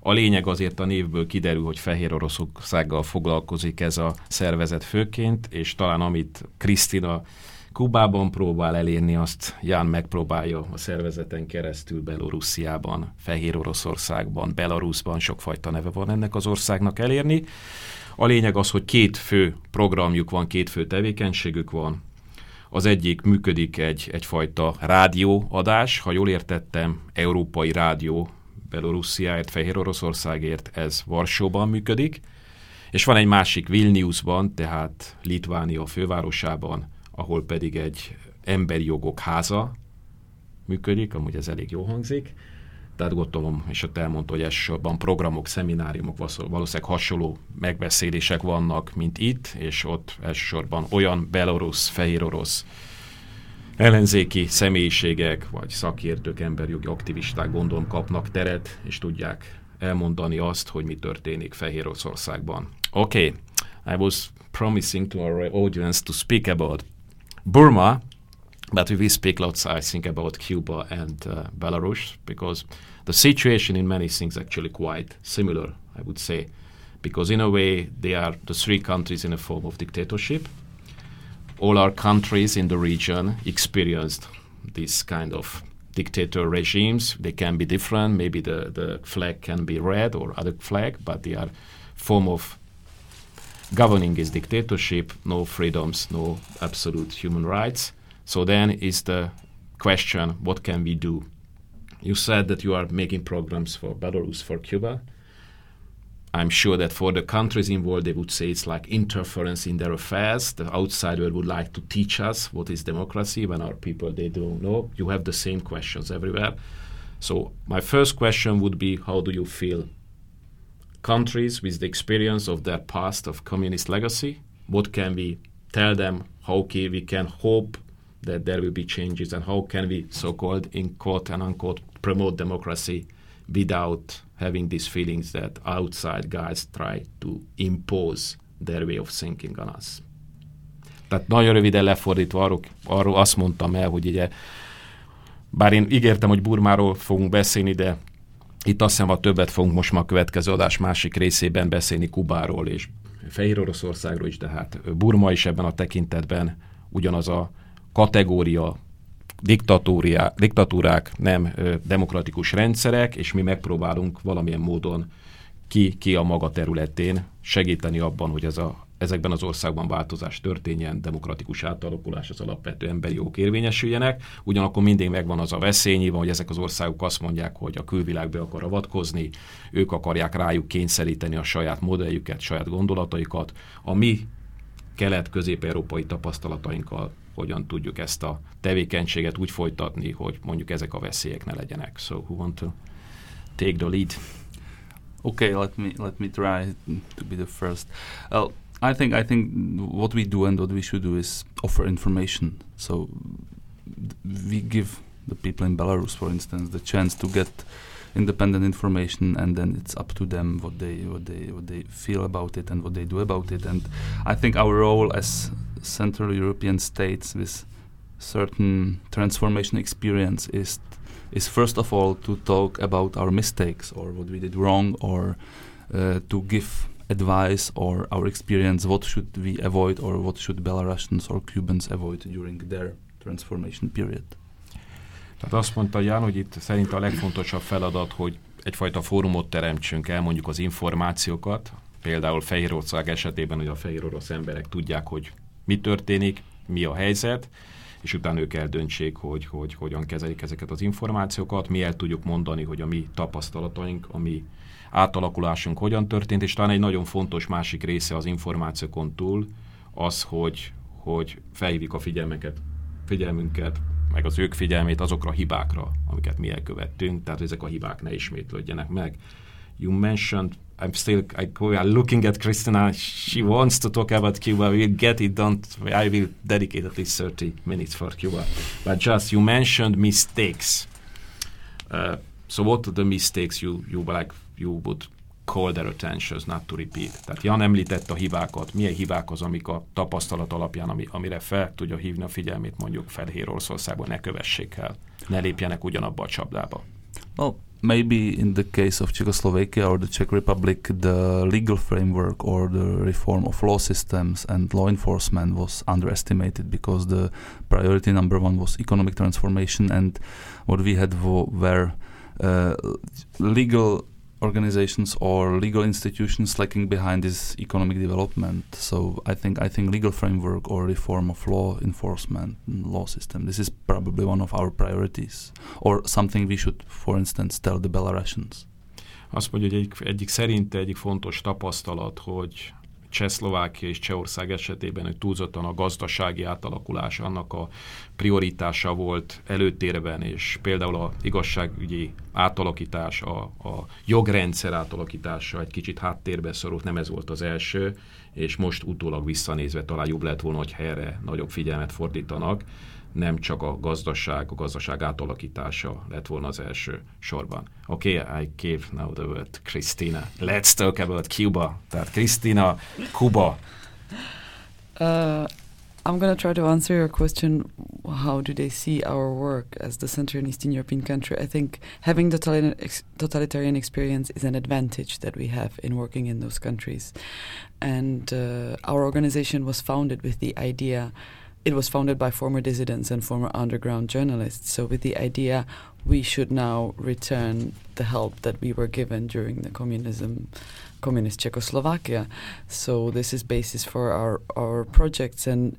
A lényeg azért a névből kiderül, hogy Fehér Oroszországgal foglalkozik ez a szervezet főként, és talán amit Krisztina Kubában próbál elérni, azt Ján megpróbálja a szervezeten keresztül Belorussziában, Fehér Oroszországban, Belarusban, sokfajta neve van ennek az országnak elérni. A lényeg az, hogy két fő programjuk van, két fő tevékenységük van. Az egyik működik egy, egyfajta rádióadás, ha jól értettem, európai rádió Belorussziáért, Fehér Oroszországért, ez Varsóban működik, és van egy másik Vilniusban, tehát Litvánia fővárosában, ahol pedig egy emberi jogok háza működik, amúgy ez elég jó hangzik, tehát gondolom, és ott elmondta, hogy elsősorban programok, szemináriumok, valószínűleg hasonló megbeszélések vannak, mint itt, és ott elsősorban olyan belorusz, fehér orosz ellenzéki személyiségek, vagy szakértők, emberjogi aktivisták gondolom kapnak teret, és tudják elmondani azt, hogy mi történik Fehér Oroszországban. Okay, I was promising to our audience to speak about Burma, but we will speak lots, I think, about Cuba and uh, Belarus, because the situation in many things actually quite similar, I would say, because in a way they are the three countries in a form of dictatorship. All our countries in the region experienced this kind of dictator regimes. They can be different. Maybe the, the flag can be red or other flag, but they are form of governing is dictatorship, no freedoms, no absolute human rights. So then is the question, what can we do? You said that you are making programs for Belarus, for Cuba. I'm sure that for the countries involved, they would say it's like interference in their affairs. The outsider would like to teach us what is democracy when our people they don't know. You have the same questions everywhere. So my first question would be, how do you feel? Countries with the experience of their past of communist legacy, what can we tell them? How can we can hope that there will be changes, and how can we, so-called in quote and unquote, promote democracy without having these feelings that outside guys try to impose their way of thinking on us. Tehát nagyon röviden lefordítva arról, arról azt mondtam el, hogy ugye, bár én ígértem, hogy Burmáról fogunk beszélni, de itt azt hiszem, a többet fogunk most már a következő adás másik részében beszélni Kubáról és Fehér Oroszországról is, de hát Burma is ebben a tekintetben ugyanaz a kategória, diktatúrák, nem demokratikus rendszerek, és mi megpróbálunk valamilyen módon ki, ki a maga területén segíteni abban, hogy ez a, ezekben az országban változás történjen, demokratikus átalakulás, az alapvető emberi jogok érvényesüljenek. Ugyanakkor mindig megvan az a veszély, hogy ezek az országok azt mondják, hogy a külvilág be akar avatkozni, ők akarják rájuk kényszeríteni a saját modelljüket, saját gondolataikat. A mi kelet-közép-európai tapasztalatainkkal hogyan tudjuk ezt a tevékenységet úgy folytatni, hogy mondjuk ezek a veszélyek ne legyenek. So who want to take the lead?
Okay, let me let me try to be the first. Uh, I think I think what we do and what we should do is offer information. So we give the people in Belarus, for instance, the chance to get independent information, and then it's up to them what they what they what they feel about it and what they do about it. And I think our role as Central European states with certain transformation experience is is first of all to talk about our mistakes or what we did wrong or uh, to give advice or our experience what should we avoid or what should Belarusians or Cubans avoid during their transformation period.
Tehát azt mondta Jan, hogy itt szerint a legfontosabb feladat, hogy egyfajta fórumot teremtsünk el, mondjuk az információkat, például Fehérország esetében, hogy a fehér orosz emberek tudják, hogy mi történik, mi a helyzet, és utána ők eldöntsék, hogy, hogy hogyan kezelik ezeket az információkat, mi el tudjuk mondani, hogy a mi tapasztalataink, a mi átalakulásunk hogyan történt, és talán egy nagyon fontos másik része az információkon túl az, hogy, hogy felhívjuk a figyelmeket, figyelmünket, meg az ők figyelmét azokra a hibákra, amiket mi elkövettünk, tehát ezek a hibák ne ismétlődjenek meg. You mentioned I'm still I, we are looking at Christina. She wants to talk about Cuba. We'll get it done. I will dedicate at least 30 minutes for Cuba. But just you mentioned mistakes. Uh, so what are the mistakes you you like you would call their attention not to repeat? Tehát Jan említett a hibákat. Milyen hibák az, amik a tapasztalat alapján, ami, amire fel tudja hívni a figyelmét mondjuk Fehér Oroszországban, ne kövessék el, ne lépjenek ugyanabba a csapdába.
Well, maybe in the case of Czechoslovakia or the Czech Republic, the legal framework or the reform of law systems and law enforcement was underestimated because the priority number one was economic transformation, and what we had were uh, legal organizations or legal institutions lacking behind this economic development. So I think I think legal framework or reform of law enforcement law system. This is probably one of our priorities, or something we should, for instance, tell the Belarusians.
Azt mondja, hogy egyik, egyik szerinte egyik fontos tapasztalat, hogy Csehszlovákia és Csehország esetében, hogy túlzottan a gazdasági átalakulás annak a prioritása volt előtérben, és például a igazságügyi átalakítás, a, a jogrendszer átalakítása egy kicsit háttérbe szorult, nem ez volt az első, és most utólag visszanézve talán jobb lett volna, hogy erre nagyobb figyelmet fordítanak, nem csak a gazdaság, a gazdaság átalakítása lett volna az első sorban. Oké, okay, I give now the word Christina. Let's talk about Cuba. Tehát Christina, Kuba.
Uh, I'm to try to answer your question how do they see our work as the Central and Eastern European country? I think having the totalitarian experience is an advantage that we have in working in those countries. And uh, our organization was founded with the idea, it was founded by former dissidents and former underground journalists. So, with the idea, we should now return the help that we were given during the communism communist Czechoslovakia. So this is basis for our, our projects and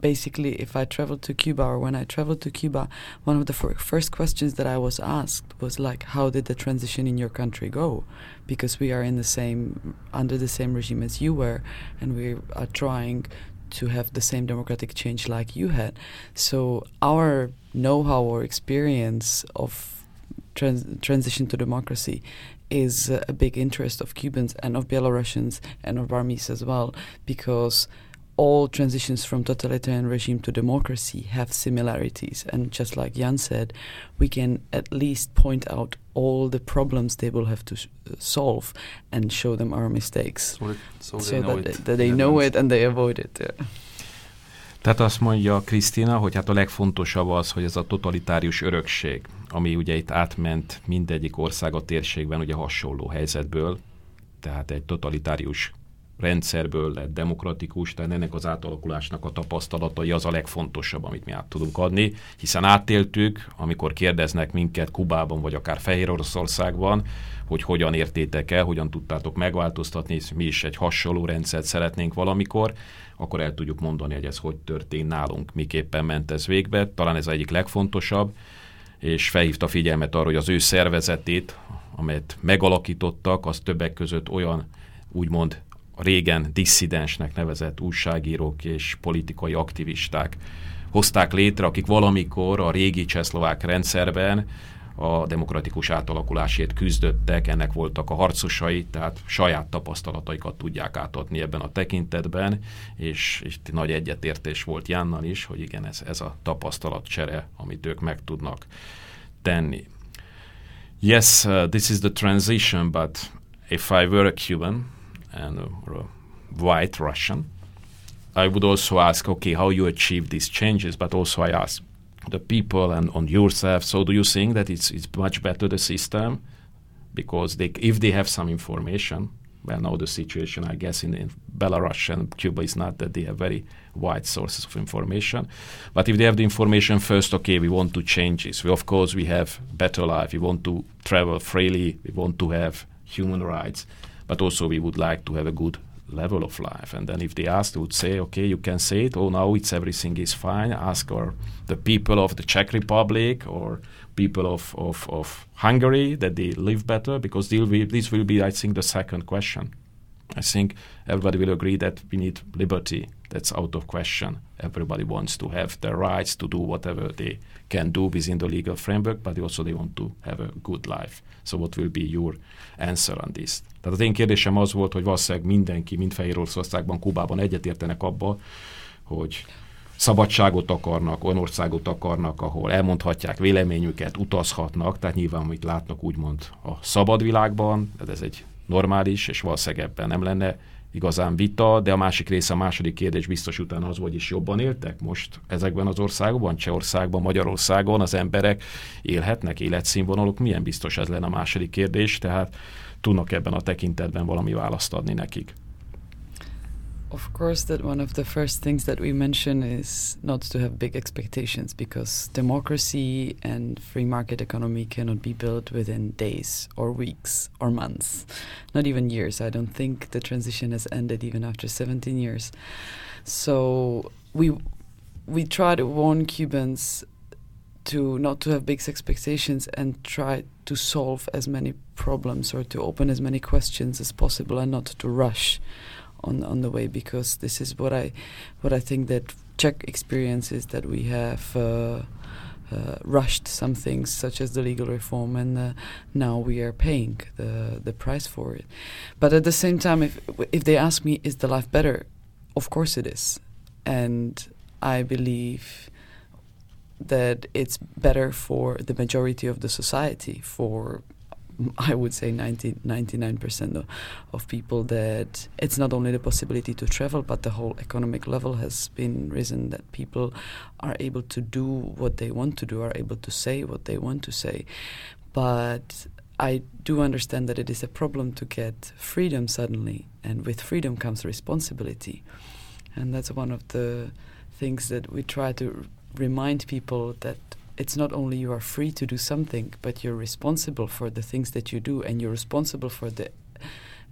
basically, if I traveled to Cuba or when I traveled to Cuba, one of the first questions that I was asked was like, "How did the transition in your country go?" Because we are in the same under the same regime as you were, and we are trying to have the same democratic change like you had. So our know-how or experience of trans- transition to democracy is uh, a big interest of Cubans and of Belarusians and of Burmese as well, because all transitions from totalitarian regime to democracy have similarities. And just like Jan said, we can at least point out all the problems they will have to uh, solve and show them our mistakes.
So, so,
so that, they, that they know it and they avoid it. Yeah.
Tehát azt mondja Krisztina, hogy hát a legfontosabb az, hogy ez a totalitárius örökség, ami ugye itt átment mindegyik ország a térségben ugye hasonló helyzetből, tehát egy totalitárius rendszerből lett demokratikus, tehát ennek az átalakulásnak a tapasztalatai az a legfontosabb, amit mi át tudunk adni, hiszen átéltük, amikor kérdeznek minket Kubában, vagy akár Fehér Oroszországban, hogy hogyan értétek el, hogyan tudtátok megváltoztatni, mi is egy hasonló rendszert szeretnénk valamikor, akkor el tudjuk mondani, hogy ez hogy történt nálunk, miképpen ment ez végbe. Talán ez egyik legfontosabb, és felhívta figyelmet arra, hogy az ő szervezetét, amelyet megalakítottak, az többek között olyan úgymond régen disszidensnek nevezett újságírók és politikai aktivisták hozták létre, akik valamikor a régi csehszlovák rendszerben a demokratikus átalakulásért küzdöttek, ennek voltak a harcosai, tehát saját tapasztalataikat tudják átadni ebben a tekintetben, és, és nagy egyetértés volt Jánnal is, hogy igen, ez, ez a tapasztalatcsere, amit ők meg tudnak tenni. Yes, uh, this is the transition, but if I were a Cuban, and uh, white Russian. I would also ask, okay, how you achieve these changes, but also I ask the people and on yourself. So, do you think that it's it's much better the system because they, if they have some information, well, now the situation, I guess, in, in Belarus and Cuba is not that they have very wide sources of information. But if they have the information first, okay, we want to change this. We, of course, we have better life. We want to travel freely. We want to have human rights but also we would like to have a good level of life. And then if they ask, they would say, okay, you can say it. Oh, now it's everything is fine. Ask our, the people of the Czech Republic or people of, of, of Hungary that they live better because be, this will be, I think, the second question. I think everybody will agree that we need liberty. That's out of question. Everybody wants to have the rights to do whatever they can do within the legal framework, but also they want to have a good life. So what will be your answer on this? Tehát az én kérdésem az volt, hogy valószínűleg mindenki, mind Fehér Oroszországban, Kubában egyetértenek abba, hogy szabadságot akarnak, olyan országot akarnak, ahol elmondhatják véleményüket, utazhatnak, tehát nyilván, amit látnak úgymond a szabad világban, ez egy normális, és valószínűleg ebben nem lenne igazán vita, de a másik része, a második kérdés biztos utána az, hogy is jobban éltek most ezekben az országokban, Csehországban, Magyarországon az emberek élhetnek, életszínvonaluk, milyen biztos ez lenne a második kérdés, tehát tudnak ebben a tekintetben valami választ adni nekik.
Of course, that one of the first things that we mention is not to have big expectations because democracy and free market economy cannot be built within days or weeks or months, not even years. I don't think the transition has ended even after 17 years. So we we try to warn Cubans to not to have big expectations and try to solve as many problems or to open as many questions as possible and not to rush on on the way because this is what I what I think that Czech experience is that we have uh, uh, rushed some things such as the legal reform and uh, now we are paying the the price for it. But at the same time, if if they ask me, is the life better? Of course it is, and I believe that it's better for the majority of the society, for I would say 90, 99% of, of people that it's not only the possibility to travel, but the whole economic level has been risen that people are able to do what they want to do, are able to say what they want to say. But I do understand that it is a problem to get freedom suddenly, and with freedom comes responsibility. And that's one of the things that we try to remind people that it's not only you are free to do something, but you're responsible for the things that you do, and you're responsible for the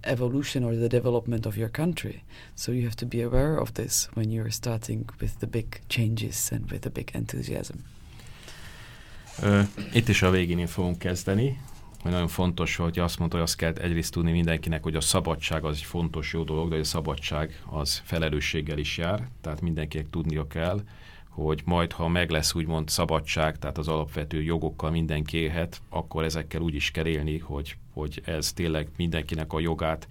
evolution or the development of your country. So you have to be aware of this when you're starting with the big changes and with the big enthusiasm.
Ö, itt is a végén én fogunk kezdeni, hogy nagyon fontos, hogy azt mondta, hogy azt kell egyrészt tudni mindenkinek, hogy a szabadság az egy fontos jó dolog, de a szabadság az felelősséggel is jár, tehát mindenkinek tudnia kell, hogy majd, ha meg lesz úgymond szabadság, tehát az alapvető jogokkal mindenki élhet, akkor ezekkel úgy is kell élni, hogy, hogy ez tényleg mindenkinek a jogát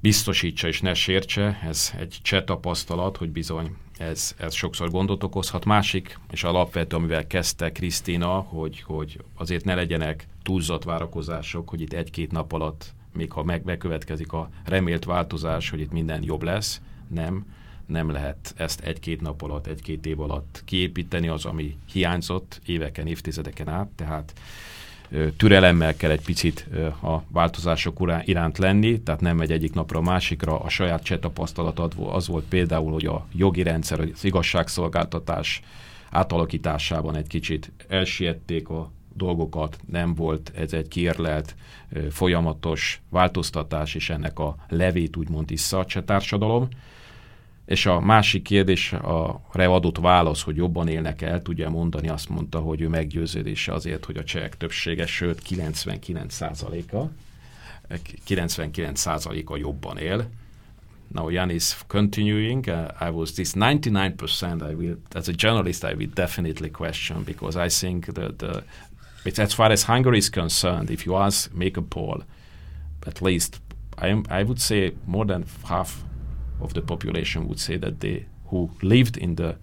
biztosítsa és ne sértse. Ez egy cseh tapasztalat, hogy bizony ez, ez sokszor gondot okozhat. Másik, és alapvető, amivel kezdte Krisztina, hogy, hogy azért ne legyenek túlzott várakozások, hogy itt egy-két nap alatt, még ha meg, megkövetkezik a remélt változás, hogy itt minden jobb lesz, nem nem lehet ezt egy-két nap alatt, egy-két év alatt kiépíteni, az, ami hiányzott éveken, évtizedeken át, tehát türelemmel kell egy picit a változások iránt lenni, tehát nem megy egyik napra a másikra. A saját cseh tapasztalat az volt például, hogy a jogi rendszer, az igazságszolgáltatás átalakításában egy kicsit elsiették a dolgokat, nem volt ez egy kiérlelt, folyamatos változtatás, és ennek a levét úgymond issza a cseh társadalom. És a másik kérdés, a adott válasz, hogy jobban élnek el, tudja mondani, azt mondta, hogy ő meggyőződése azért, hogy a csehek többsége, sőt 99%-a, 99%-a jobban él. Now Jan is continuing. Uh, I was this 99%. I will, as a journalist, I will definitely question because I think that the, it's as far as Hungary is concerned, if you ask, make a poll, at least I, am, I would say more than half of the population would say that they who lived in the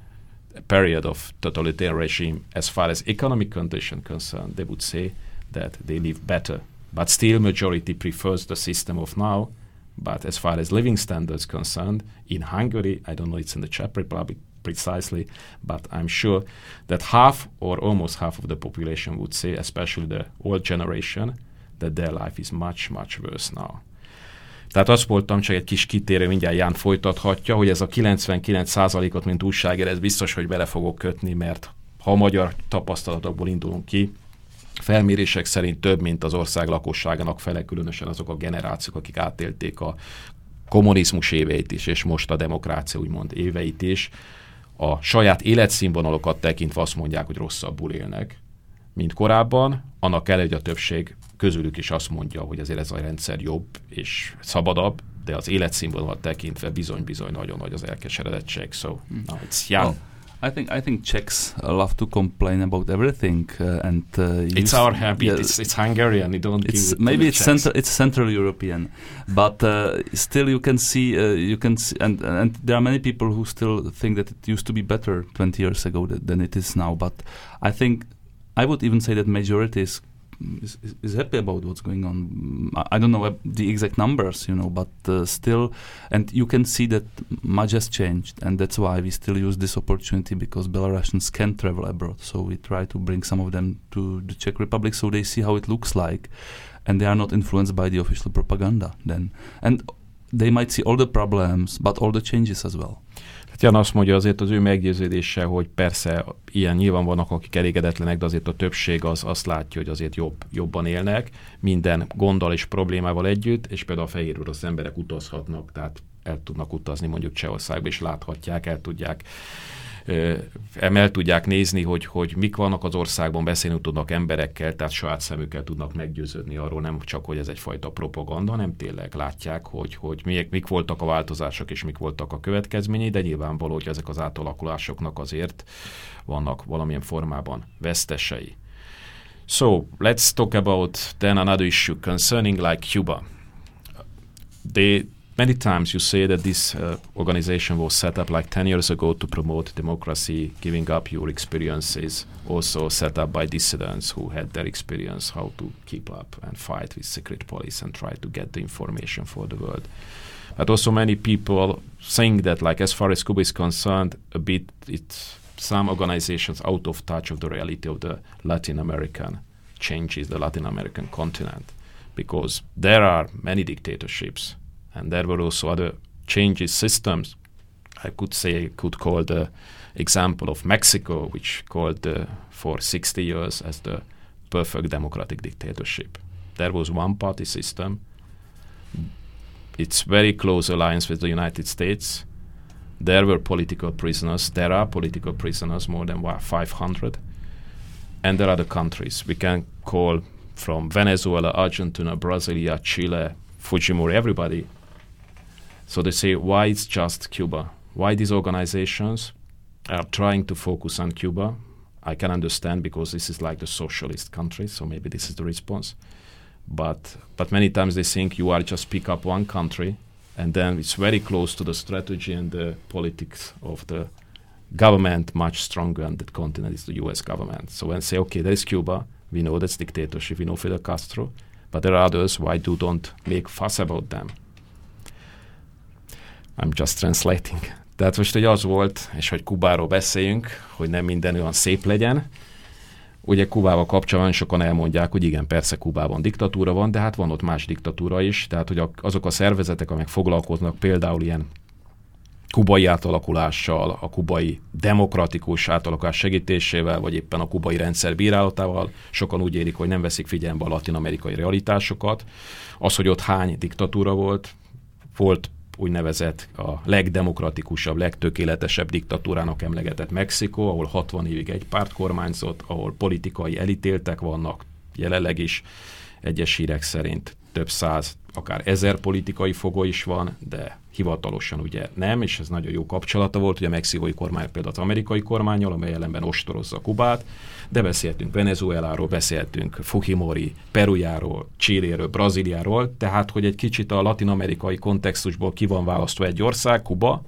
period of totalitarian regime, as far as economic condition concerned, they would say that they live better. But still, majority prefers the system of now. But as far as living standards concerned, in Hungary, I don't know, it's in the Czech Republic precisely, but I'm sure that half or almost half of the population would say, especially the old generation, that their life is much, much worse now. Tehát azt voltam, csak egy kis kitérő, mindjárt Ján folytathatja, hogy ez a 99%-ot, mint újságír, ez biztos, hogy bele fogok kötni, mert ha a magyar tapasztalatokból indulunk ki, felmérések szerint több, mint az ország lakosságának fele, különösen azok a generációk, akik átélték a kommunizmus éveit is, és most a demokrácia úgymond éveit is, a saját életszínvonalokat tekintve azt mondják, hogy rosszabbul élnek, mint korábban, annak ellenére, hogy a többség közülük is azt mondja, hogy azért ez a rendszer jobb és szabadabb, de az életszínvonalat tekintve bizony-bizony nagyon nagy az elkeseredettség. So, now it's young.
Oh. I think I think Czechs love to complain about everything, uh, and uh,
it's our habit. Yeah, it's, it's Hungarian. You don't.
It's
it
maybe it's central. It's Central European, but uh, still you can see uh, you can see, and and there are many people who still think that it used to be better 20 years ago than it is now. But I think I would even say that majority is is, is happy about what's going on. I don't know the exact numbers, you know, but uh, still, and you can see that much has changed, and that's why we still use this opportunity because Belarusians can travel abroad. So we try to bring some of them to the Czech Republic so they see how it looks like, and they are not influenced by the official propaganda. Then, and they might see all the problems, but all the changes as well.
Jan azt mondja azért az ő meggyőződése, hogy persze ilyen nyilván vannak, akik elégedetlenek, de azért a többség az azt látja, hogy azért jobb, jobban élnek, minden gonddal és problémával együtt, és például a fehér az emberek utazhatnak, tehát el tudnak utazni mondjuk Csehországba, és láthatják, el tudják el tudják nézni, hogy, hogy mik vannak az országban, beszélni tudnak emberekkel, tehát saját szemükkel tudnak meggyőződni arról, nem csak, hogy ez egyfajta propaganda, hanem tényleg látják, hogy, hogy mik, mik voltak a változások és mik voltak a következményei, de nyilvánvaló, hogy ezek az átalakulásoknak azért vannak valamilyen formában vesztesei. So, let's talk about then another issue concerning like Cuba. The many times you say that this uh, organization was set up like 10 years ago to promote democracy, giving up your experiences, also set up by dissidents who had their experience how to keep up and fight with secret police and try to get the information for the world. But also many people think that, like as far as Cuba is concerned, a bit it's some organizations out of touch of the reality of the Latin American changes, the Latin American continent, because there are many dictatorships and there were also other changes systems. I could say could call the example of Mexico, which called for 60 years as the perfect democratic dictatorship. There was one party system. It's very close alliance with the United States. There were political prisoners. There are political prisoners, more than 500. And there are the countries. We can call from Venezuela, Argentina, Brasilia, Chile, Fujimori, everybody so they say, why it's just Cuba? Why these organizations are trying to focus on Cuba? I can understand because this is like the socialist country, so maybe this is the response. But but many times they think you are just pick up one country, and then it's very close to the strategy and the politics of the government, much stronger on that continent is the U.S. government. So when say, okay, there is Cuba, we know that's dictatorship, we know Fidel Castro, but there are others. Why do don't make fuss about them? I'm just translating. Tehát most, hogy az volt, és hogy Kubáról beszéljünk, hogy nem minden olyan szép legyen. Ugye Kubával kapcsolatban sokan elmondják, hogy igen, persze Kubában diktatúra van, de hát van ott más diktatúra is, tehát hogy azok a szervezetek, amelyek foglalkoznak például ilyen kubai átalakulással, a kubai demokratikus átalakulás segítésével, vagy éppen a kubai rendszer bírálatával. Sokan úgy érik, hogy nem veszik figyelembe a latin-amerikai realitásokat. Az, hogy ott hány diktatúra volt, volt úgynevezett a legdemokratikusabb, legtökéletesebb diktatúrának emlegetett Mexikó, ahol 60 évig egy párt kormányzott, ahol politikai elítéltek vannak, jelenleg is egyes hírek szerint több száz, akár ezer politikai fogó is van, de hivatalosan ugye nem, és ez nagyon jó kapcsolata volt, ugye a mexikói kormány például az amerikai kormányjal, amely ellenben ostorozza Kubát, de beszéltünk Venezueláról, beszéltünk Fujimori, Perujáról, Chiléről, Brazíliáról, tehát hogy egy kicsit a latin-amerikai kontextusból ki van választva egy ország, Kuba,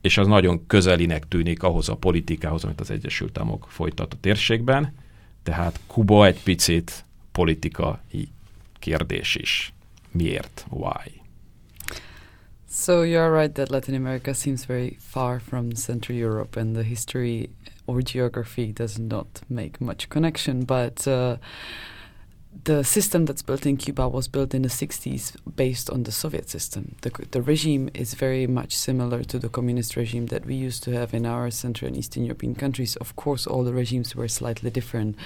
és az nagyon közelinek tűnik ahhoz a politikához, amit az Egyesült Államok folytat a térségben, tehát Kuba egy picit politikai kérdés is. Miért? Why?
So you're right that Latin America seems very far from Central Europe, and the history or geography does not make much connection. But uh, the system that's built in Cuba was built in the 60s based on the Soviet system. The, the regime is very much similar to the communist regime that we used to have in our Central and Eastern European countries. Of course, all the regimes were slightly different.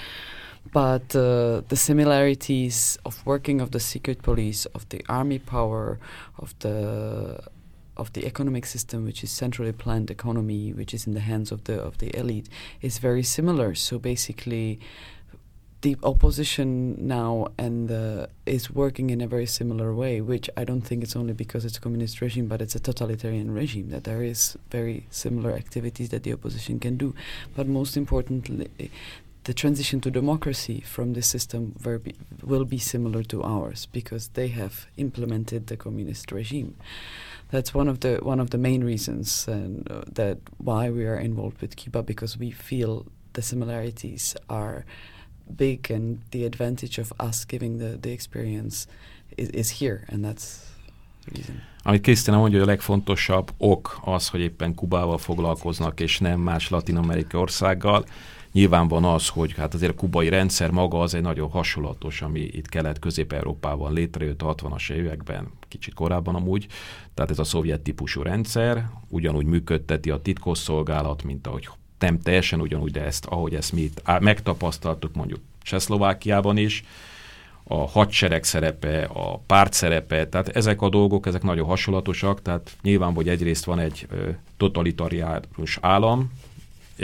But uh, the similarities of working of the secret police, of the army power, of the of the economic system, which is centrally planned economy, which is in the hands of the of the elite, is very similar. So basically, the opposition now and the, is working in a very similar way, which I don't think it's only because it's a communist regime, but it's a totalitarian regime that there is very similar activities that the opposition can do. But most importantly, the transition to democracy from this system be, will be similar to ours because they have implemented the communist regime. That's one of the one of the main reasons and, uh, that why we are involved with Cuba because we feel the similarities are big and the advantage of us giving the, the experience is, is here and that's the reason.
Amit Krisztina mondja, hogy a legfontosabb ok az, hogy éppen Kubával foglalkoznak, és nem más latin-amerikai országgal. Nyilván van az, hogy hát azért a kubai rendszer maga az egy nagyon hasonlatos, ami itt Kelet-Közép-Európában létrejött a 60-as években, kicsit korábban amúgy, tehát ez a szovjet típusú rendszer, ugyanúgy működteti a titkosszolgálat, mint ahogy nem teljesen ugyanúgy, de ezt, ahogy ezt mi itt megtapasztaltuk mondjuk Csehszlovákiában is, a hadsereg szerepe, a párt szerepe, tehát ezek a dolgok, ezek nagyon hasonlatosak, tehát nyilván, hogy egyrészt van egy totalitáriánus állam,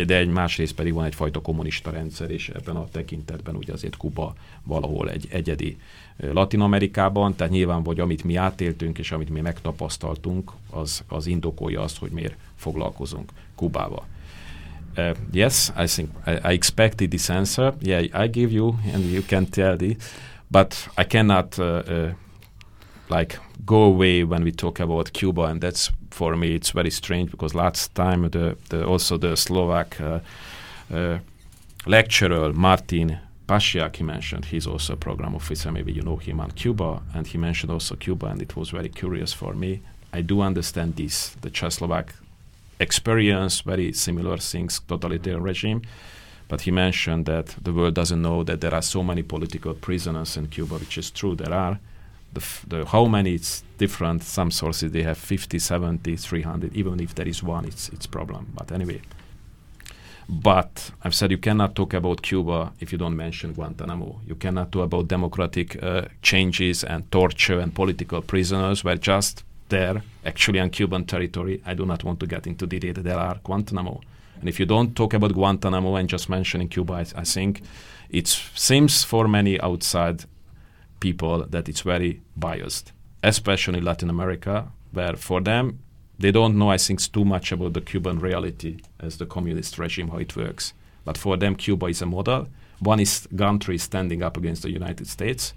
de egy másrészt pedig van egyfajta kommunista rendszer, és ebben a tekintetben ugye azért Kuba valahol egy egyedi Latin Amerikában, tehát nyilván, hogy amit mi átéltünk, és amit mi megtapasztaltunk, az, az indokolja azt, hogy miért foglalkozunk Kubával. Uh, yes, I think I, I expected this answer. Yeah, I give you, and you can tell the, but I cannot uh, uh, like go away when we talk about Cuba, and that's for me it's very strange because last time the, the also the Slovak uh, uh, lecturer Martin Pasiak, he mentioned he's also a program officer. Maybe you know him on Cuba, and he mentioned also Cuba, and it was very curious for me. I do understand this, the Czechoslovak experience, very similar things, totalitarian regime. But he mentioned that the world doesn't know that there are so many political prisoners in Cuba, which is true. There are. The, the how many it's different. Some sources they have 50, 70, 300. Even if there is one, it's it's problem. But anyway. But I've said you cannot talk about Cuba if you don't mention Guantanamo. You cannot talk about democratic uh, changes and torture and political prisoners were just there, actually on Cuban territory. I do not want to get into detail. There are Guantanamo. And if you don't talk about Guantanamo and just mentioning Cuba, I, I think it seems for many outside people that it's very biased, especially in Latin America, where for them they don't know, I think, too much about the Cuban reality as the communist regime, how it works. But for them, Cuba is a model. One is country standing up against the United States,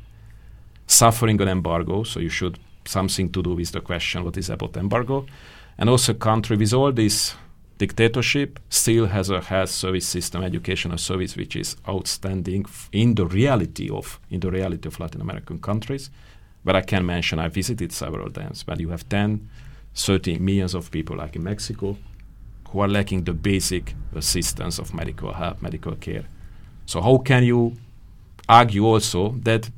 suffering an embargo, so you should something to do with the question what is about embargo, and also country with all this dictatorship still has a health service system, educational service, which is outstanding in the reality of in the reality of Latin American countries. But I can mention I visited several times, but you have 10 30 millions of people, like in Mexico, who are lacking the basic assistance of medical help, medical care. So how can you argue also that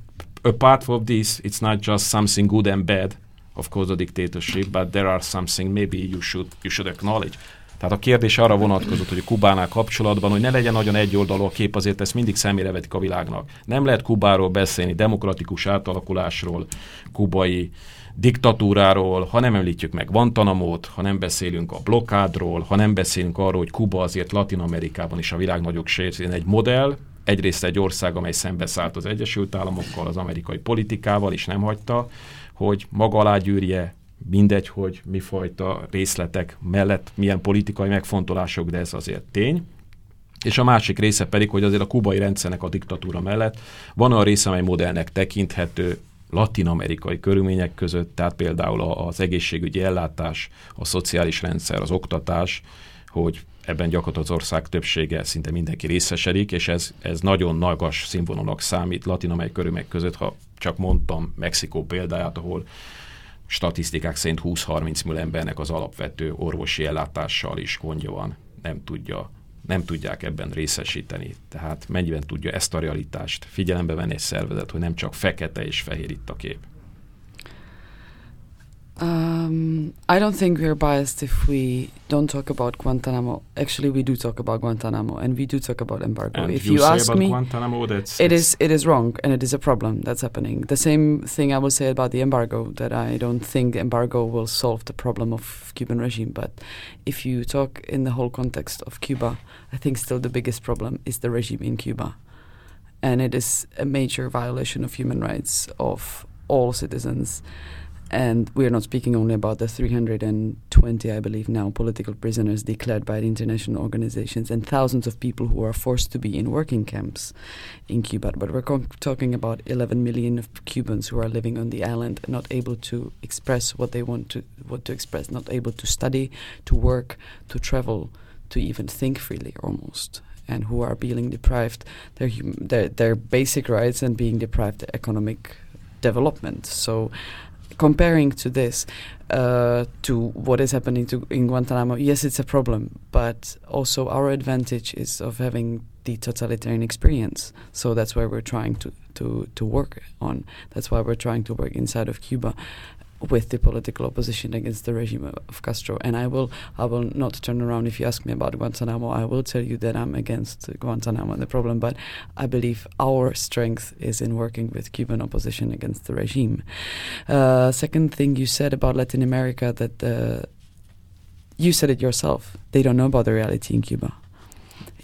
apart from this, it's not just something good and bad, of course, the dictatorship, but there are something maybe you should you should acknowledge. Tehát a kérdés arra vonatkozott, hogy a Kubánál kapcsolatban, hogy ne legyen nagyon egyoldalú a kép, azért ezt mindig szemére vetik a világnak. Nem lehet Kubáról beszélni, demokratikus átalakulásról, kubai diktatúráról, ha nem említjük meg Guantanamót, ha nem beszélünk a blokádról, ha nem beszélünk arról, hogy Kuba azért Latin Amerikában is a világ nagyobb sértén egy modell, egyrészt egy ország, amely szembeszállt az Egyesült Államokkal, az amerikai politikával, és nem hagyta, hogy maga alá gyűrje, mindegy, hogy mi fajta részletek mellett milyen politikai megfontolások, de ez azért tény. És a másik része pedig, hogy azért a kubai rendszernek a diktatúra mellett van olyan része, amely modellnek tekinthető, latin-amerikai körülmények között, tehát például az egészségügyi ellátás, a szociális rendszer, az oktatás, hogy ebben gyakorlatilag az ország többsége, szinte mindenki részesedik, és ez, ez nagyon nagas színvonalnak számít latin-amerikai körülmények között, ha csak mondtam Mexikó példáját, ahol statisztikák szerint 20-30 millió embernek az alapvető orvosi ellátással is gondja van, nem tudja nem tudják ebben részesíteni. Tehát mennyiben tudja ezt a realitást figyelembe venni egy szervezet, hogy nem csak fekete és fehér itt a kép.
Um, I don't think we're biased if we don't talk about Guantanamo. Actually, we do talk about Guantanamo, and we do talk about embargo.
And
if
you,
you,
say
ask
about
me,
Guantanamo, that's,
it
that's-
is it is wrong, and it is a problem that's happening. The same thing I will say about the embargo. That I don't think the embargo will solve the problem of Cuban regime. But if you talk in the whole context of Cuba, I think still the biggest problem is the regime in Cuba, and it is a major violation of human rights of all citizens. And we are not speaking only about the 320, I believe now, political prisoners declared by the international organizations and thousands of people who are forced to be in working camps in Cuba. But we're co- talking about 11 million of Cubans who are living on the island, not able to express what they want to what to express, not able to study, to work, to travel, to even think freely, almost. And who are being deprived their, hum- their their basic rights and being deprived economic development. So comparing to this uh, to what is happening to in Guantanamo, yes, it's a problem, but also our advantage is of having the totalitarian experience. So that's where we're trying to, to, to work on. That's why we're trying to work inside of Cuba with the political opposition against the regime of, Castro. And I will I will not turn around if you ask me about Guantanamo. I will tell you that I'm against Guantanamo and the problem, but I believe our strength is in working with Cuban opposition against the regime. Uh, second thing you said about Latin America that uh, you said it yourself. They don't know about the reality in Cuba.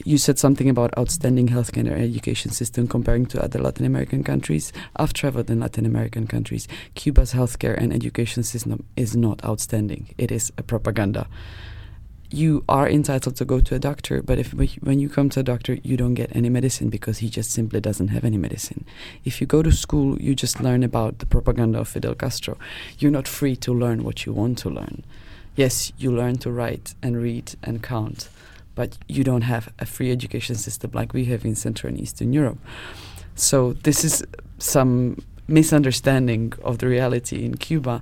You said something about outstanding healthcare and education system comparing to other Latin American countries. I've traveled in Latin American countries. Cuba's healthcare and education system is not outstanding. It is a propaganda. you are entitled to go to a doctor, but if when you come to a doctor, you don't get any medicine because he just simply doesn't have any medicine. If you go to school, you just learn about the propaganda of Fidel Castro. You're not free to learn what you want to learn. Yes, you learn to write and read and count, but you don't have a free education system like we have in Central and Eastern Europe. So this is some misunderstanding of the reality in Cuba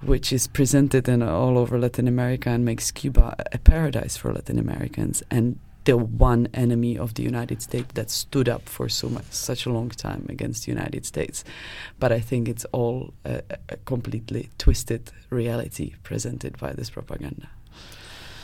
which is presented in all over Latin America and makes Cuba a paradise for Latin Americans and the one enemy of the United States that stood up for so much, such a long time against the United States. But I think it's all a, a completely twisted reality presented by this propaganda.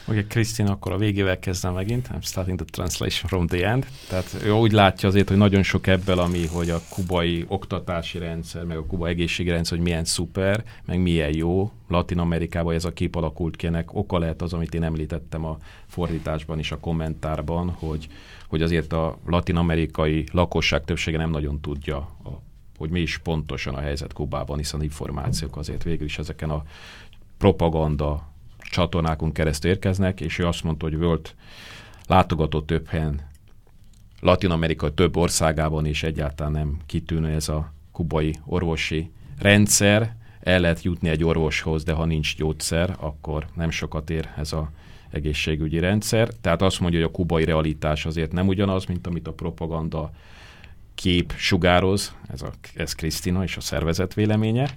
Ugye Krisztin akkor a végével kezdem megint, I'm starting the translation from the end. Tehát ő úgy látja azért, hogy nagyon sok ebből, ami, hogy a kubai oktatási rendszer, meg a kubai egészségi rendszer, hogy milyen szuper, meg milyen jó. Latin Amerikában ez a kép alakult ki, ennek oka lehet az, amit én említettem a fordításban és a kommentárban, hogy, hogy azért a latin-amerikai lakosság többsége nem nagyon tudja a hogy mi is pontosan a helyzet Kubában, hiszen információk azért végül is ezeken a propaganda csatornákon keresztül érkeznek, és ő azt mondta, hogy volt látogató több helyen, Latin Amerika több országában, és egyáltalán nem kitűnő ez a kubai orvosi rendszer. El lehet jutni egy orvoshoz, de ha nincs gyógyszer, akkor nem sokat ér ez a egészségügyi rendszer. Tehát azt mondja, hogy a kubai realitás azért nem ugyanaz, mint amit a propaganda kép sugároz, ez, a, ez Krisztina és a szervezet véleménye.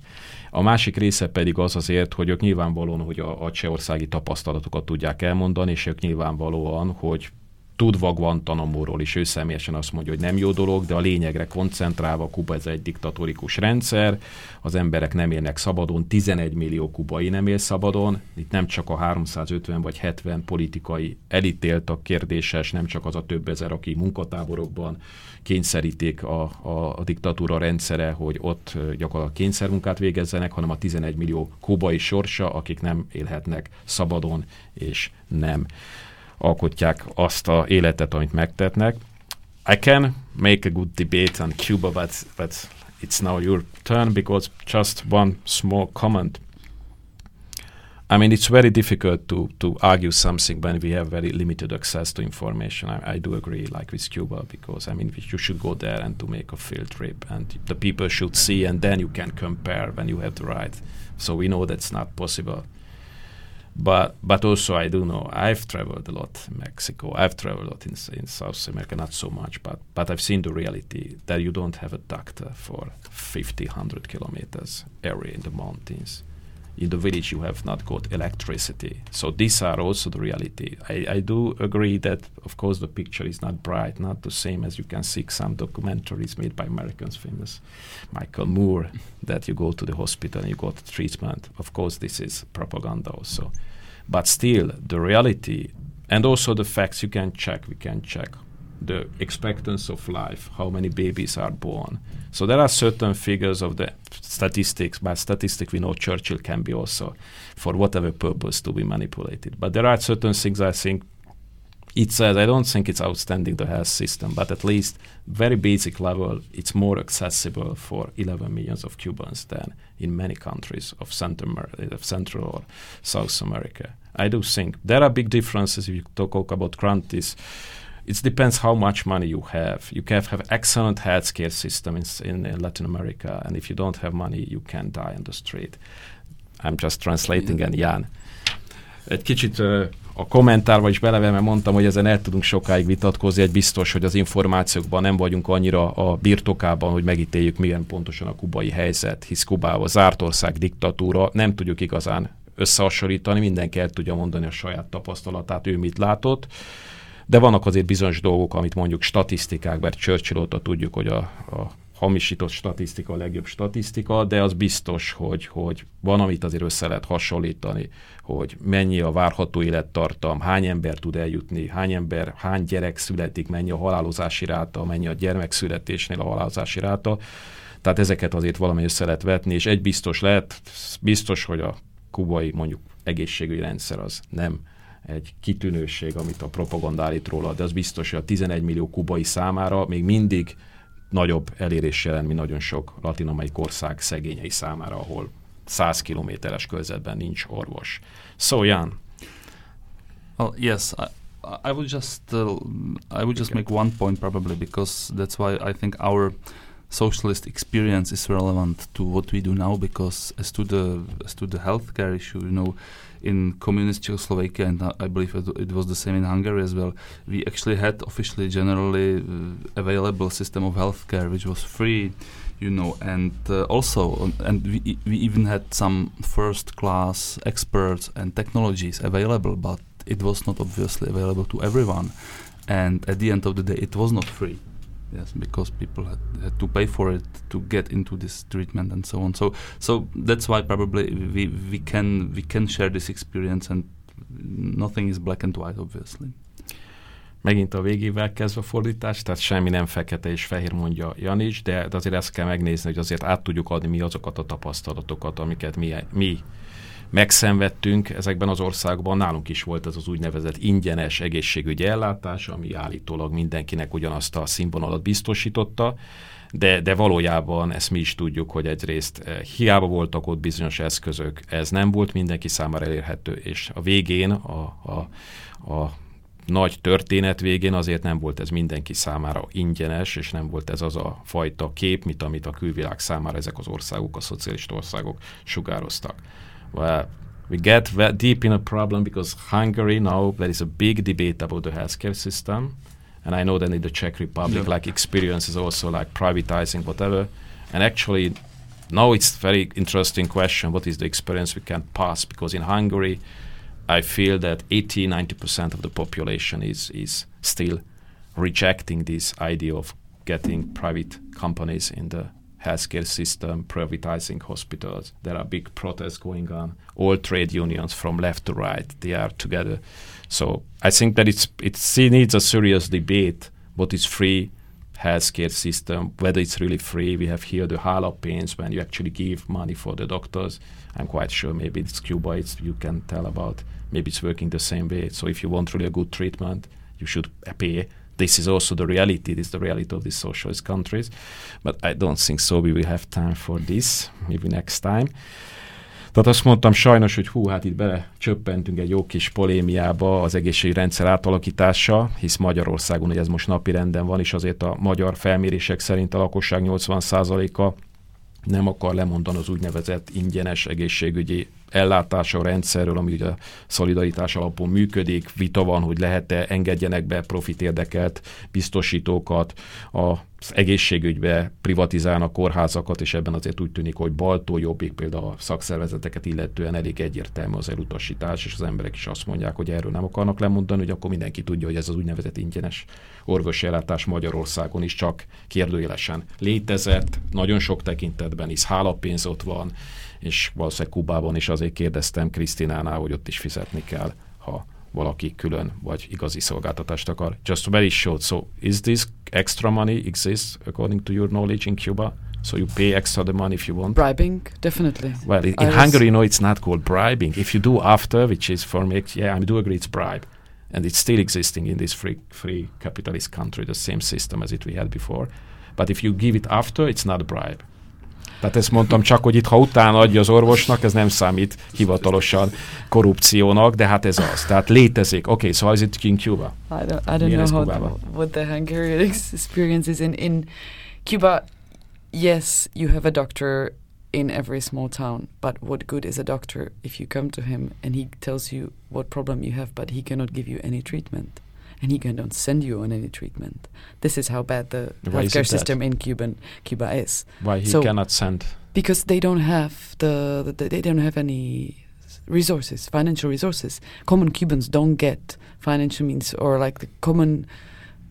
A másik része pedig az azért, hogy ők nyilvánvalóan, hogy a, a csehországi tapasztalatokat tudják elmondani, és ők nyilvánvalóan, hogy tudva Guantanamo-ról is. Ő személyesen azt mondja, hogy nem jó dolog, de a lényegre koncentrálva Kuba ez egy diktatórikus rendszer, az emberek nem élnek szabadon, 11 millió kubai nem él szabadon, itt nem csak a 350 vagy 70 politikai elítéltak kérdéses, nem csak az a több ezer, aki munkatáborokban kényszerítik a, a, a diktatúra rendszere, hogy ott gyakorlatilag kényszermunkát végezzenek, hanem a 11 millió kubai sorsa, akik nem élhetnek szabadon és nem alkotják azt a életet, amit megtetnek. I can make a good debate on Cuba, but, but it's now your turn because just one small comment. I mean, it's very difficult to, to argue something when we have very limited access to information. I, I do agree, like with Cuba, because I mean, you should go there and to make a field trip, and the people should see, and then you can compare when you have the right. So we know that's not possible but but also I do know I've traveled a lot in Mexico. I've traveled a lot in, in South America, not so much, but but I've seen the reality that you don't have a doctor for 50, 100 kilometers area in the mountains. In the village, you have not got electricity. So these are also the reality. I, I do agree that, of course, the picture is not bright, not the same as you can see some documentaries made by Americans, famous Michael Moore, that you go to the hospital and you got treatment. Of course, this is propaganda also. But still, the reality and also the facts you can check, we can check the expectancy of life, how many babies are born. So there are certain figures of the statistics. By statistic, we know Churchill can be also, for whatever purpose, to be manipulated. But there are certain things I think it says. I don't think it's outstanding the health system, but at least very basic level, it's more accessible for 11 millions of Cubans than in many countries of Central, of Central or South America. I do think there are big differences if you talk about countries it depends how much money you have. You can have excellent healthcare system in, in, in, Latin America, and if you don't have money, you can die on the street. I'm just translating, and Jan. Egy kicsit uh, a kommentárba is beleve, mert mondtam, hogy ezen el tudunk sokáig vitatkozni, egy biztos, hogy az információkban nem vagyunk annyira a birtokában, hogy megítéljük, milyen pontosan a kubai helyzet, hisz Kubában zárt ország diktatúra, nem tudjuk igazán összehasonlítani, mindenki el tudja mondani a saját tapasztalatát, ő mit látott. De vannak azért bizonyos dolgok, amit mondjuk statisztikák, mert Churchill óta tudjuk, hogy a, a hamisított statisztika a legjobb statisztika, de az biztos, hogy, hogy van, amit azért össze lehet hasonlítani, hogy mennyi a várható élettartam, hány ember tud eljutni, hány ember, hány gyerek születik, mennyi a halálozási ráta, mennyi a gyermekszületésnél a halálozási ráta. Tehát ezeket azért valami össze lehet vetni, és egy biztos lehet, biztos, hogy a kubai mondjuk egészségügyi rendszer az nem egy kitűnőség, amit a propaganda állít róla, de az biztos, hogy a 11 millió kubai számára még mindig nagyobb elérés jelent, mint nagyon sok latinamerikai ország szegényei számára, ahol 100 kilométeres körzetben nincs orvos. So, Jan.
Well, yes, I, I would just uh, I would just make one point probably because that's why I think our socialist experience is relevant to what we do now because as to the as to the healthcare issue, you know, in communist Czechoslovakia and I believe it, was the same in Hungary as well. We actually had officially generally uh, available system of healthcare which was free, you know, and uh, also and we we even had some first class experts and technologies available, but it was not obviously available to everyone. And at the end of the day, it was not free yes because people had, had, to pay for it to get into this treatment and so on. So so that's why probably we we can we can share this experience and nothing is black and white obviously.
Megint a végével kezdve a fordítás, tehát semmi nem fekete és fehér, mondja Janics, de, de azért ezt kell megnézni, hogy azért át tudjuk adni mi azokat a tapasztalatokat, amiket mi, mi megszenvedtünk ezekben az országban. Nálunk is volt ez az úgynevezett ingyenes egészségügyi ellátás, ami állítólag mindenkinek ugyanazt a színvonalat biztosította, de, de valójában ezt mi is tudjuk, hogy egyrészt eh, hiába voltak ott bizonyos eszközök, ez nem volt mindenki számára elérhető, és a végén a, a, a nagy történet végén azért nem volt ez mindenki számára ingyenes, és nem volt ez az a fajta kép, mint amit a külvilág számára ezek az országok, a szocialista országok sugároztak. Well, we get deep in a problem because Hungary now there is a big debate about the healthcare system, and I know that in the Czech Republic, yeah. like experience is also like privatizing whatever, and actually now it's a very interesting question what is the experience we can pass? Because in Hungary I feel that 80 90% of the population is is still rejecting this idea of getting private companies in the healthcare system, privatizing hospitals. There are big protests going on. All trade unions from left to right, they are together. So I think that it's it needs a serious debate. What is free healthcare system, whether it's really free. We have here the HALA pains when you actually give money for the doctors. I'm quite sure maybe it's Cuba. It's you can tell about. Maybe it's working the same way. So if you want really a good treatment, you should pay this is also the reality. This is the reality of these socialist countries. But I don't think so. We will have time for this. Maybe next time. Tehát azt mondtam sajnos, hogy hú, hát itt bele csöppentünk egy jó kis polémiába az egészségrendszer átalakítása, hisz Magyarországon, hogy ez most napi renden van, és azért a magyar felmérések szerint a lakosság 80%-a nem akar lemondani az úgynevezett ingyenes egészségügyi ellátása rendszerről, ami ugye a szolidaritás alapon működik. Vita van, hogy lehet-e engedjenek be profit érdekelt biztosítókat az egészségügybe, privatizálnak kórházakat, és ebben azért úgy tűnik, hogy baltó jobbik például a szakszervezeteket illetően elég egyértelmű az elutasítás, és az emberek is azt mondják, hogy erről nem akarnak lemondani, hogy akkor mindenki tudja, hogy ez az úgynevezett ingyenes orvosi ellátás Magyarországon is csak kérdőjelesen létezett, nagyon sok tekintetben is hálapénz ott van, és valószínűleg Kubában is azért kérdeztem Krisztinánál, hogy ott is fizetni kell, ha valaki külön vagy igazi szolgáltatást akar. Just very short. So is this extra money exists according to your knowledge in Cuba? So you pay extra the money if you want.
Bribing, definitely.
Well, in, in Hungary, no, it's not called bribing. If you do after, which is for me, yeah, I do agree, it's bribe, and it's still existing in this free, free capitalist country, the same system as it we had before. But if you give it after, it's not a bribe. Tehát ezt mondtam csak, hogy itt ha utána adja az orvosnak, ez nem számít hivatalosan korrupciónak, de hát ez az. Tehát létezik. Oké, okay, so how is it in Cuba?
I don't, I don't know how the, what the Hungarian experience is in, in Cuba. Yes, you have a doctor in every small town, but what good is a doctor if you come to him and he tells you what problem you have, but he cannot give you any treatment? And he cannot send you on any treatment. This is how bad the Why healthcare system in Cuban Cuba is.
Why he so cannot send?
Because they don't have the, the they don't have any resources, financial resources. Common Cubans don't get financial means, or like the common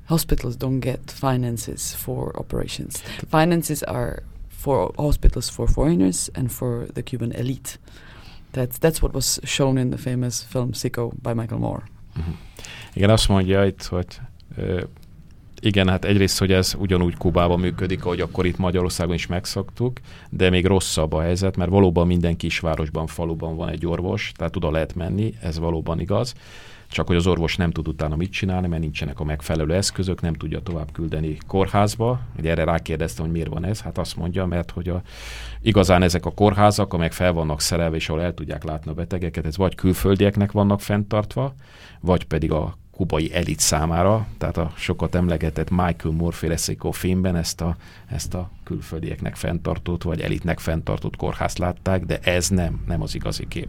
hospitals don't get finances for operations. Finances are for hospitals for foreigners and for the Cuban elite. That's that's what was shown in the famous film Sicko by Michael Moore.
Igen, azt mondja itt, hogy igen, hát egyrészt, hogy ez ugyanúgy Kubában működik, ahogy akkor itt Magyarországon is megszoktuk, de még rosszabb a helyzet, mert valóban minden kisvárosban, faluban van egy orvos, tehát oda lehet menni, ez valóban igaz. csak hogy az orvos nem tud utána mit csinálni, mert nincsenek a megfelelő eszközök, nem tudja tovább küldeni kórházba. Ugye erre rákérdeztem, hogy miért van ez, hát azt mondja, mert hogy a, igazán ezek a kórházak, amelyek fel vannak szerelve, és ahol el tudják látni a betegeket, ez vagy külföldieknek vannak fenntartva, vagy pedig a kubai elit számára, tehát a sokat emlegetett Michael Moore Leszikó filmben ezt a, ezt a külföldieknek fenntartott, vagy elitnek fenntartott kórházt látták, de ez nem, nem az igazi kép.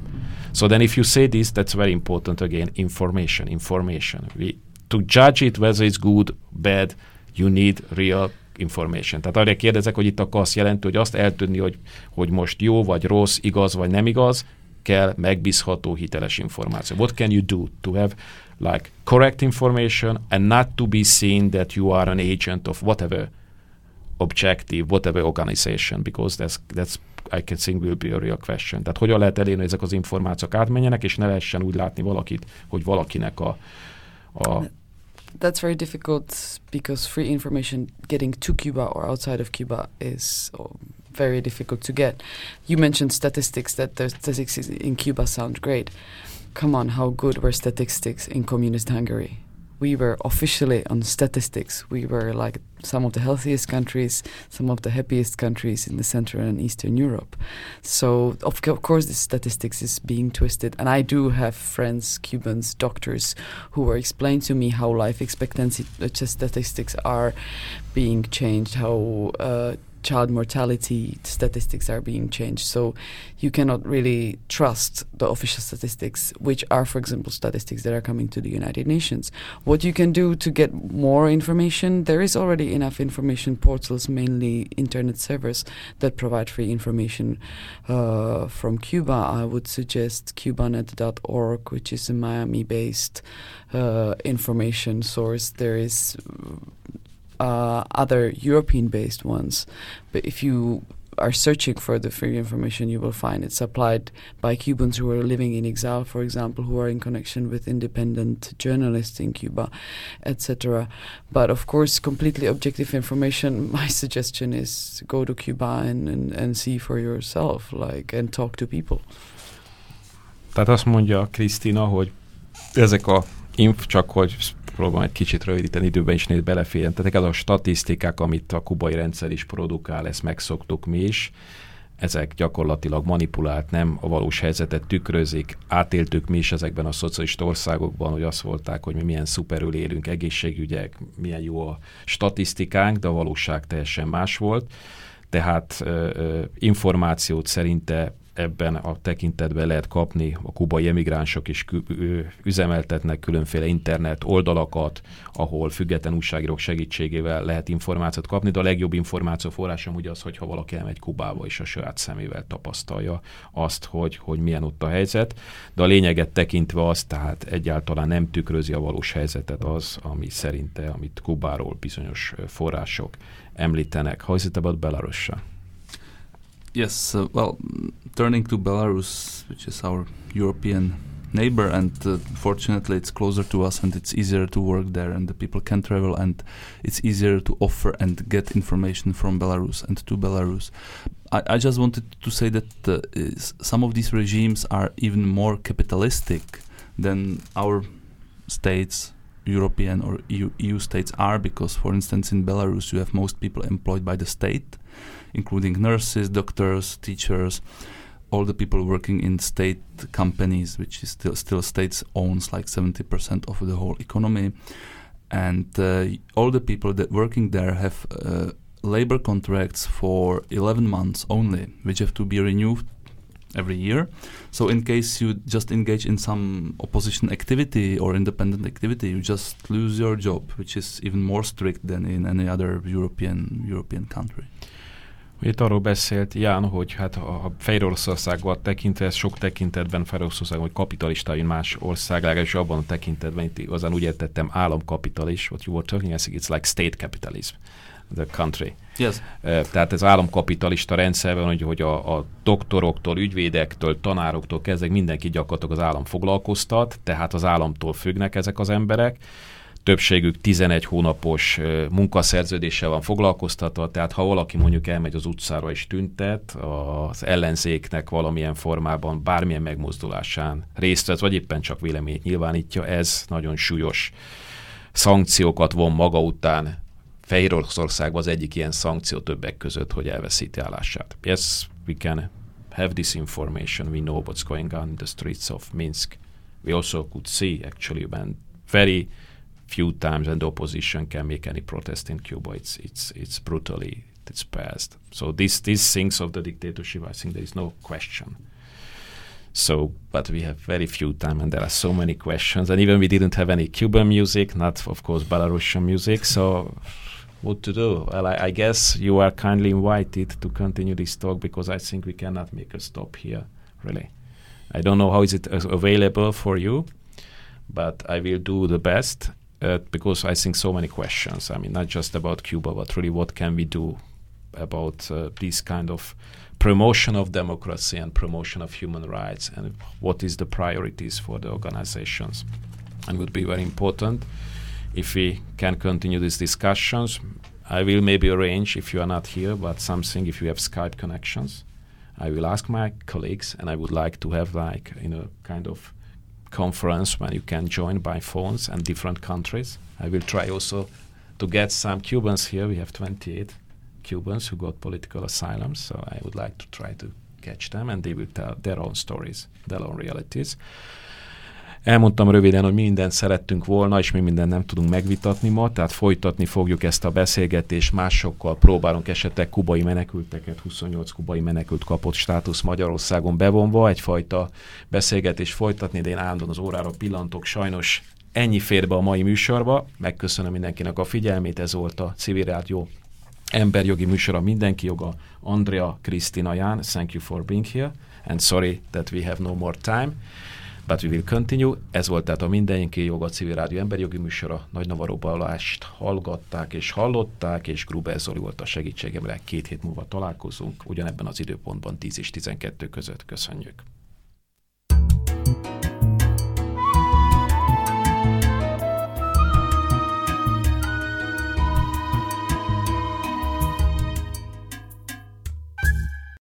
So then if you say this, that's very important again, information, information. We, to judge it whether it's good, bad, you need real information. Tehát arra kérdezek, hogy itt akkor azt jelenti, hogy azt eltudni, hogy, hogy most jó vagy rossz, igaz vagy nem igaz, kell megbízható, hiteles információ. What can you do to have like correct information and not to be seen that you are an agent of whatever objective, whatever organization, because that's, that's I can think will be a real question. Tehát hogyan lehet elérni, hogy ezek az információk átmenjenek, és ne lehessen úgy látni valakit, hogy valakinek a, a
That's very difficult because free information getting to Cuba or outside of Cuba is uh, very difficult to get. You mentioned statistics that the statistics in Cuba sound great. Come on, how good were statistics in communist Hungary? We were officially on statistics. We were like some of the healthiest countries, some of the happiest countries in the Central and Eastern Europe. So, of, of course, the statistics is being twisted. And I do have friends, Cubans, doctors, who were explaining to me how life expectancy uh, statistics are being changed, how uh, child mortality statistics are being changed. So you cannot really trust the official statistics, which are, for example, statistics that are coming to the United Nations. What you can do to get more information, there is already enough information portals, mainly internet servers, that provide free information uh, from Cuba. I would suggest cubanet.org, which is a Miami based uh, information source. There is uh, other European-based ones. But if you are searching for the free information, you will find it supplied by Cubans who are living in exile, for example, who are in connection with independent journalists in Cuba, etc. But of course, completely objective information. My suggestion is go to Cuba and, and, and see for yourself, like, and talk to people.
Tehát azt mondja Krisztina, hogy ezek a inf, csak hogy próbálom egy kicsit rövidíteni időben is néz beleférjen. Tehát az a statisztikák, amit a kubai rendszer is produkál, ezt megszoktuk mi is, ezek gyakorlatilag manipulált, nem a valós helyzetet tükrözik. Átéltük mi is ezekben a szocialista országokban, hogy azt volták, hogy mi milyen szuperül élünk, egészségügyek, milyen jó a statisztikánk, de a valóság teljesen más volt. Tehát ö, ö, információt szerinte ebben a tekintetben lehet kapni, a kubai emigránsok is üzemeltetnek különféle internet oldalakat, ahol független újságírók segítségével lehet információt kapni, de a legjobb információ forrásom ugye az, hogyha valaki elmegy Kubába és a saját szemével tapasztalja azt, hogy, hogy milyen ott a helyzet, de a lényeget tekintve az, tehát egyáltalán nem tükrözi a valós helyzetet az, ami szerinte, amit Kubáról bizonyos források említenek. How is?
Yes, uh, well, turning to Belarus, which is our European neighbor, and uh, fortunately it's closer to us and it's easier to work there, and the people can travel, and it's easier to offer and get information from Belarus and to Belarus. I, I just wanted to say that uh, some of these regimes are even more capitalistic than our states European or EU, EU, states are because, for instance, in Belarus, you have most people employed by the state, including nurses, doctors, teachers, all the people working in state companies, which is still still states owns like 70% of the whole economy, and uh, all the people that working there have uh, labor contracts for 11 months only, which have to be renewed every year. So in case you just engage in some opposition activity or independent activity, you just lose your job, which is even more strict than in any other European European country.
Itt arról beszélt Ján, hogy hát a Fehér Oroszországban tekintve, ez sok tekintetben Fehér Oroszország, hogy kapitalista, mint más ország, legalábbis abban a tekintetben, itt igazán úgy értettem államkapitalist, what you were talking, I think it's like state capitalism, the country.
Yes.
Tehát ez államkapitalista rendszerben, hogy, hogy a, a doktoroktól, ügyvédektől, tanároktól kezdve mindenki gyakorlatilag az állam foglalkoztat, tehát az államtól függnek ezek az emberek, többségük 11 hónapos munkaszerződéssel van foglalkoztatva, tehát ha valaki mondjuk elmegy az utcára és tüntet, az ellenzéknek valamilyen formában, bármilyen megmozdulásán részt vett, vagy éppen csak véleményt nyilvánítja, ez nagyon súlyos szankciókat von maga után. Fehér Oroszországban az egyik ilyen szankció többek között, hogy elveszíti állását. Yes, we can have this information. We know what's going on in the streets of Minsk. We also could see actually when very few times and the opposition can make any protest in Cuba. It's it's it's brutally it's passed. So these these things of the dictatorship, I think there is no question. So, but we have very few time, and there are so many questions, and even we didn't have any Cuban music, not of course Belarusian music. So, what to do? Well, I, I guess you are kindly invited to continue this talk because I think we cannot make a stop here. Really, I don't know how is it available for you, but I will do the best uh, because I think so many questions. I mean, not just about Cuba, but really what can we do about uh, these kind of promotion of democracy and promotion of human rights, and what is the priorities for the organizations, and would be very important if we can continue these discussions. I will maybe arrange if you are not here, but something if you have Skype connections. I will ask my colleagues, and I would like to have like you know kind of conference when you can join by phones and different countries. I will try also to get some Cubans here. We have 28 Cubans who got political asylum, so I would like to try to catch them and they will tell their own stories, their own realities. Elmondtam röviden, hogy mindent szerettünk volna, és mi mindent nem tudunk megvitatni ma, tehát folytatni fogjuk ezt a beszélgetést, másokkal próbálunk esetleg kubai menekülteket, 28 kubai menekült kapott státusz Magyarországon bevonva, egyfajta beszélgetést folytatni, de én állandóan az órára pillantok, sajnos ennyi fér be a mai műsorba. Megköszönöm mindenkinek a figyelmét, ez volt a Civil Rádió emberjogi műsora Mindenki joga, Andrea Kristina Ján, thank you for being here, and sorry that we have no more time. But we will continue. Ez volt tehát a Mindenki Joga Civil Rádió Emberjogi műsora. Nagy Navaró Balást hallgatták és hallották, és Gruber Zoli volt a segítségemre. Két hét múlva találkozunk, ugyanebben az időpontban 10 és 12 között. Köszönjük! thank you